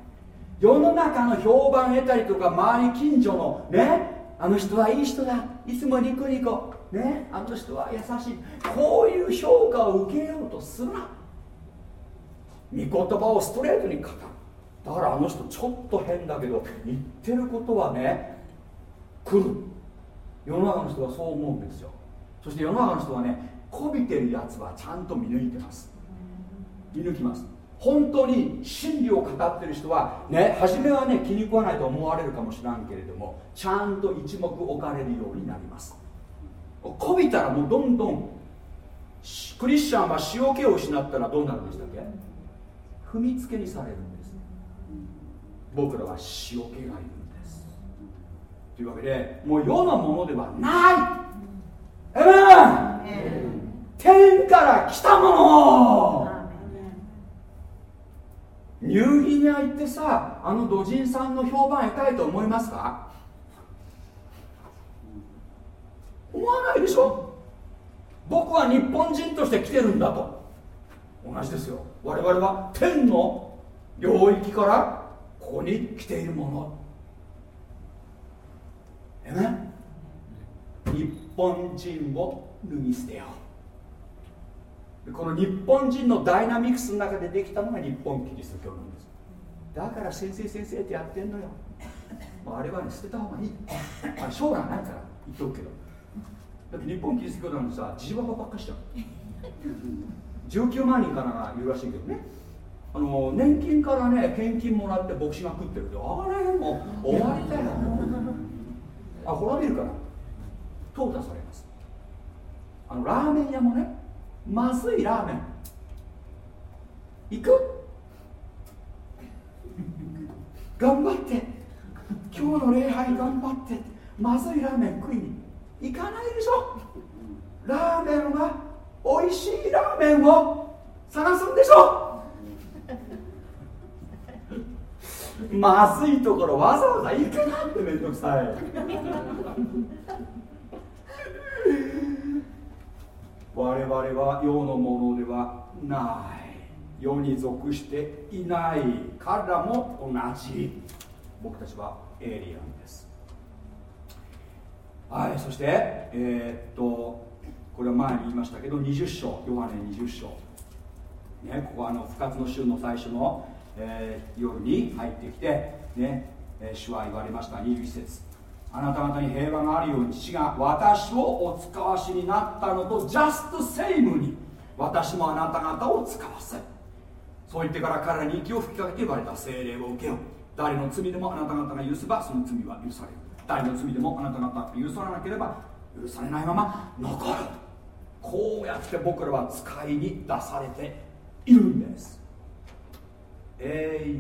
Speaker 1: 世の中の評判得たりとか周り近所のねあの人はいい人だ。いつもニコニコ。ねあの人は優しい。こういう評価を受けようとするな。御言葉をストレートに語るだからあの人ちょっと変だけど言ってることはね来る。世の中の人はそう思うんですよ。そして世の中の人はねこびてるやつはちゃんと見抜いてます。見抜きます。本当に真理を語ってる人はね初めはね気に食わないと思われるかもしらんけれどもちゃんと一目置かれるようになります。こびたらもうどんどんクリスチャンは塩気を失ったらどうなるんでしたっけ？踏みつけにされるんです。僕らは塩気がいるんです。というわけでもう世のものではない。えめ天から来たもの。ニューギニア行ってさあの土人さんの評判得たいと思いますか？思わないでしょ？僕は日本人として来てるんだと。同じですよ。我々は天の領域からここに来ているもの。えね日本人を脱ぎ捨てようこの日本人のダイナミクスの中でできたのが日本キリスト教なんです。だから先生先生ってやってんのよ。あれはね捨てた方がいい。あれ将来ないから言っとくけど。だって日本キリスト教団のさジババばっかしちゃう。19万人かながいるらしいけどね。あの年金からね献金もらって牧師が食ってるってあれもう終わりだよ。あ滅びるから淘汰されます。あのラーメン屋もねまずいラーメン。行く？[laughs] 頑張って。今日の礼拝頑張って。まずいラーメン食いに。行かないでしょ？ラーメンは美味しいラーメンを探すんでしょ？[laughs] まずいところわざわざ行くなってめんどくさい。我々は世のものではない。世に属していない彼らも同じ。僕たちはエイリアンです。はいそしてえーっとこれは前に言いましたけど20章。ヨハネ20章。ねここはあの復活の週の最初の、えー夜に入ってきてね、えー主は言われました。21節。あなた方に平和があるように父が私をお使わしになったのとジャストセイムに私もあなた方を使わせそう言ってから彼らに息を吹きかけて言われた精霊を受けよう。誰の罪でもあなた方が許せばその罪は許される。誰の罪でもあなた方が許さなければ許されないまま残る。こうやって僕らは使いに出されているんです。えい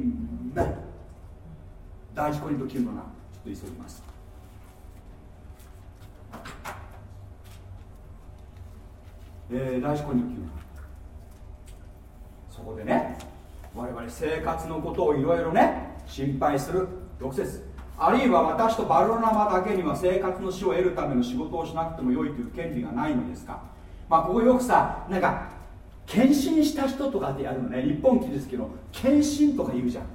Speaker 1: めん第一コリント9の7ちょっと急ぎます。えー、第一コリント9の7そこでね我々生活のことをいろいろね心配する6節あるいは私とバルナマだけには生活の死を得るための仕事をしなくてもよいという権利がないのですか。まあここよくさなんか献身した人とかってやるのね日本記ですけど献身とか言うじゃん。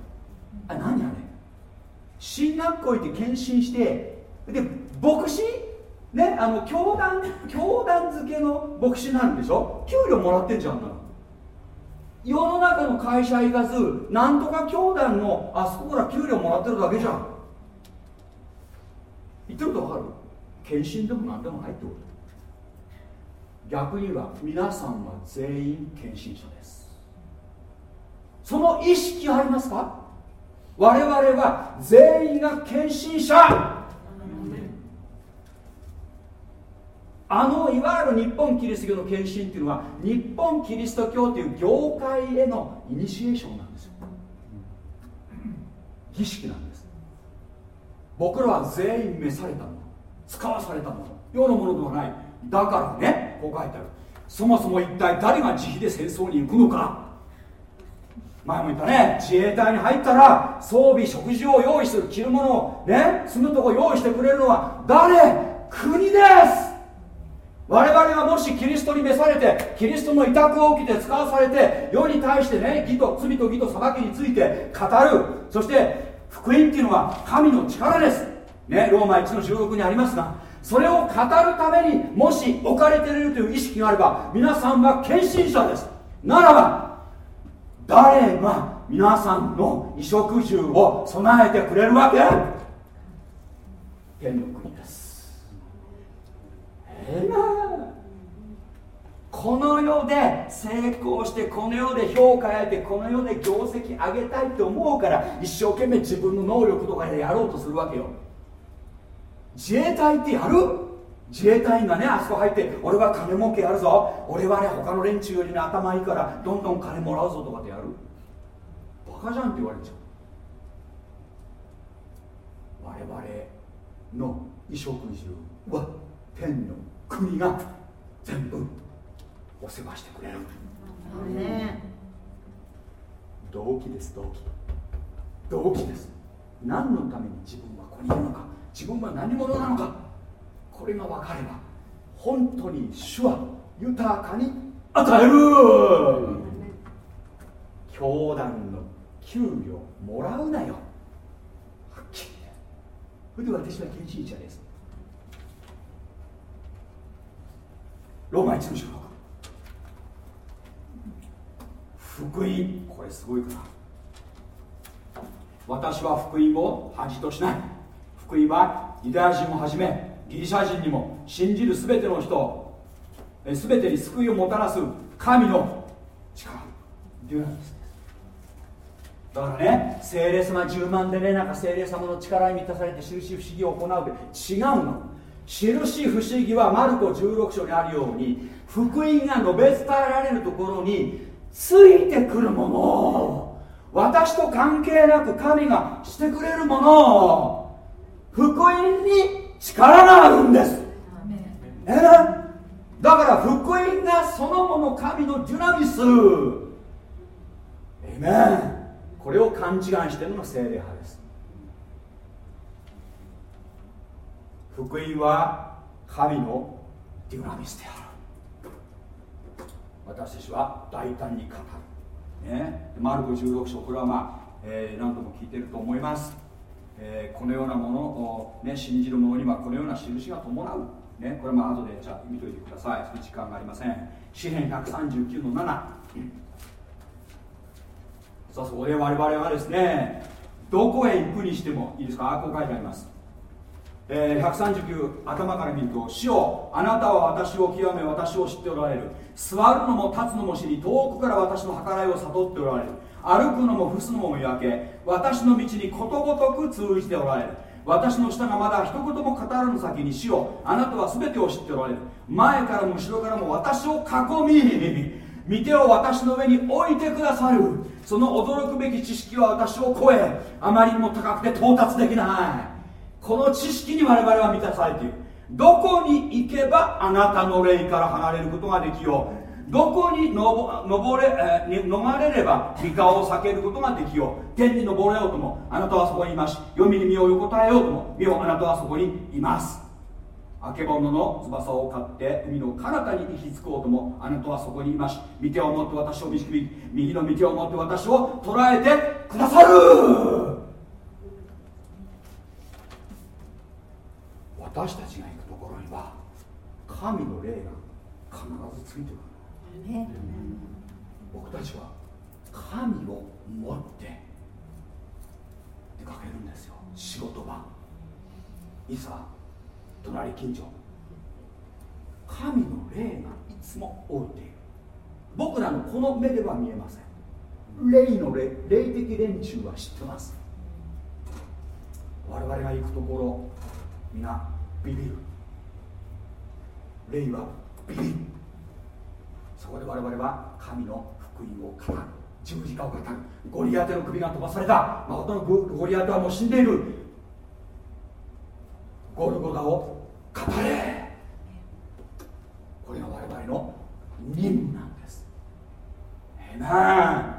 Speaker 1: あ何あれ。進学校行って献身してで牧師ねあの教団教団付けの牧師なんでしょ？給料もらってんじゃん世の中の会社行かずなんとか教団のあそこから給料もらってるだけじゃん。言ってることわかる？献身でも何でもないってこと。逆に言えば皆さんは全員献身者です。その意識ありますか？我々は全員が献身者。あのいわゆる日本キリスト教の献身っていうのは日本キリスト教という業界へのイニシエーションなんですよ。儀式なんです。僕らは全員召されたもの使わされたもの世のものではない。だからねこう書いてある。そもそも一体誰が自費で戦争に行くのか。前も言ったね自衛隊に入ったら装備食事を用意する着るものをね住むとこ用意してくれるのは誰？国です。我々がもしキリストに召されてキリストの委託を受けて使わされて世に対してね義と罪と義と裁きについて語る。そして福音っていうのは神の力です。ねローマ1の16にありますがそれを語るためにもし置かれているという意識があれば皆さんは献身者です。ならば誰が皆さんの衣食住を備えてくれるわけ？天の国ですえなこの世で成功してこの世で評価得てこの世で業績上げたいって思うから一生懸命自分の能力とかでやろうとするわけよ。自衛隊ってやる？自衛隊員がねあそこ入って俺は金儲けやるぞ。俺はね他の連中よりね頭いいからどんどん金もらうぞとかってやる？バカじゃんって言われちゃう。我々の衣食住は天の国が全部。お世話してくれる。動機です動機。動機です。何のために自分はここにいるのか。自分は何者なのか。これが分かれば本当に主は豊かに与える。教団の給料もらうなよ。はっきりそれで私は献身者です。ローマ1の16福音これすごいから私は福音を恥としない。福音はユダヤ人をはじめギリシャ人にも信じる全ての人全てに救いをもたらす神の力。デュナミスですだからね聖霊様10万でねなんか聖霊様の力に満たされて印不思議を行うって違うの。印不思議はマルコ16章にあるように福音が述べ伝えられるところについてくるもの。私と関係なく神がしてくれるもの。福音に力があるんです。えーだから福音がそのもの神のデュナミス。エイメンこれを勘違いしているのが聖霊派です。福音は神のデュナミスである私たちは大胆に語る、ね、マルコ16章これはまあ、えー何度も聞いてると思います、えーこのようなものを、ね、信じる者にはこのような印が伴う、ね、これも後でじゃあ見といてください。時間がありません。詩編139の7さあそこで我々はですねどこへ行くにしてもいいですか？こう書いてあります。えー139頭から見ると「主よあなたは私を極め私を知っておられる。座るのも立つのも知り遠くから私の計らいを悟っておられる。歩くのも伏すのも見分け私の道にことごとく通じておられる。私の舌がまだ一言も語らぬ先に死をあなたは全てを知っておられる。前からも後ろからも私を囲み御手を私の上に置いてくださる。その驚くべき知識は私を超えあまりにも高くて到達できない。この知識に我々は満たされている。どこに行けばあなたの霊から離れることができよう。どこに登れ、えー、逃れれば三河を避けることができよう。天に登れようともあなたはそこにいます。読みに身を横たえようとも身をあなたはそこにいます。あけぼのの翼を買って海の彼方に行き着こうともあなたはそこにいます。見手を持って私を導き右の見手を持って私を捉えてくださる。私たちが行くところには神の霊が必ずついてくる。僕たちは神を持って出かけるんですよ。仕事場。いざ隣近所。神の霊がいつも置いている僕らのこの目では見えません。霊の霊霊的連中は知ってます。我々が行くところ皆ビビる霊はビビるそこで我々は神の福音を語る。十字架を語る。ゴリアテの首が飛ばされた。誠のゴリアテはもう死んでいる。ゴルゴダを語れ。これが我々の任務なんです。ええなあ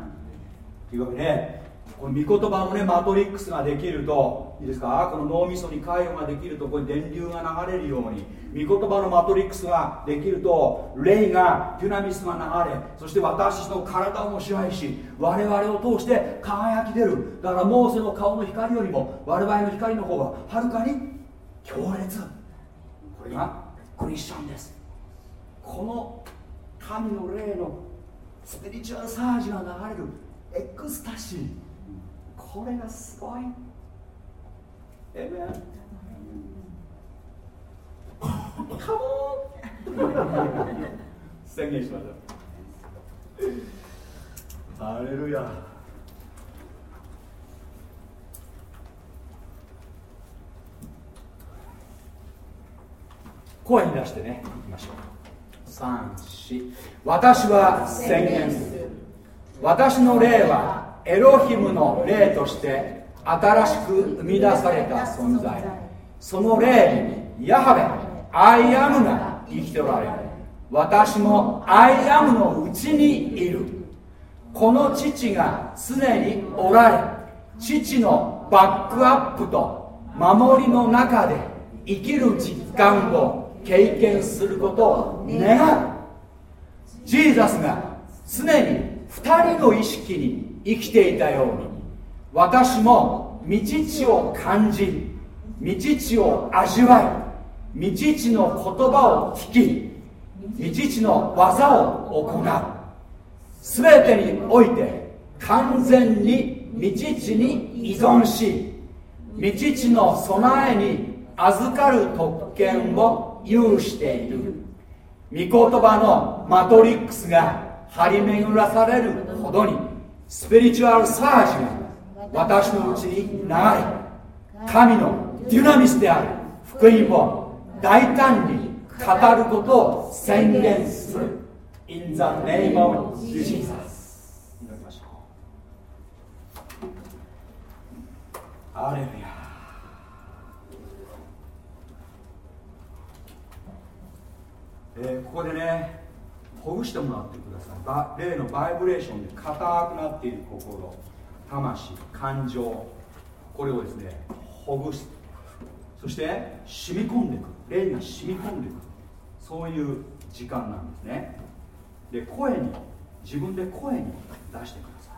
Speaker 1: というわけでこの御言葉のねマトリックスができるといいですか？この脳みそに回路ができるとこれ電流が流れるように御言葉のマトリックスができると霊がデュナミスが流れそして私の体をも支配し我々を通して輝き出る。だからモーセの顔の光よりも我々の光の方がはるかに強烈。これがクリスチャンです。この神の霊のスピリチュアルサージが流れるエクスタシー。これがすごい。エメンカモン宣言しましょう。ハレルヤ声に出してね。いきましょう。34私は宣言する。私の霊はエロヒムの霊として新しく生み出された存在。その霊にヤハベ I am が生きておられる。私も I am のうちにいる。この父が常におられ父のバックアップと守りの中で生きる実感を経験することを願う。ジーザスが常に2人の意識に生きていたように私も道地を感じ道地を味わい道地の言葉を聞き道地の技を行う。全てにおいて完全に道地に依存し道地の備えに預かる特権を有している。御言葉のマトリックスが張り巡らされるほどにスピリチュアルサージが私のうちに流れ神のデュナミスである。福音を大胆に語ることを宣言する。In the name of Jesus 祈りましょう。アレルヤ。えー、ここでねほぐしてもらってください。例のバイブレーションで硬くなっている心。魂感情これをですねほぐす。そして染み込んでいく。霊が染み込んでいく。そういう時間なんですね。で声に自分で声に出してください。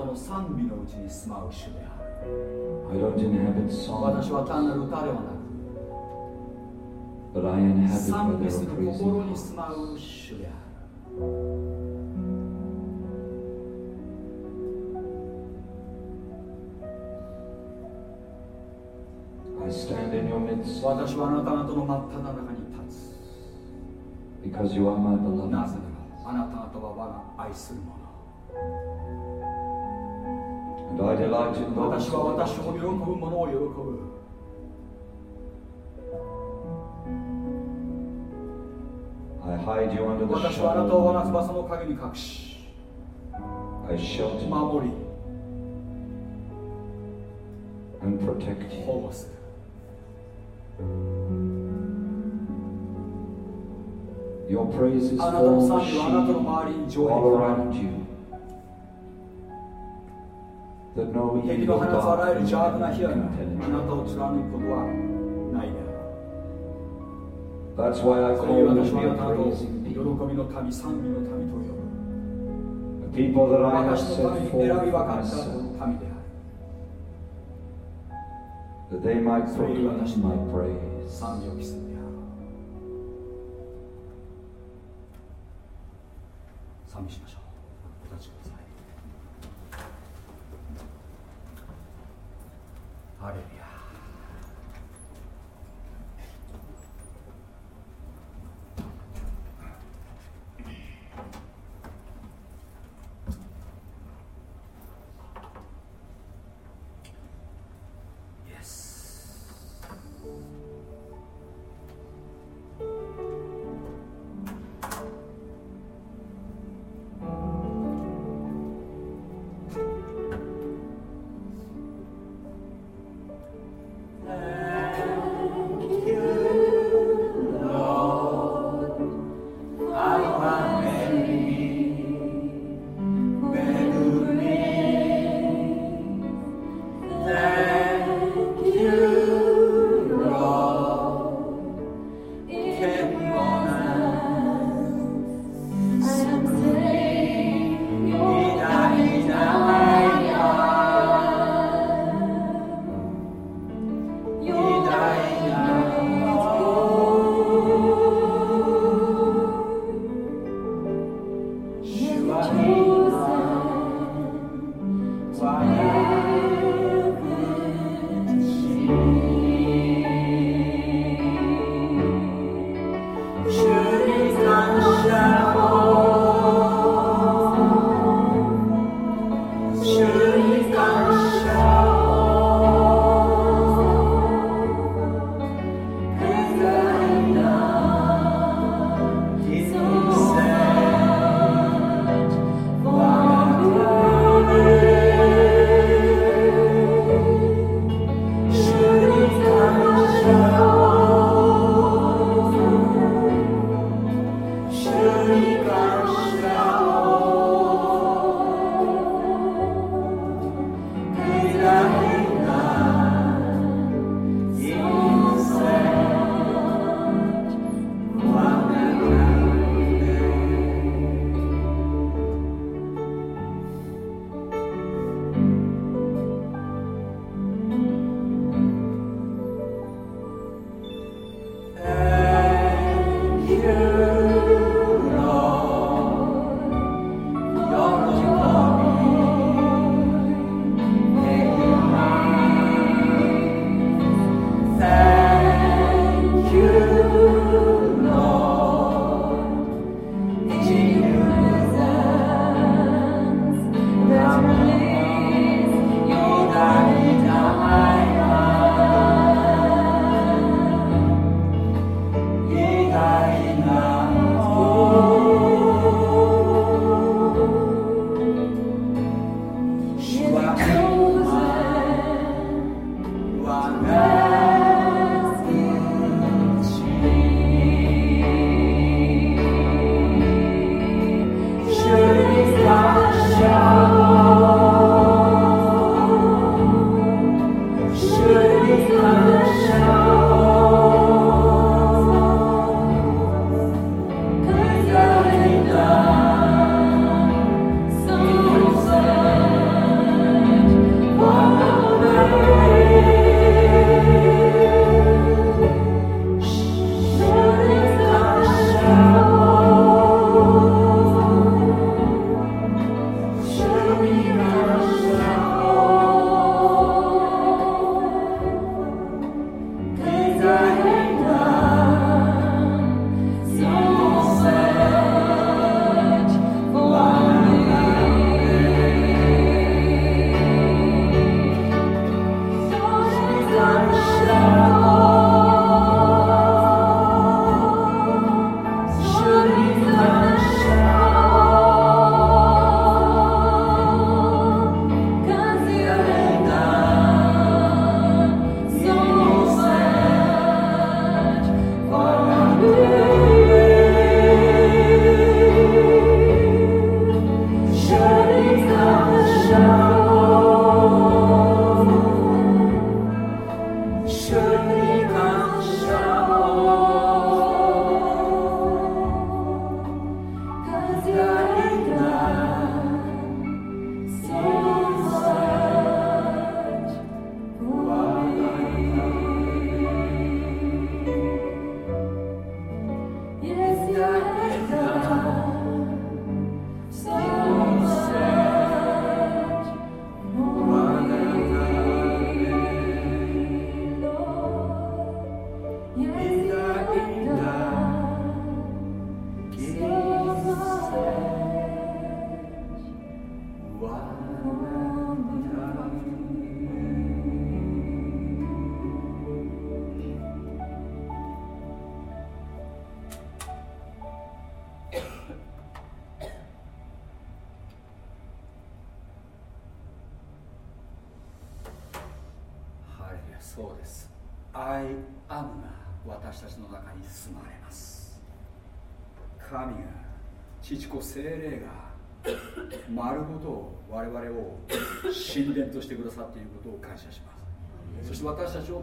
Speaker 1: たの賛美のうちに住まう主である私は単なる歌ではなく賛美する心に住まう主である私はあなた方の真っ只中に立つ。
Speaker 5: Because you are my beloved.
Speaker 1: なぜならあなた方は我が愛する者。
Speaker 5: Delight in those
Speaker 1: 私は私を喜ぶ.者を喜ぶ
Speaker 5: I hide you under the
Speaker 1: 私はあなたを我が
Speaker 5: shadow
Speaker 1: 翼の陰に隠し
Speaker 5: I shelter
Speaker 1: 守り
Speaker 5: and protect you.
Speaker 1: 保護する
Speaker 5: Your praise is full of
Speaker 1: 城
Speaker 5: all around you.
Speaker 1: 敵の放つあらゆる邪悪な火はあなたを貫くことはないであるそうい
Speaker 5: う
Speaker 1: 私はあなたを喜びの民賛美の民と呼ぶ私のたに選び分かった民であるそうい
Speaker 5: う
Speaker 1: 私の賛美を着せ寂しましょう。ハ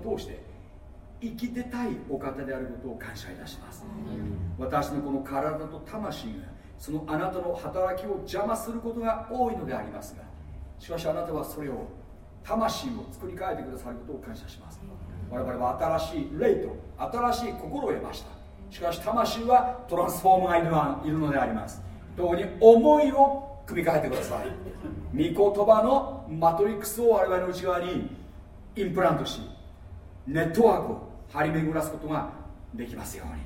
Speaker 3: を通して生きてたいお方であることを感謝いたします。私のこの体と魂がそのあなたの働きを邪魔することが多いのでありますがしかしあなたはそれを魂を作り変えてくださることを感謝します。我々は新しい霊と新しい心を得ました。しかし魂はトランスフォームがいるのいるのであります。特に思いを組み替えてください。御言葉のマトリックスを我々の内側にインプラントしネットワークを張り巡らすことができますように。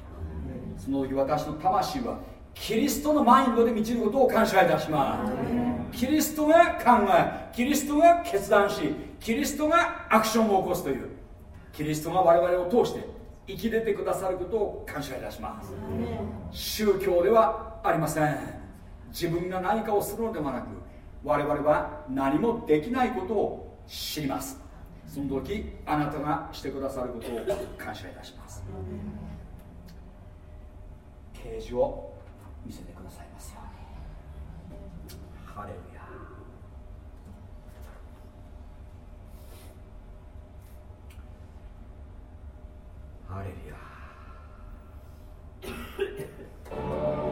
Speaker 3: その時私の魂はキリストのマインドで満ちることを感謝いたします。キリストが考えキリストが決断しキリストがアクションを起こすというキリストが我々を通して生き出てくださることを感謝いたします。宗教ではありません。自分が何かをするのではなく我々は何もできないことを知ります。その時あなたがしてくださることを感謝いたします。啓示を見せてくださいますように。ハレルヤ。ハレルヤ。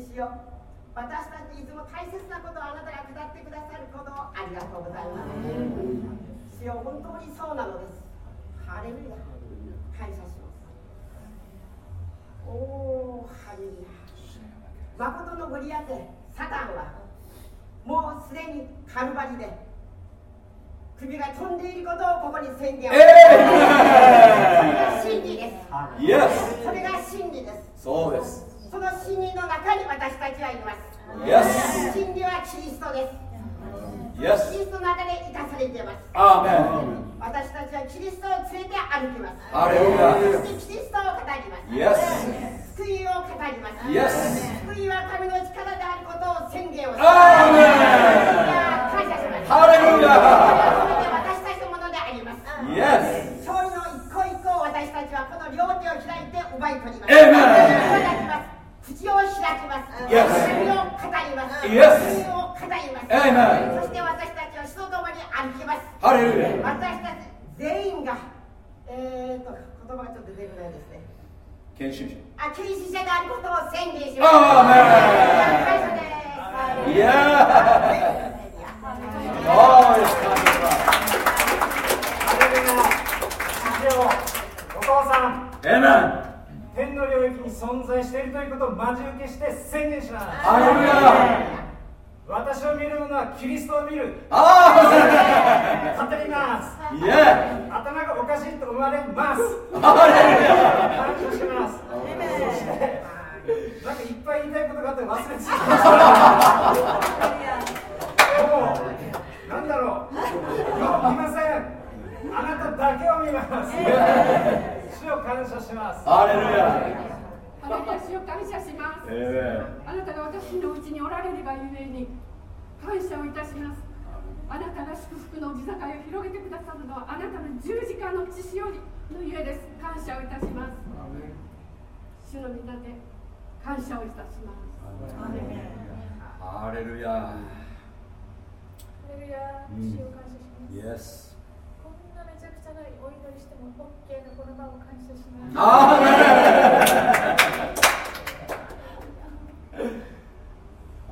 Speaker 6: しよ私たちいつも大切なことをあなたが下ってくださることをありがとうございます。主よ本当にそうなのです。ハレルヤ。感謝します。おおハレルヤ。誠のゴリアテサタンはもうすでにカルバリで首が飛んでいることをここに宣言を、
Speaker 1: え
Speaker 6: それが真理です。それが真理です。
Speaker 1: そうです
Speaker 6: その真理の中に私たちはいます。
Speaker 1: イエス
Speaker 6: 真理はキリストです。
Speaker 1: イエス
Speaker 6: キリストの中で生かされています。
Speaker 1: アーメン
Speaker 6: 私たちはキリストを連れて歩きます。
Speaker 1: ハレルヤ
Speaker 6: そしてキリストを語ります。
Speaker 1: イエス
Speaker 6: 救いを語ります。
Speaker 1: イエス
Speaker 6: 救いは神の力であることを宣言をします
Speaker 1: アーメン
Speaker 6: 感謝します。
Speaker 1: ハレルヤ
Speaker 6: 私たちのものであります。
Speaker 1: イエス
Speaker 6: 勝利の一個一個を私たちはこの両手を開いて奪い取ります。
Speaker 1: エイメン
Speaker 6: いただきます口を開きます。
Speaker 1: Yes.
Speaker 6: 神を語ります。
Speaker 1: Yes.
Speaker 6: 神を語ります。
Speaker 1: エイメン
Speaker 6: そして私たちは人と共に歩きます。
Speaker 1: ハレルヤ
Speaker 6: 私たち全員がえーと言葉がちょっと出てこないですね。
Speaker 1: 研修者
Speaker 6: あ、キリスト者であることを宣言します。
Speaker 1: アーメン
Speaker 6: 感謝です。
Speaker 1: イエーイおー
Speaker 7: 存在しているということを待ち受けして宣言します。
Speaker 1: ハレルヤ
Speaker 7: 私を見る者はキリストを見る。
Speaker 1: ア
Speaker 7: 語ります。
Speaker 1: イエ
Speaker 7: 頭がおかしいと思われます。
Speaker 1: ーハレルヤ
Speaker 7: 感謝します。そしてなんかいっぱい言いたいことがあって忘れてた。もうなんだろう。見ません。あなただけを見ます。主を感謝します。
Speaker 1: ハレルヤ
Speaker 8: あなた主を感謝します。
Speaker 1: エイメン
Speaker 8: あなたが私のうちにおられるがゆえに感謝をいたします。あなたが祝福の地境を広げてくださるのはあなたの十字架の血潮のゆえです。感謝をいたします。主の皆で感謝をいたします。
Speaker 1: ハレルヤ
Speaker 4: ハレルヤ
Speaker 1: うん
Speaker 4: 主を感謝します
Speaker 1: イエス
Speaker 4: こんなめちゃくちゃなお祈りしても OK なこの場を感謝します。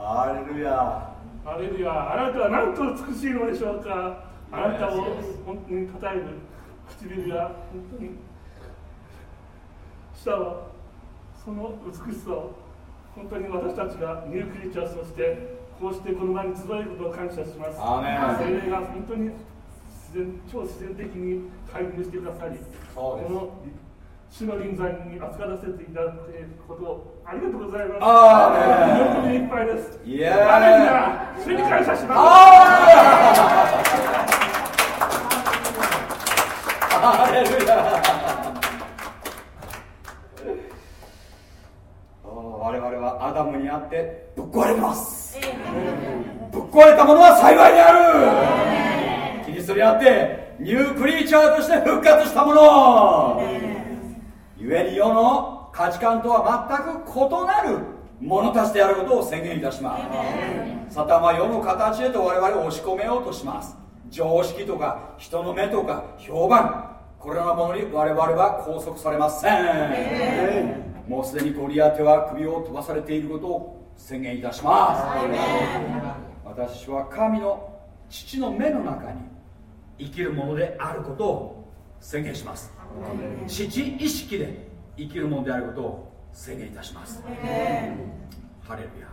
Speaker 1: アレルヤ。
Speaker 9: ハレルヤ。あなたはなんと美しいのでしょうか？あなたを本当に称える唇や本当に。舌はその美しさを本当に私たちがニュークリーチャーとしてこうしてこの場に集えることを感謝します。
Speaker 1: アーメン。
Speaker 9: 精霊が本当に自然超自然的に介入してくださりこの主の臨在に預からせていただいていることをありがとうございます。
Speaker 1: アーメン
Speaker 9: 喜びでいっぱいです。
Speaker 1: イエー。イ
Speaker 9: 主に感謝します。
Speaker 1: ハレルヤ。我々はアダムにあってぶっ壊れます。ぶっ壊れたものは幸いであるキリストにあってニュークリーチャーとして復活したもの。故に世の価値観とは全く異なる者たちであることを宣言いたします。サタンは世の形へと我々を押し込めようとします。常識とか人の目とか評判。これらのものに我々は拘束されません。もうすでにゴリアテは首を飛ばされていることを宣言いたします。私は神の父の目の中に生きるものであることを宣言します。父意識で生きるものであることを宣言いたします。ハレルヤ。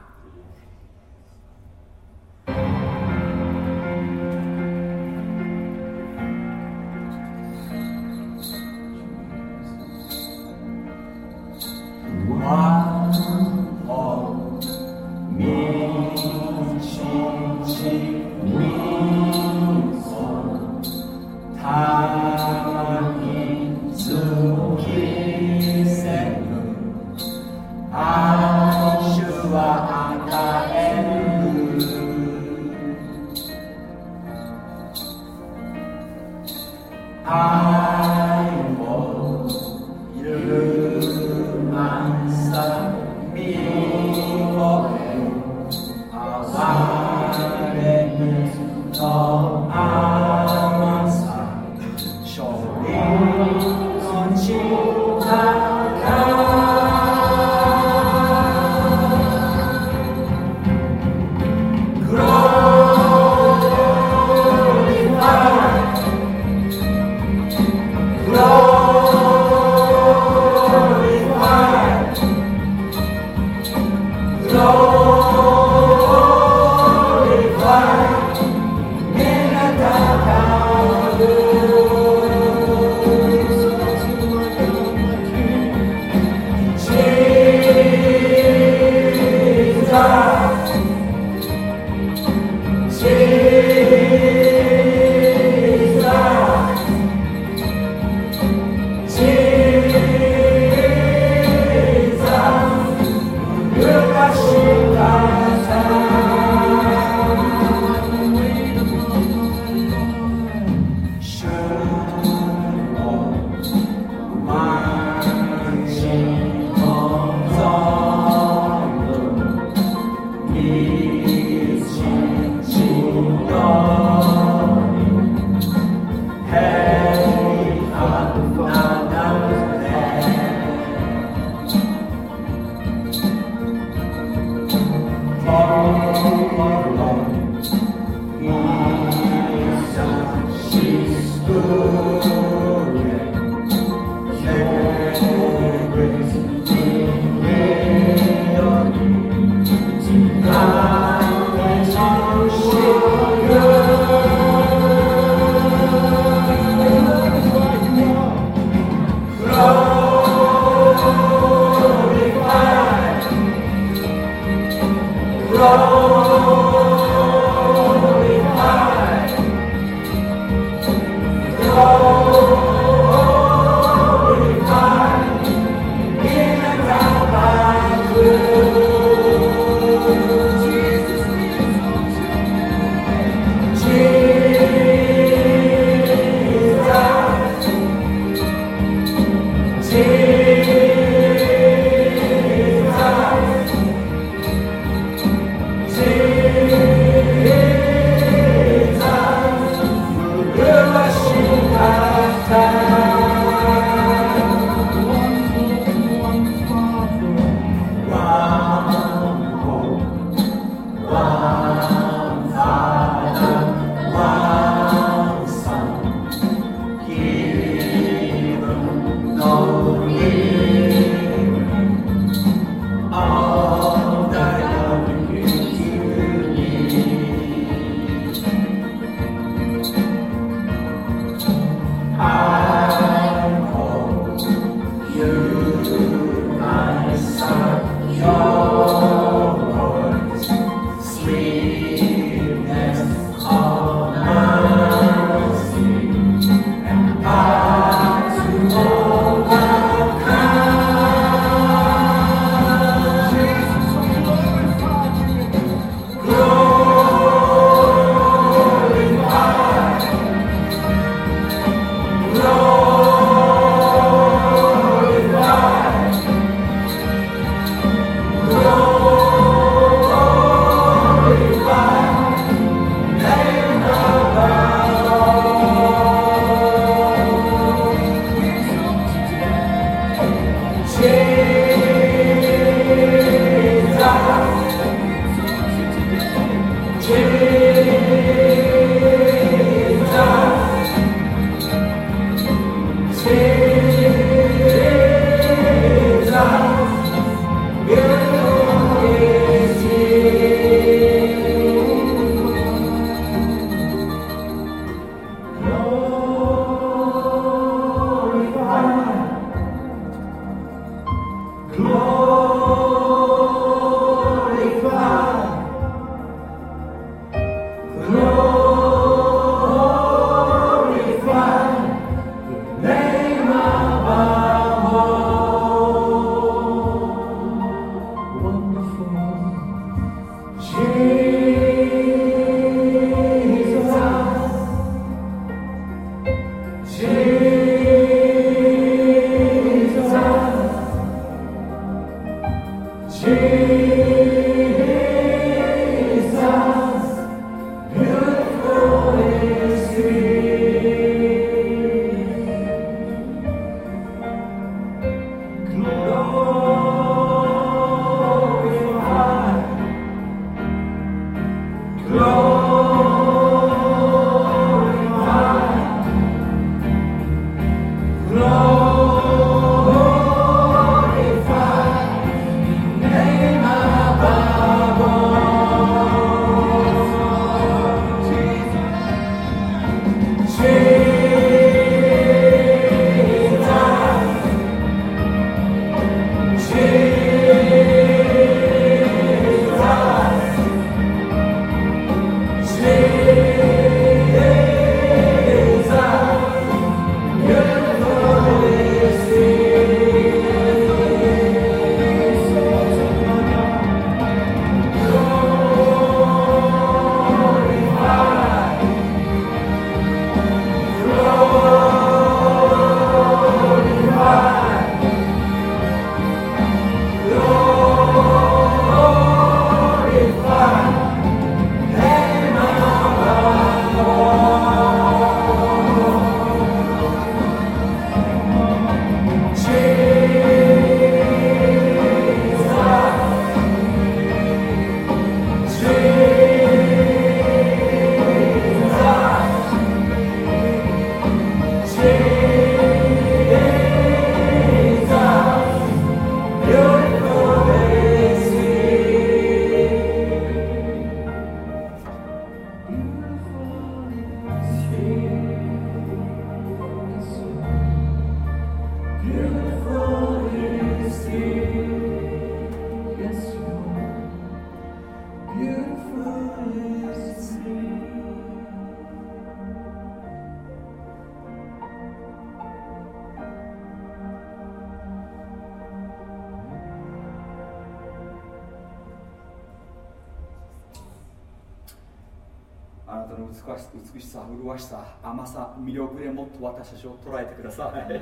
Speaker 1: を捉えてください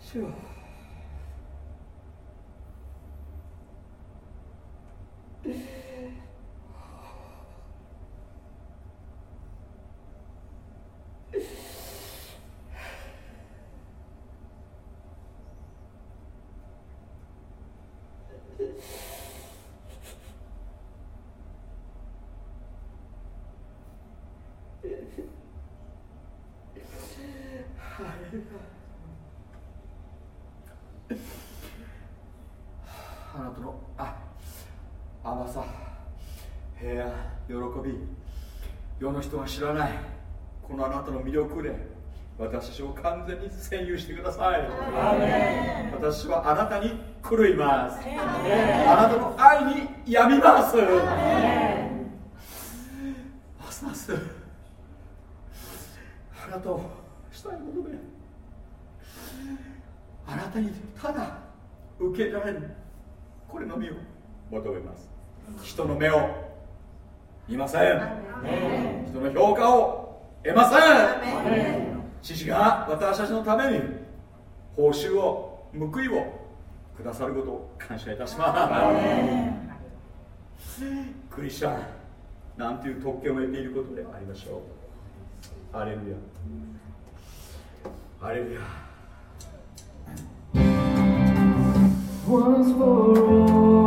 Speaker 1: 主よあなたのあ甘さ平安喜び世の人が知らない。このあなたの魅力で私たちを完全に占有してください。私はあなたに狂います。あなたの愛に病みます。ますます。あなたをしたいものであなたにただ受けられるこれのみを求めます。人の目を見ません。人の評価を得ません。父が私たちのために報酬を報いをくださることを感謝いたします。クリスチャンなんていう特権を得ていることでありましょう。アレルヤ。アレルヤ。
Speaker 3: Once for all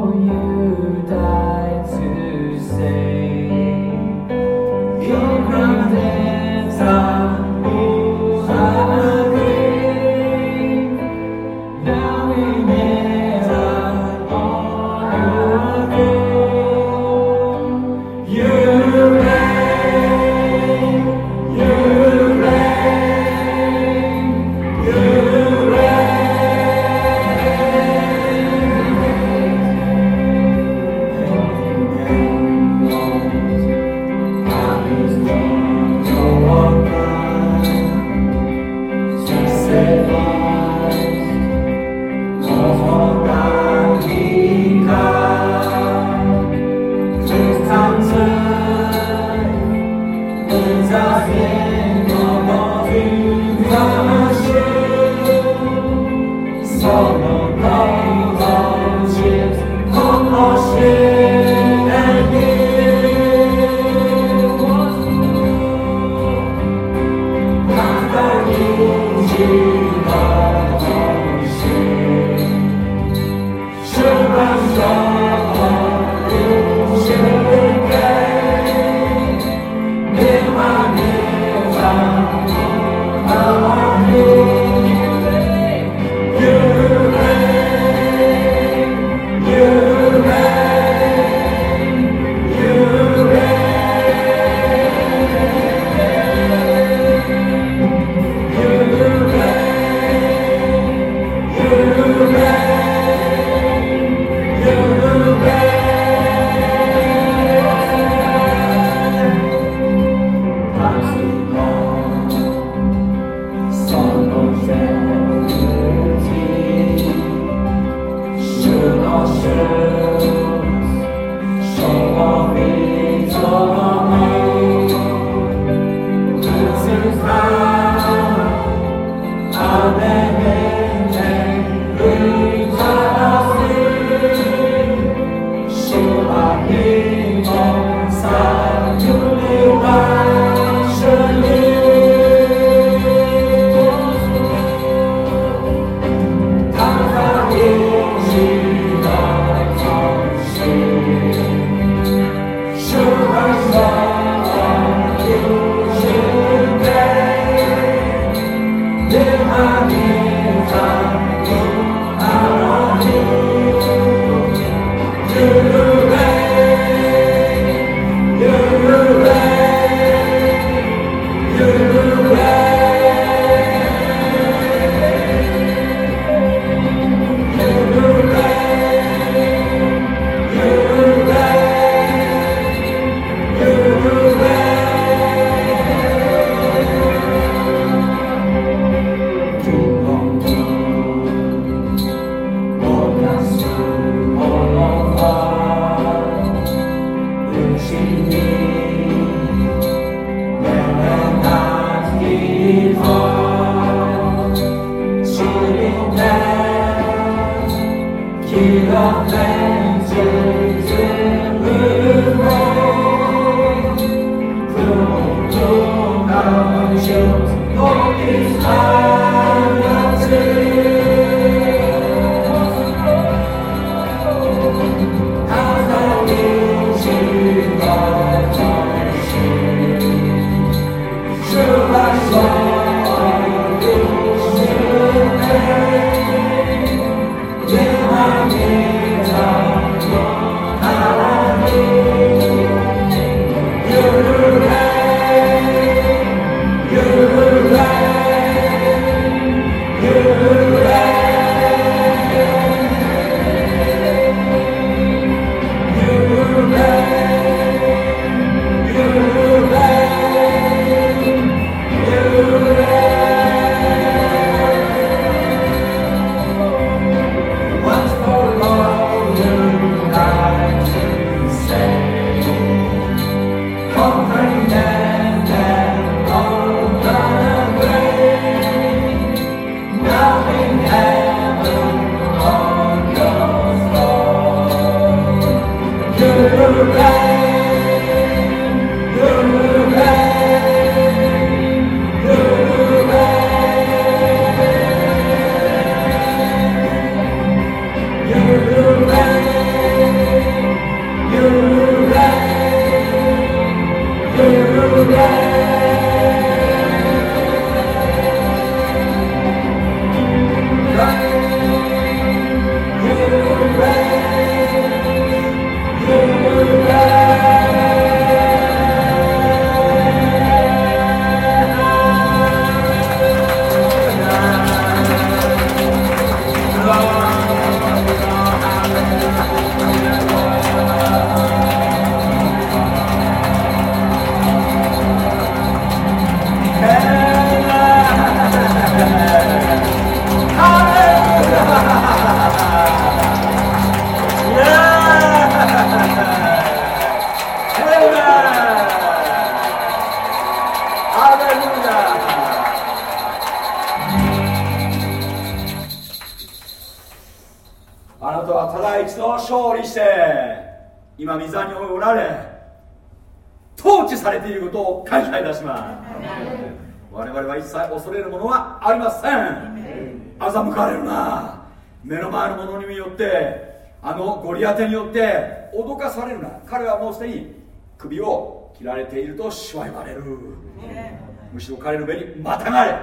Speaker 1: 彼の目にまたがれ。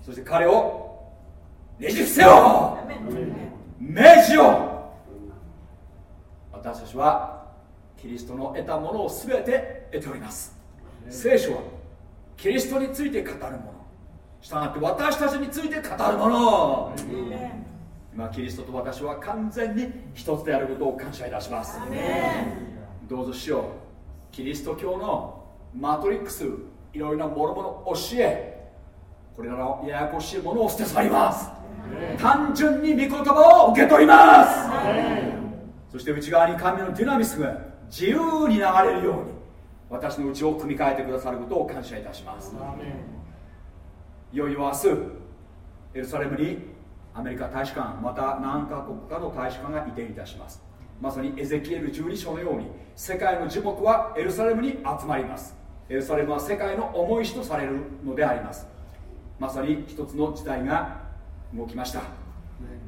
Speaker 1: そして彼をねじ伏せよ命じよ私たちはキリストの得たものを全て得ております。聖書はキリストについて語るもの。したがって私たちについて語るもの。今キリストと私は完全に一つであることを感謝いたします。どうぞしよう。キリスト教のマトリックスいろいろな諸々の教えこれらのややこしいものを捨て去ります。単純に御言葉を受け取ります。そして内側に神のデュナミスが自由に流れるように私の内を組み替えてくださることを感謝いたします。いよいよ明日エルサレムにアメリカ大使館また何カ国かの大使館が移転いたします。まさにエゼキエル12章のように世界の樹木はエルサレムに集まります。エルサレムは世界の重い石とされるのであります。まさに一つの時代が動きました。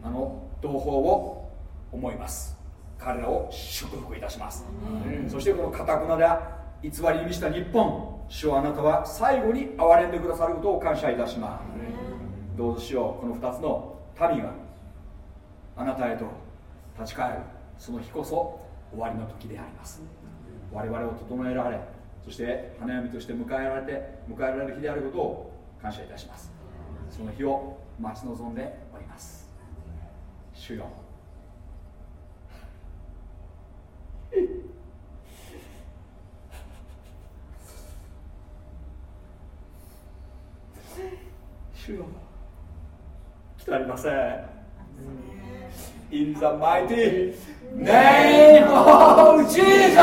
Speaker 1: あの同胞を思います。彼らを祝福いたします。そしてこのかたくなで偽りに満ちた日本。主はあなたは最後に憐れんでくださることを感謝いたします。どうぞしよう。この2つの民があなたへと立ち返る。その日こそ終わりの時であります。我々を整えられそして花嫁として迎えられて迎えられる日であることを感謝いたします。その日を待ち望んでおります。主よ主よ来たりません。In the mighty name of Jesus!